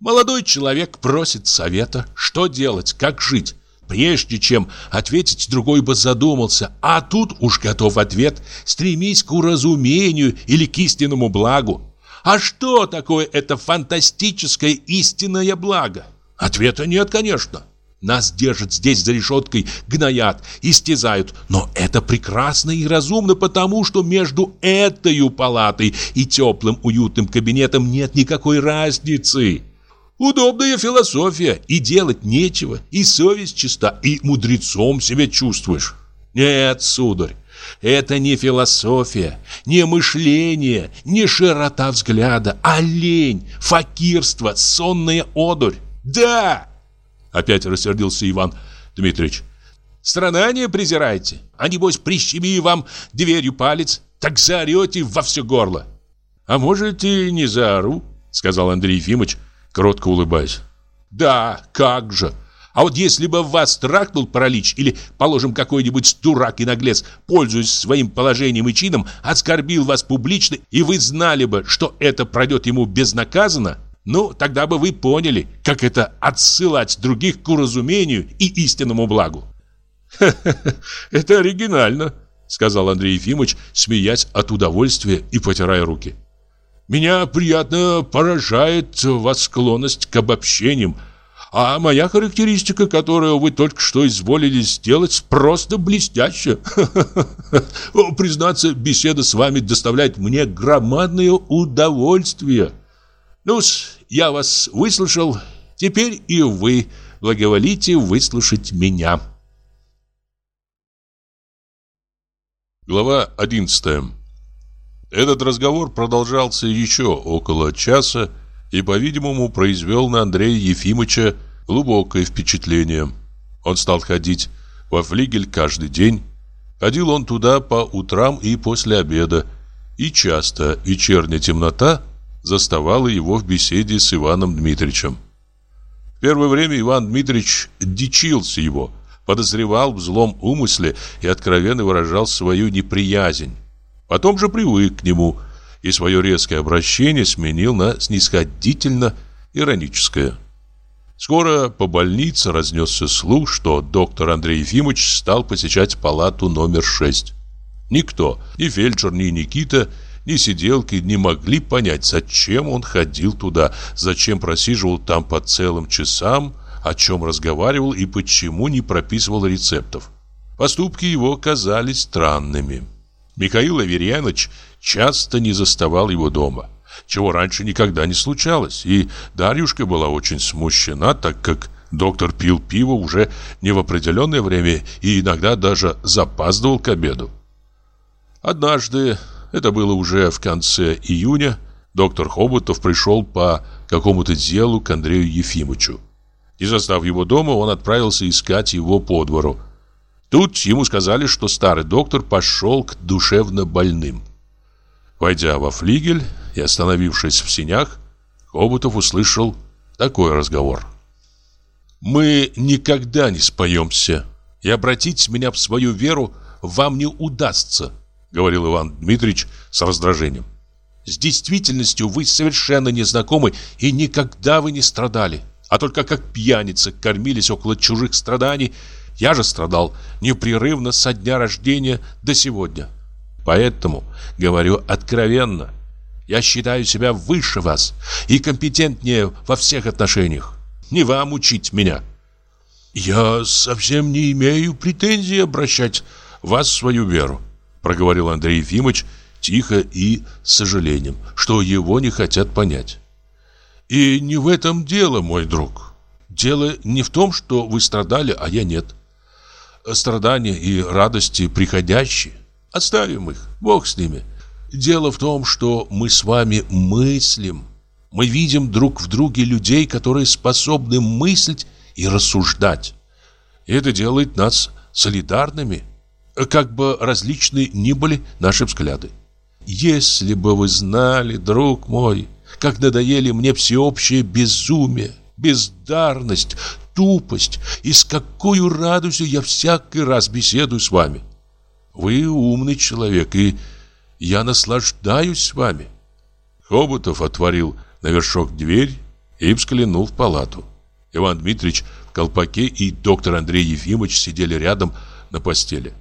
C: Молодой человек просит совета, что делать, как жить. Прежде чем ответить, другой бы задумался, а тут уж готов ответ, стремись к уразумению или к истинному благу. А что такое это фантастическое истинное благо? Ответа нет, конечно. Нас держат здесь за решеткой, гноят, истязают. Но это прекрасно и разумно, потому что между этой палатой и теплым уютным кабинетом нет никакой разницы. Удобная философия, и делать нечего, и совесть чиста, и мудрецом себя чувствуешь. Нет, сударь, это не философия, не мышление, не широта взгляда, а лень, факирство, сонная одурь. Да! Опять рассердился Иван Дмитриевич. Страдания презираете? А небось, прищеми вам дверью палец, так заорете во все горло.
B: А может, и не заору, сказал Андрей Ефимович, кротко улыбаясь.
C: Да, как же. А вот если бы вас тракнул паралич или, положим, какой-нибудь дурак и наглец, пользуясь своим положением и чином, оскорбил вас публично, и вы знали бы, что это пройдет ему безнаказанно, ну, тогда бы вы поняли, как это отсылать других к уразумению и истинному благу. <laughs>
B: это оригинально», — сказал Андрей Ефимович, смеясь от удовольствия и потирая руки. «Меня приятно поражает вас склонность к обобщениям, а моя характеристика, которую вы только что изволили сделать, просто блестящая. <laughs> Признаться, беседа с вами доставляет мне громадное удовольствие. Ну я вас выслушал, теперь и вы благоволите выслушать меня».
A: Глава 11 Этот разговор продолжался еще около часа и, по-видимому, произвел на Андрея Ефимовича глубокое впечатление. Он стал ходить во флигель каждый день. Ходил он туда по утрам и после обеда, и часто вечерняя темнота заставала его в беседе с Иваном Дмитриевичем. В первое время Иван Дмитриевич дичился его – подозревал в злом умысле и откровенно выражал свою неприязнь. Потом же привык к нему и свое резкое обращение сменил на снисходительно-ироническое. Скоро по больнице разнесся слух, что доктор Андрей Ефимович стал посещать палату номер 6. Никто, ни фельдшер, ни Никита, ни сиделки не могли понять, зачем он ходил туда, зачем просиживал там по целым часам, о чем разговаривал и почему не прописывал рецептов. Поступки его казались странными. Михаил Аверьянович часто не заставал его дома, чего раньше никогда не случалось, и Дарьюшка была очень смущена, так как доктор пил пиво уже не в определенное время и иногда даже запаздывал к обеду. Однажды, это было уже в конце июня, доктор Хоботов пришел по какому-то делу к Андрею Ефимовичу. Не застав его дома, он отправился искать его по двору. Тут ему сказали, что старый доктор пошел к душевно больным. Войдя во флигель и остановившись в синях, Хоботов услышал такой разговор. «Мы никогда не споемся, и обратить меня в свою веру вам не удастся», говорил Иван Дмитриевич с раздражением. «С действительностью вы совершенно не знакомы, и никогда вы не страдали а только как пьяницы кормились около чужих страданий. Я же страдал непрерывно со дня рождения до сегодня. Поэтому говорю откровенно. Я считаю себя выше вас и компетентнее во всех отношениях. Не вам учить меня. Я совсем не имею претензий обращать вас в свою веру, проговорил Андрей Ефимович тихо и с сожалением, что его не хотят понять. И не в этом дело, мой друг. Дело не в том, что вы страдали, а я нет. Страдания и радости приходящие. Оставим их, Бог с ними. Дело в том, что мы с вами мыслим. Мы видим друг в друге людей, которые способны мыслить и рассуждать. И это делает нас солидарными, как бы различны ни были наши взгляды. Если бы вы знали, друг мой, как надоели мне всеобщее безумие, бездарность, тупость, и с какой радостью я всякий раз беседую с вами. Вы умный человек, и я наслаждаюсь вами. Хоботов отворил на вершок дверь и взглянул в палату. Иван Дмитриевич в колпаке и доктор Андрей Ефимович сидели рядом на постели.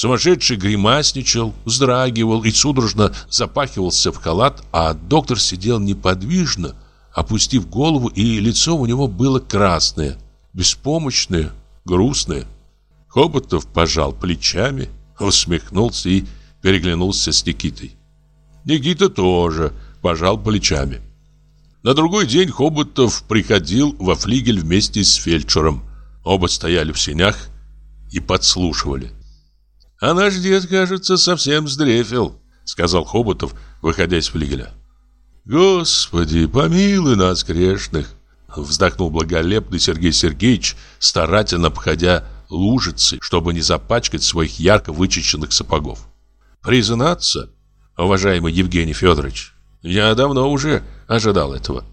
A: Сумасшедший гримасничал, вздрагивал и судорожно запахивался в халат, а доктор сидел неподвижно, опустив голову, и лицо у него было красное, беспомощное, грустное. Хоботов пожал плечами, усмехнулся и переглянулся с Никитой. Никита тоже пожал плечами. На другой день Хоботов приходил во флигель вместе с фельдшером. Оба стояли в сенях и подслушивали. «А наш дед, кажется, совсем сдрефил», — сказал Хоботов, выходя из флигеля. «Господи, помилуй нас, грешных!» Вздохнул благолепный Сергей Сергеевич, старательно обходя
C: лужицы, чтобы не запачкать своих ярко вычищенных сапогов. Признаться, уважаемый Евгений Федорович, я давно уже ожидал этого.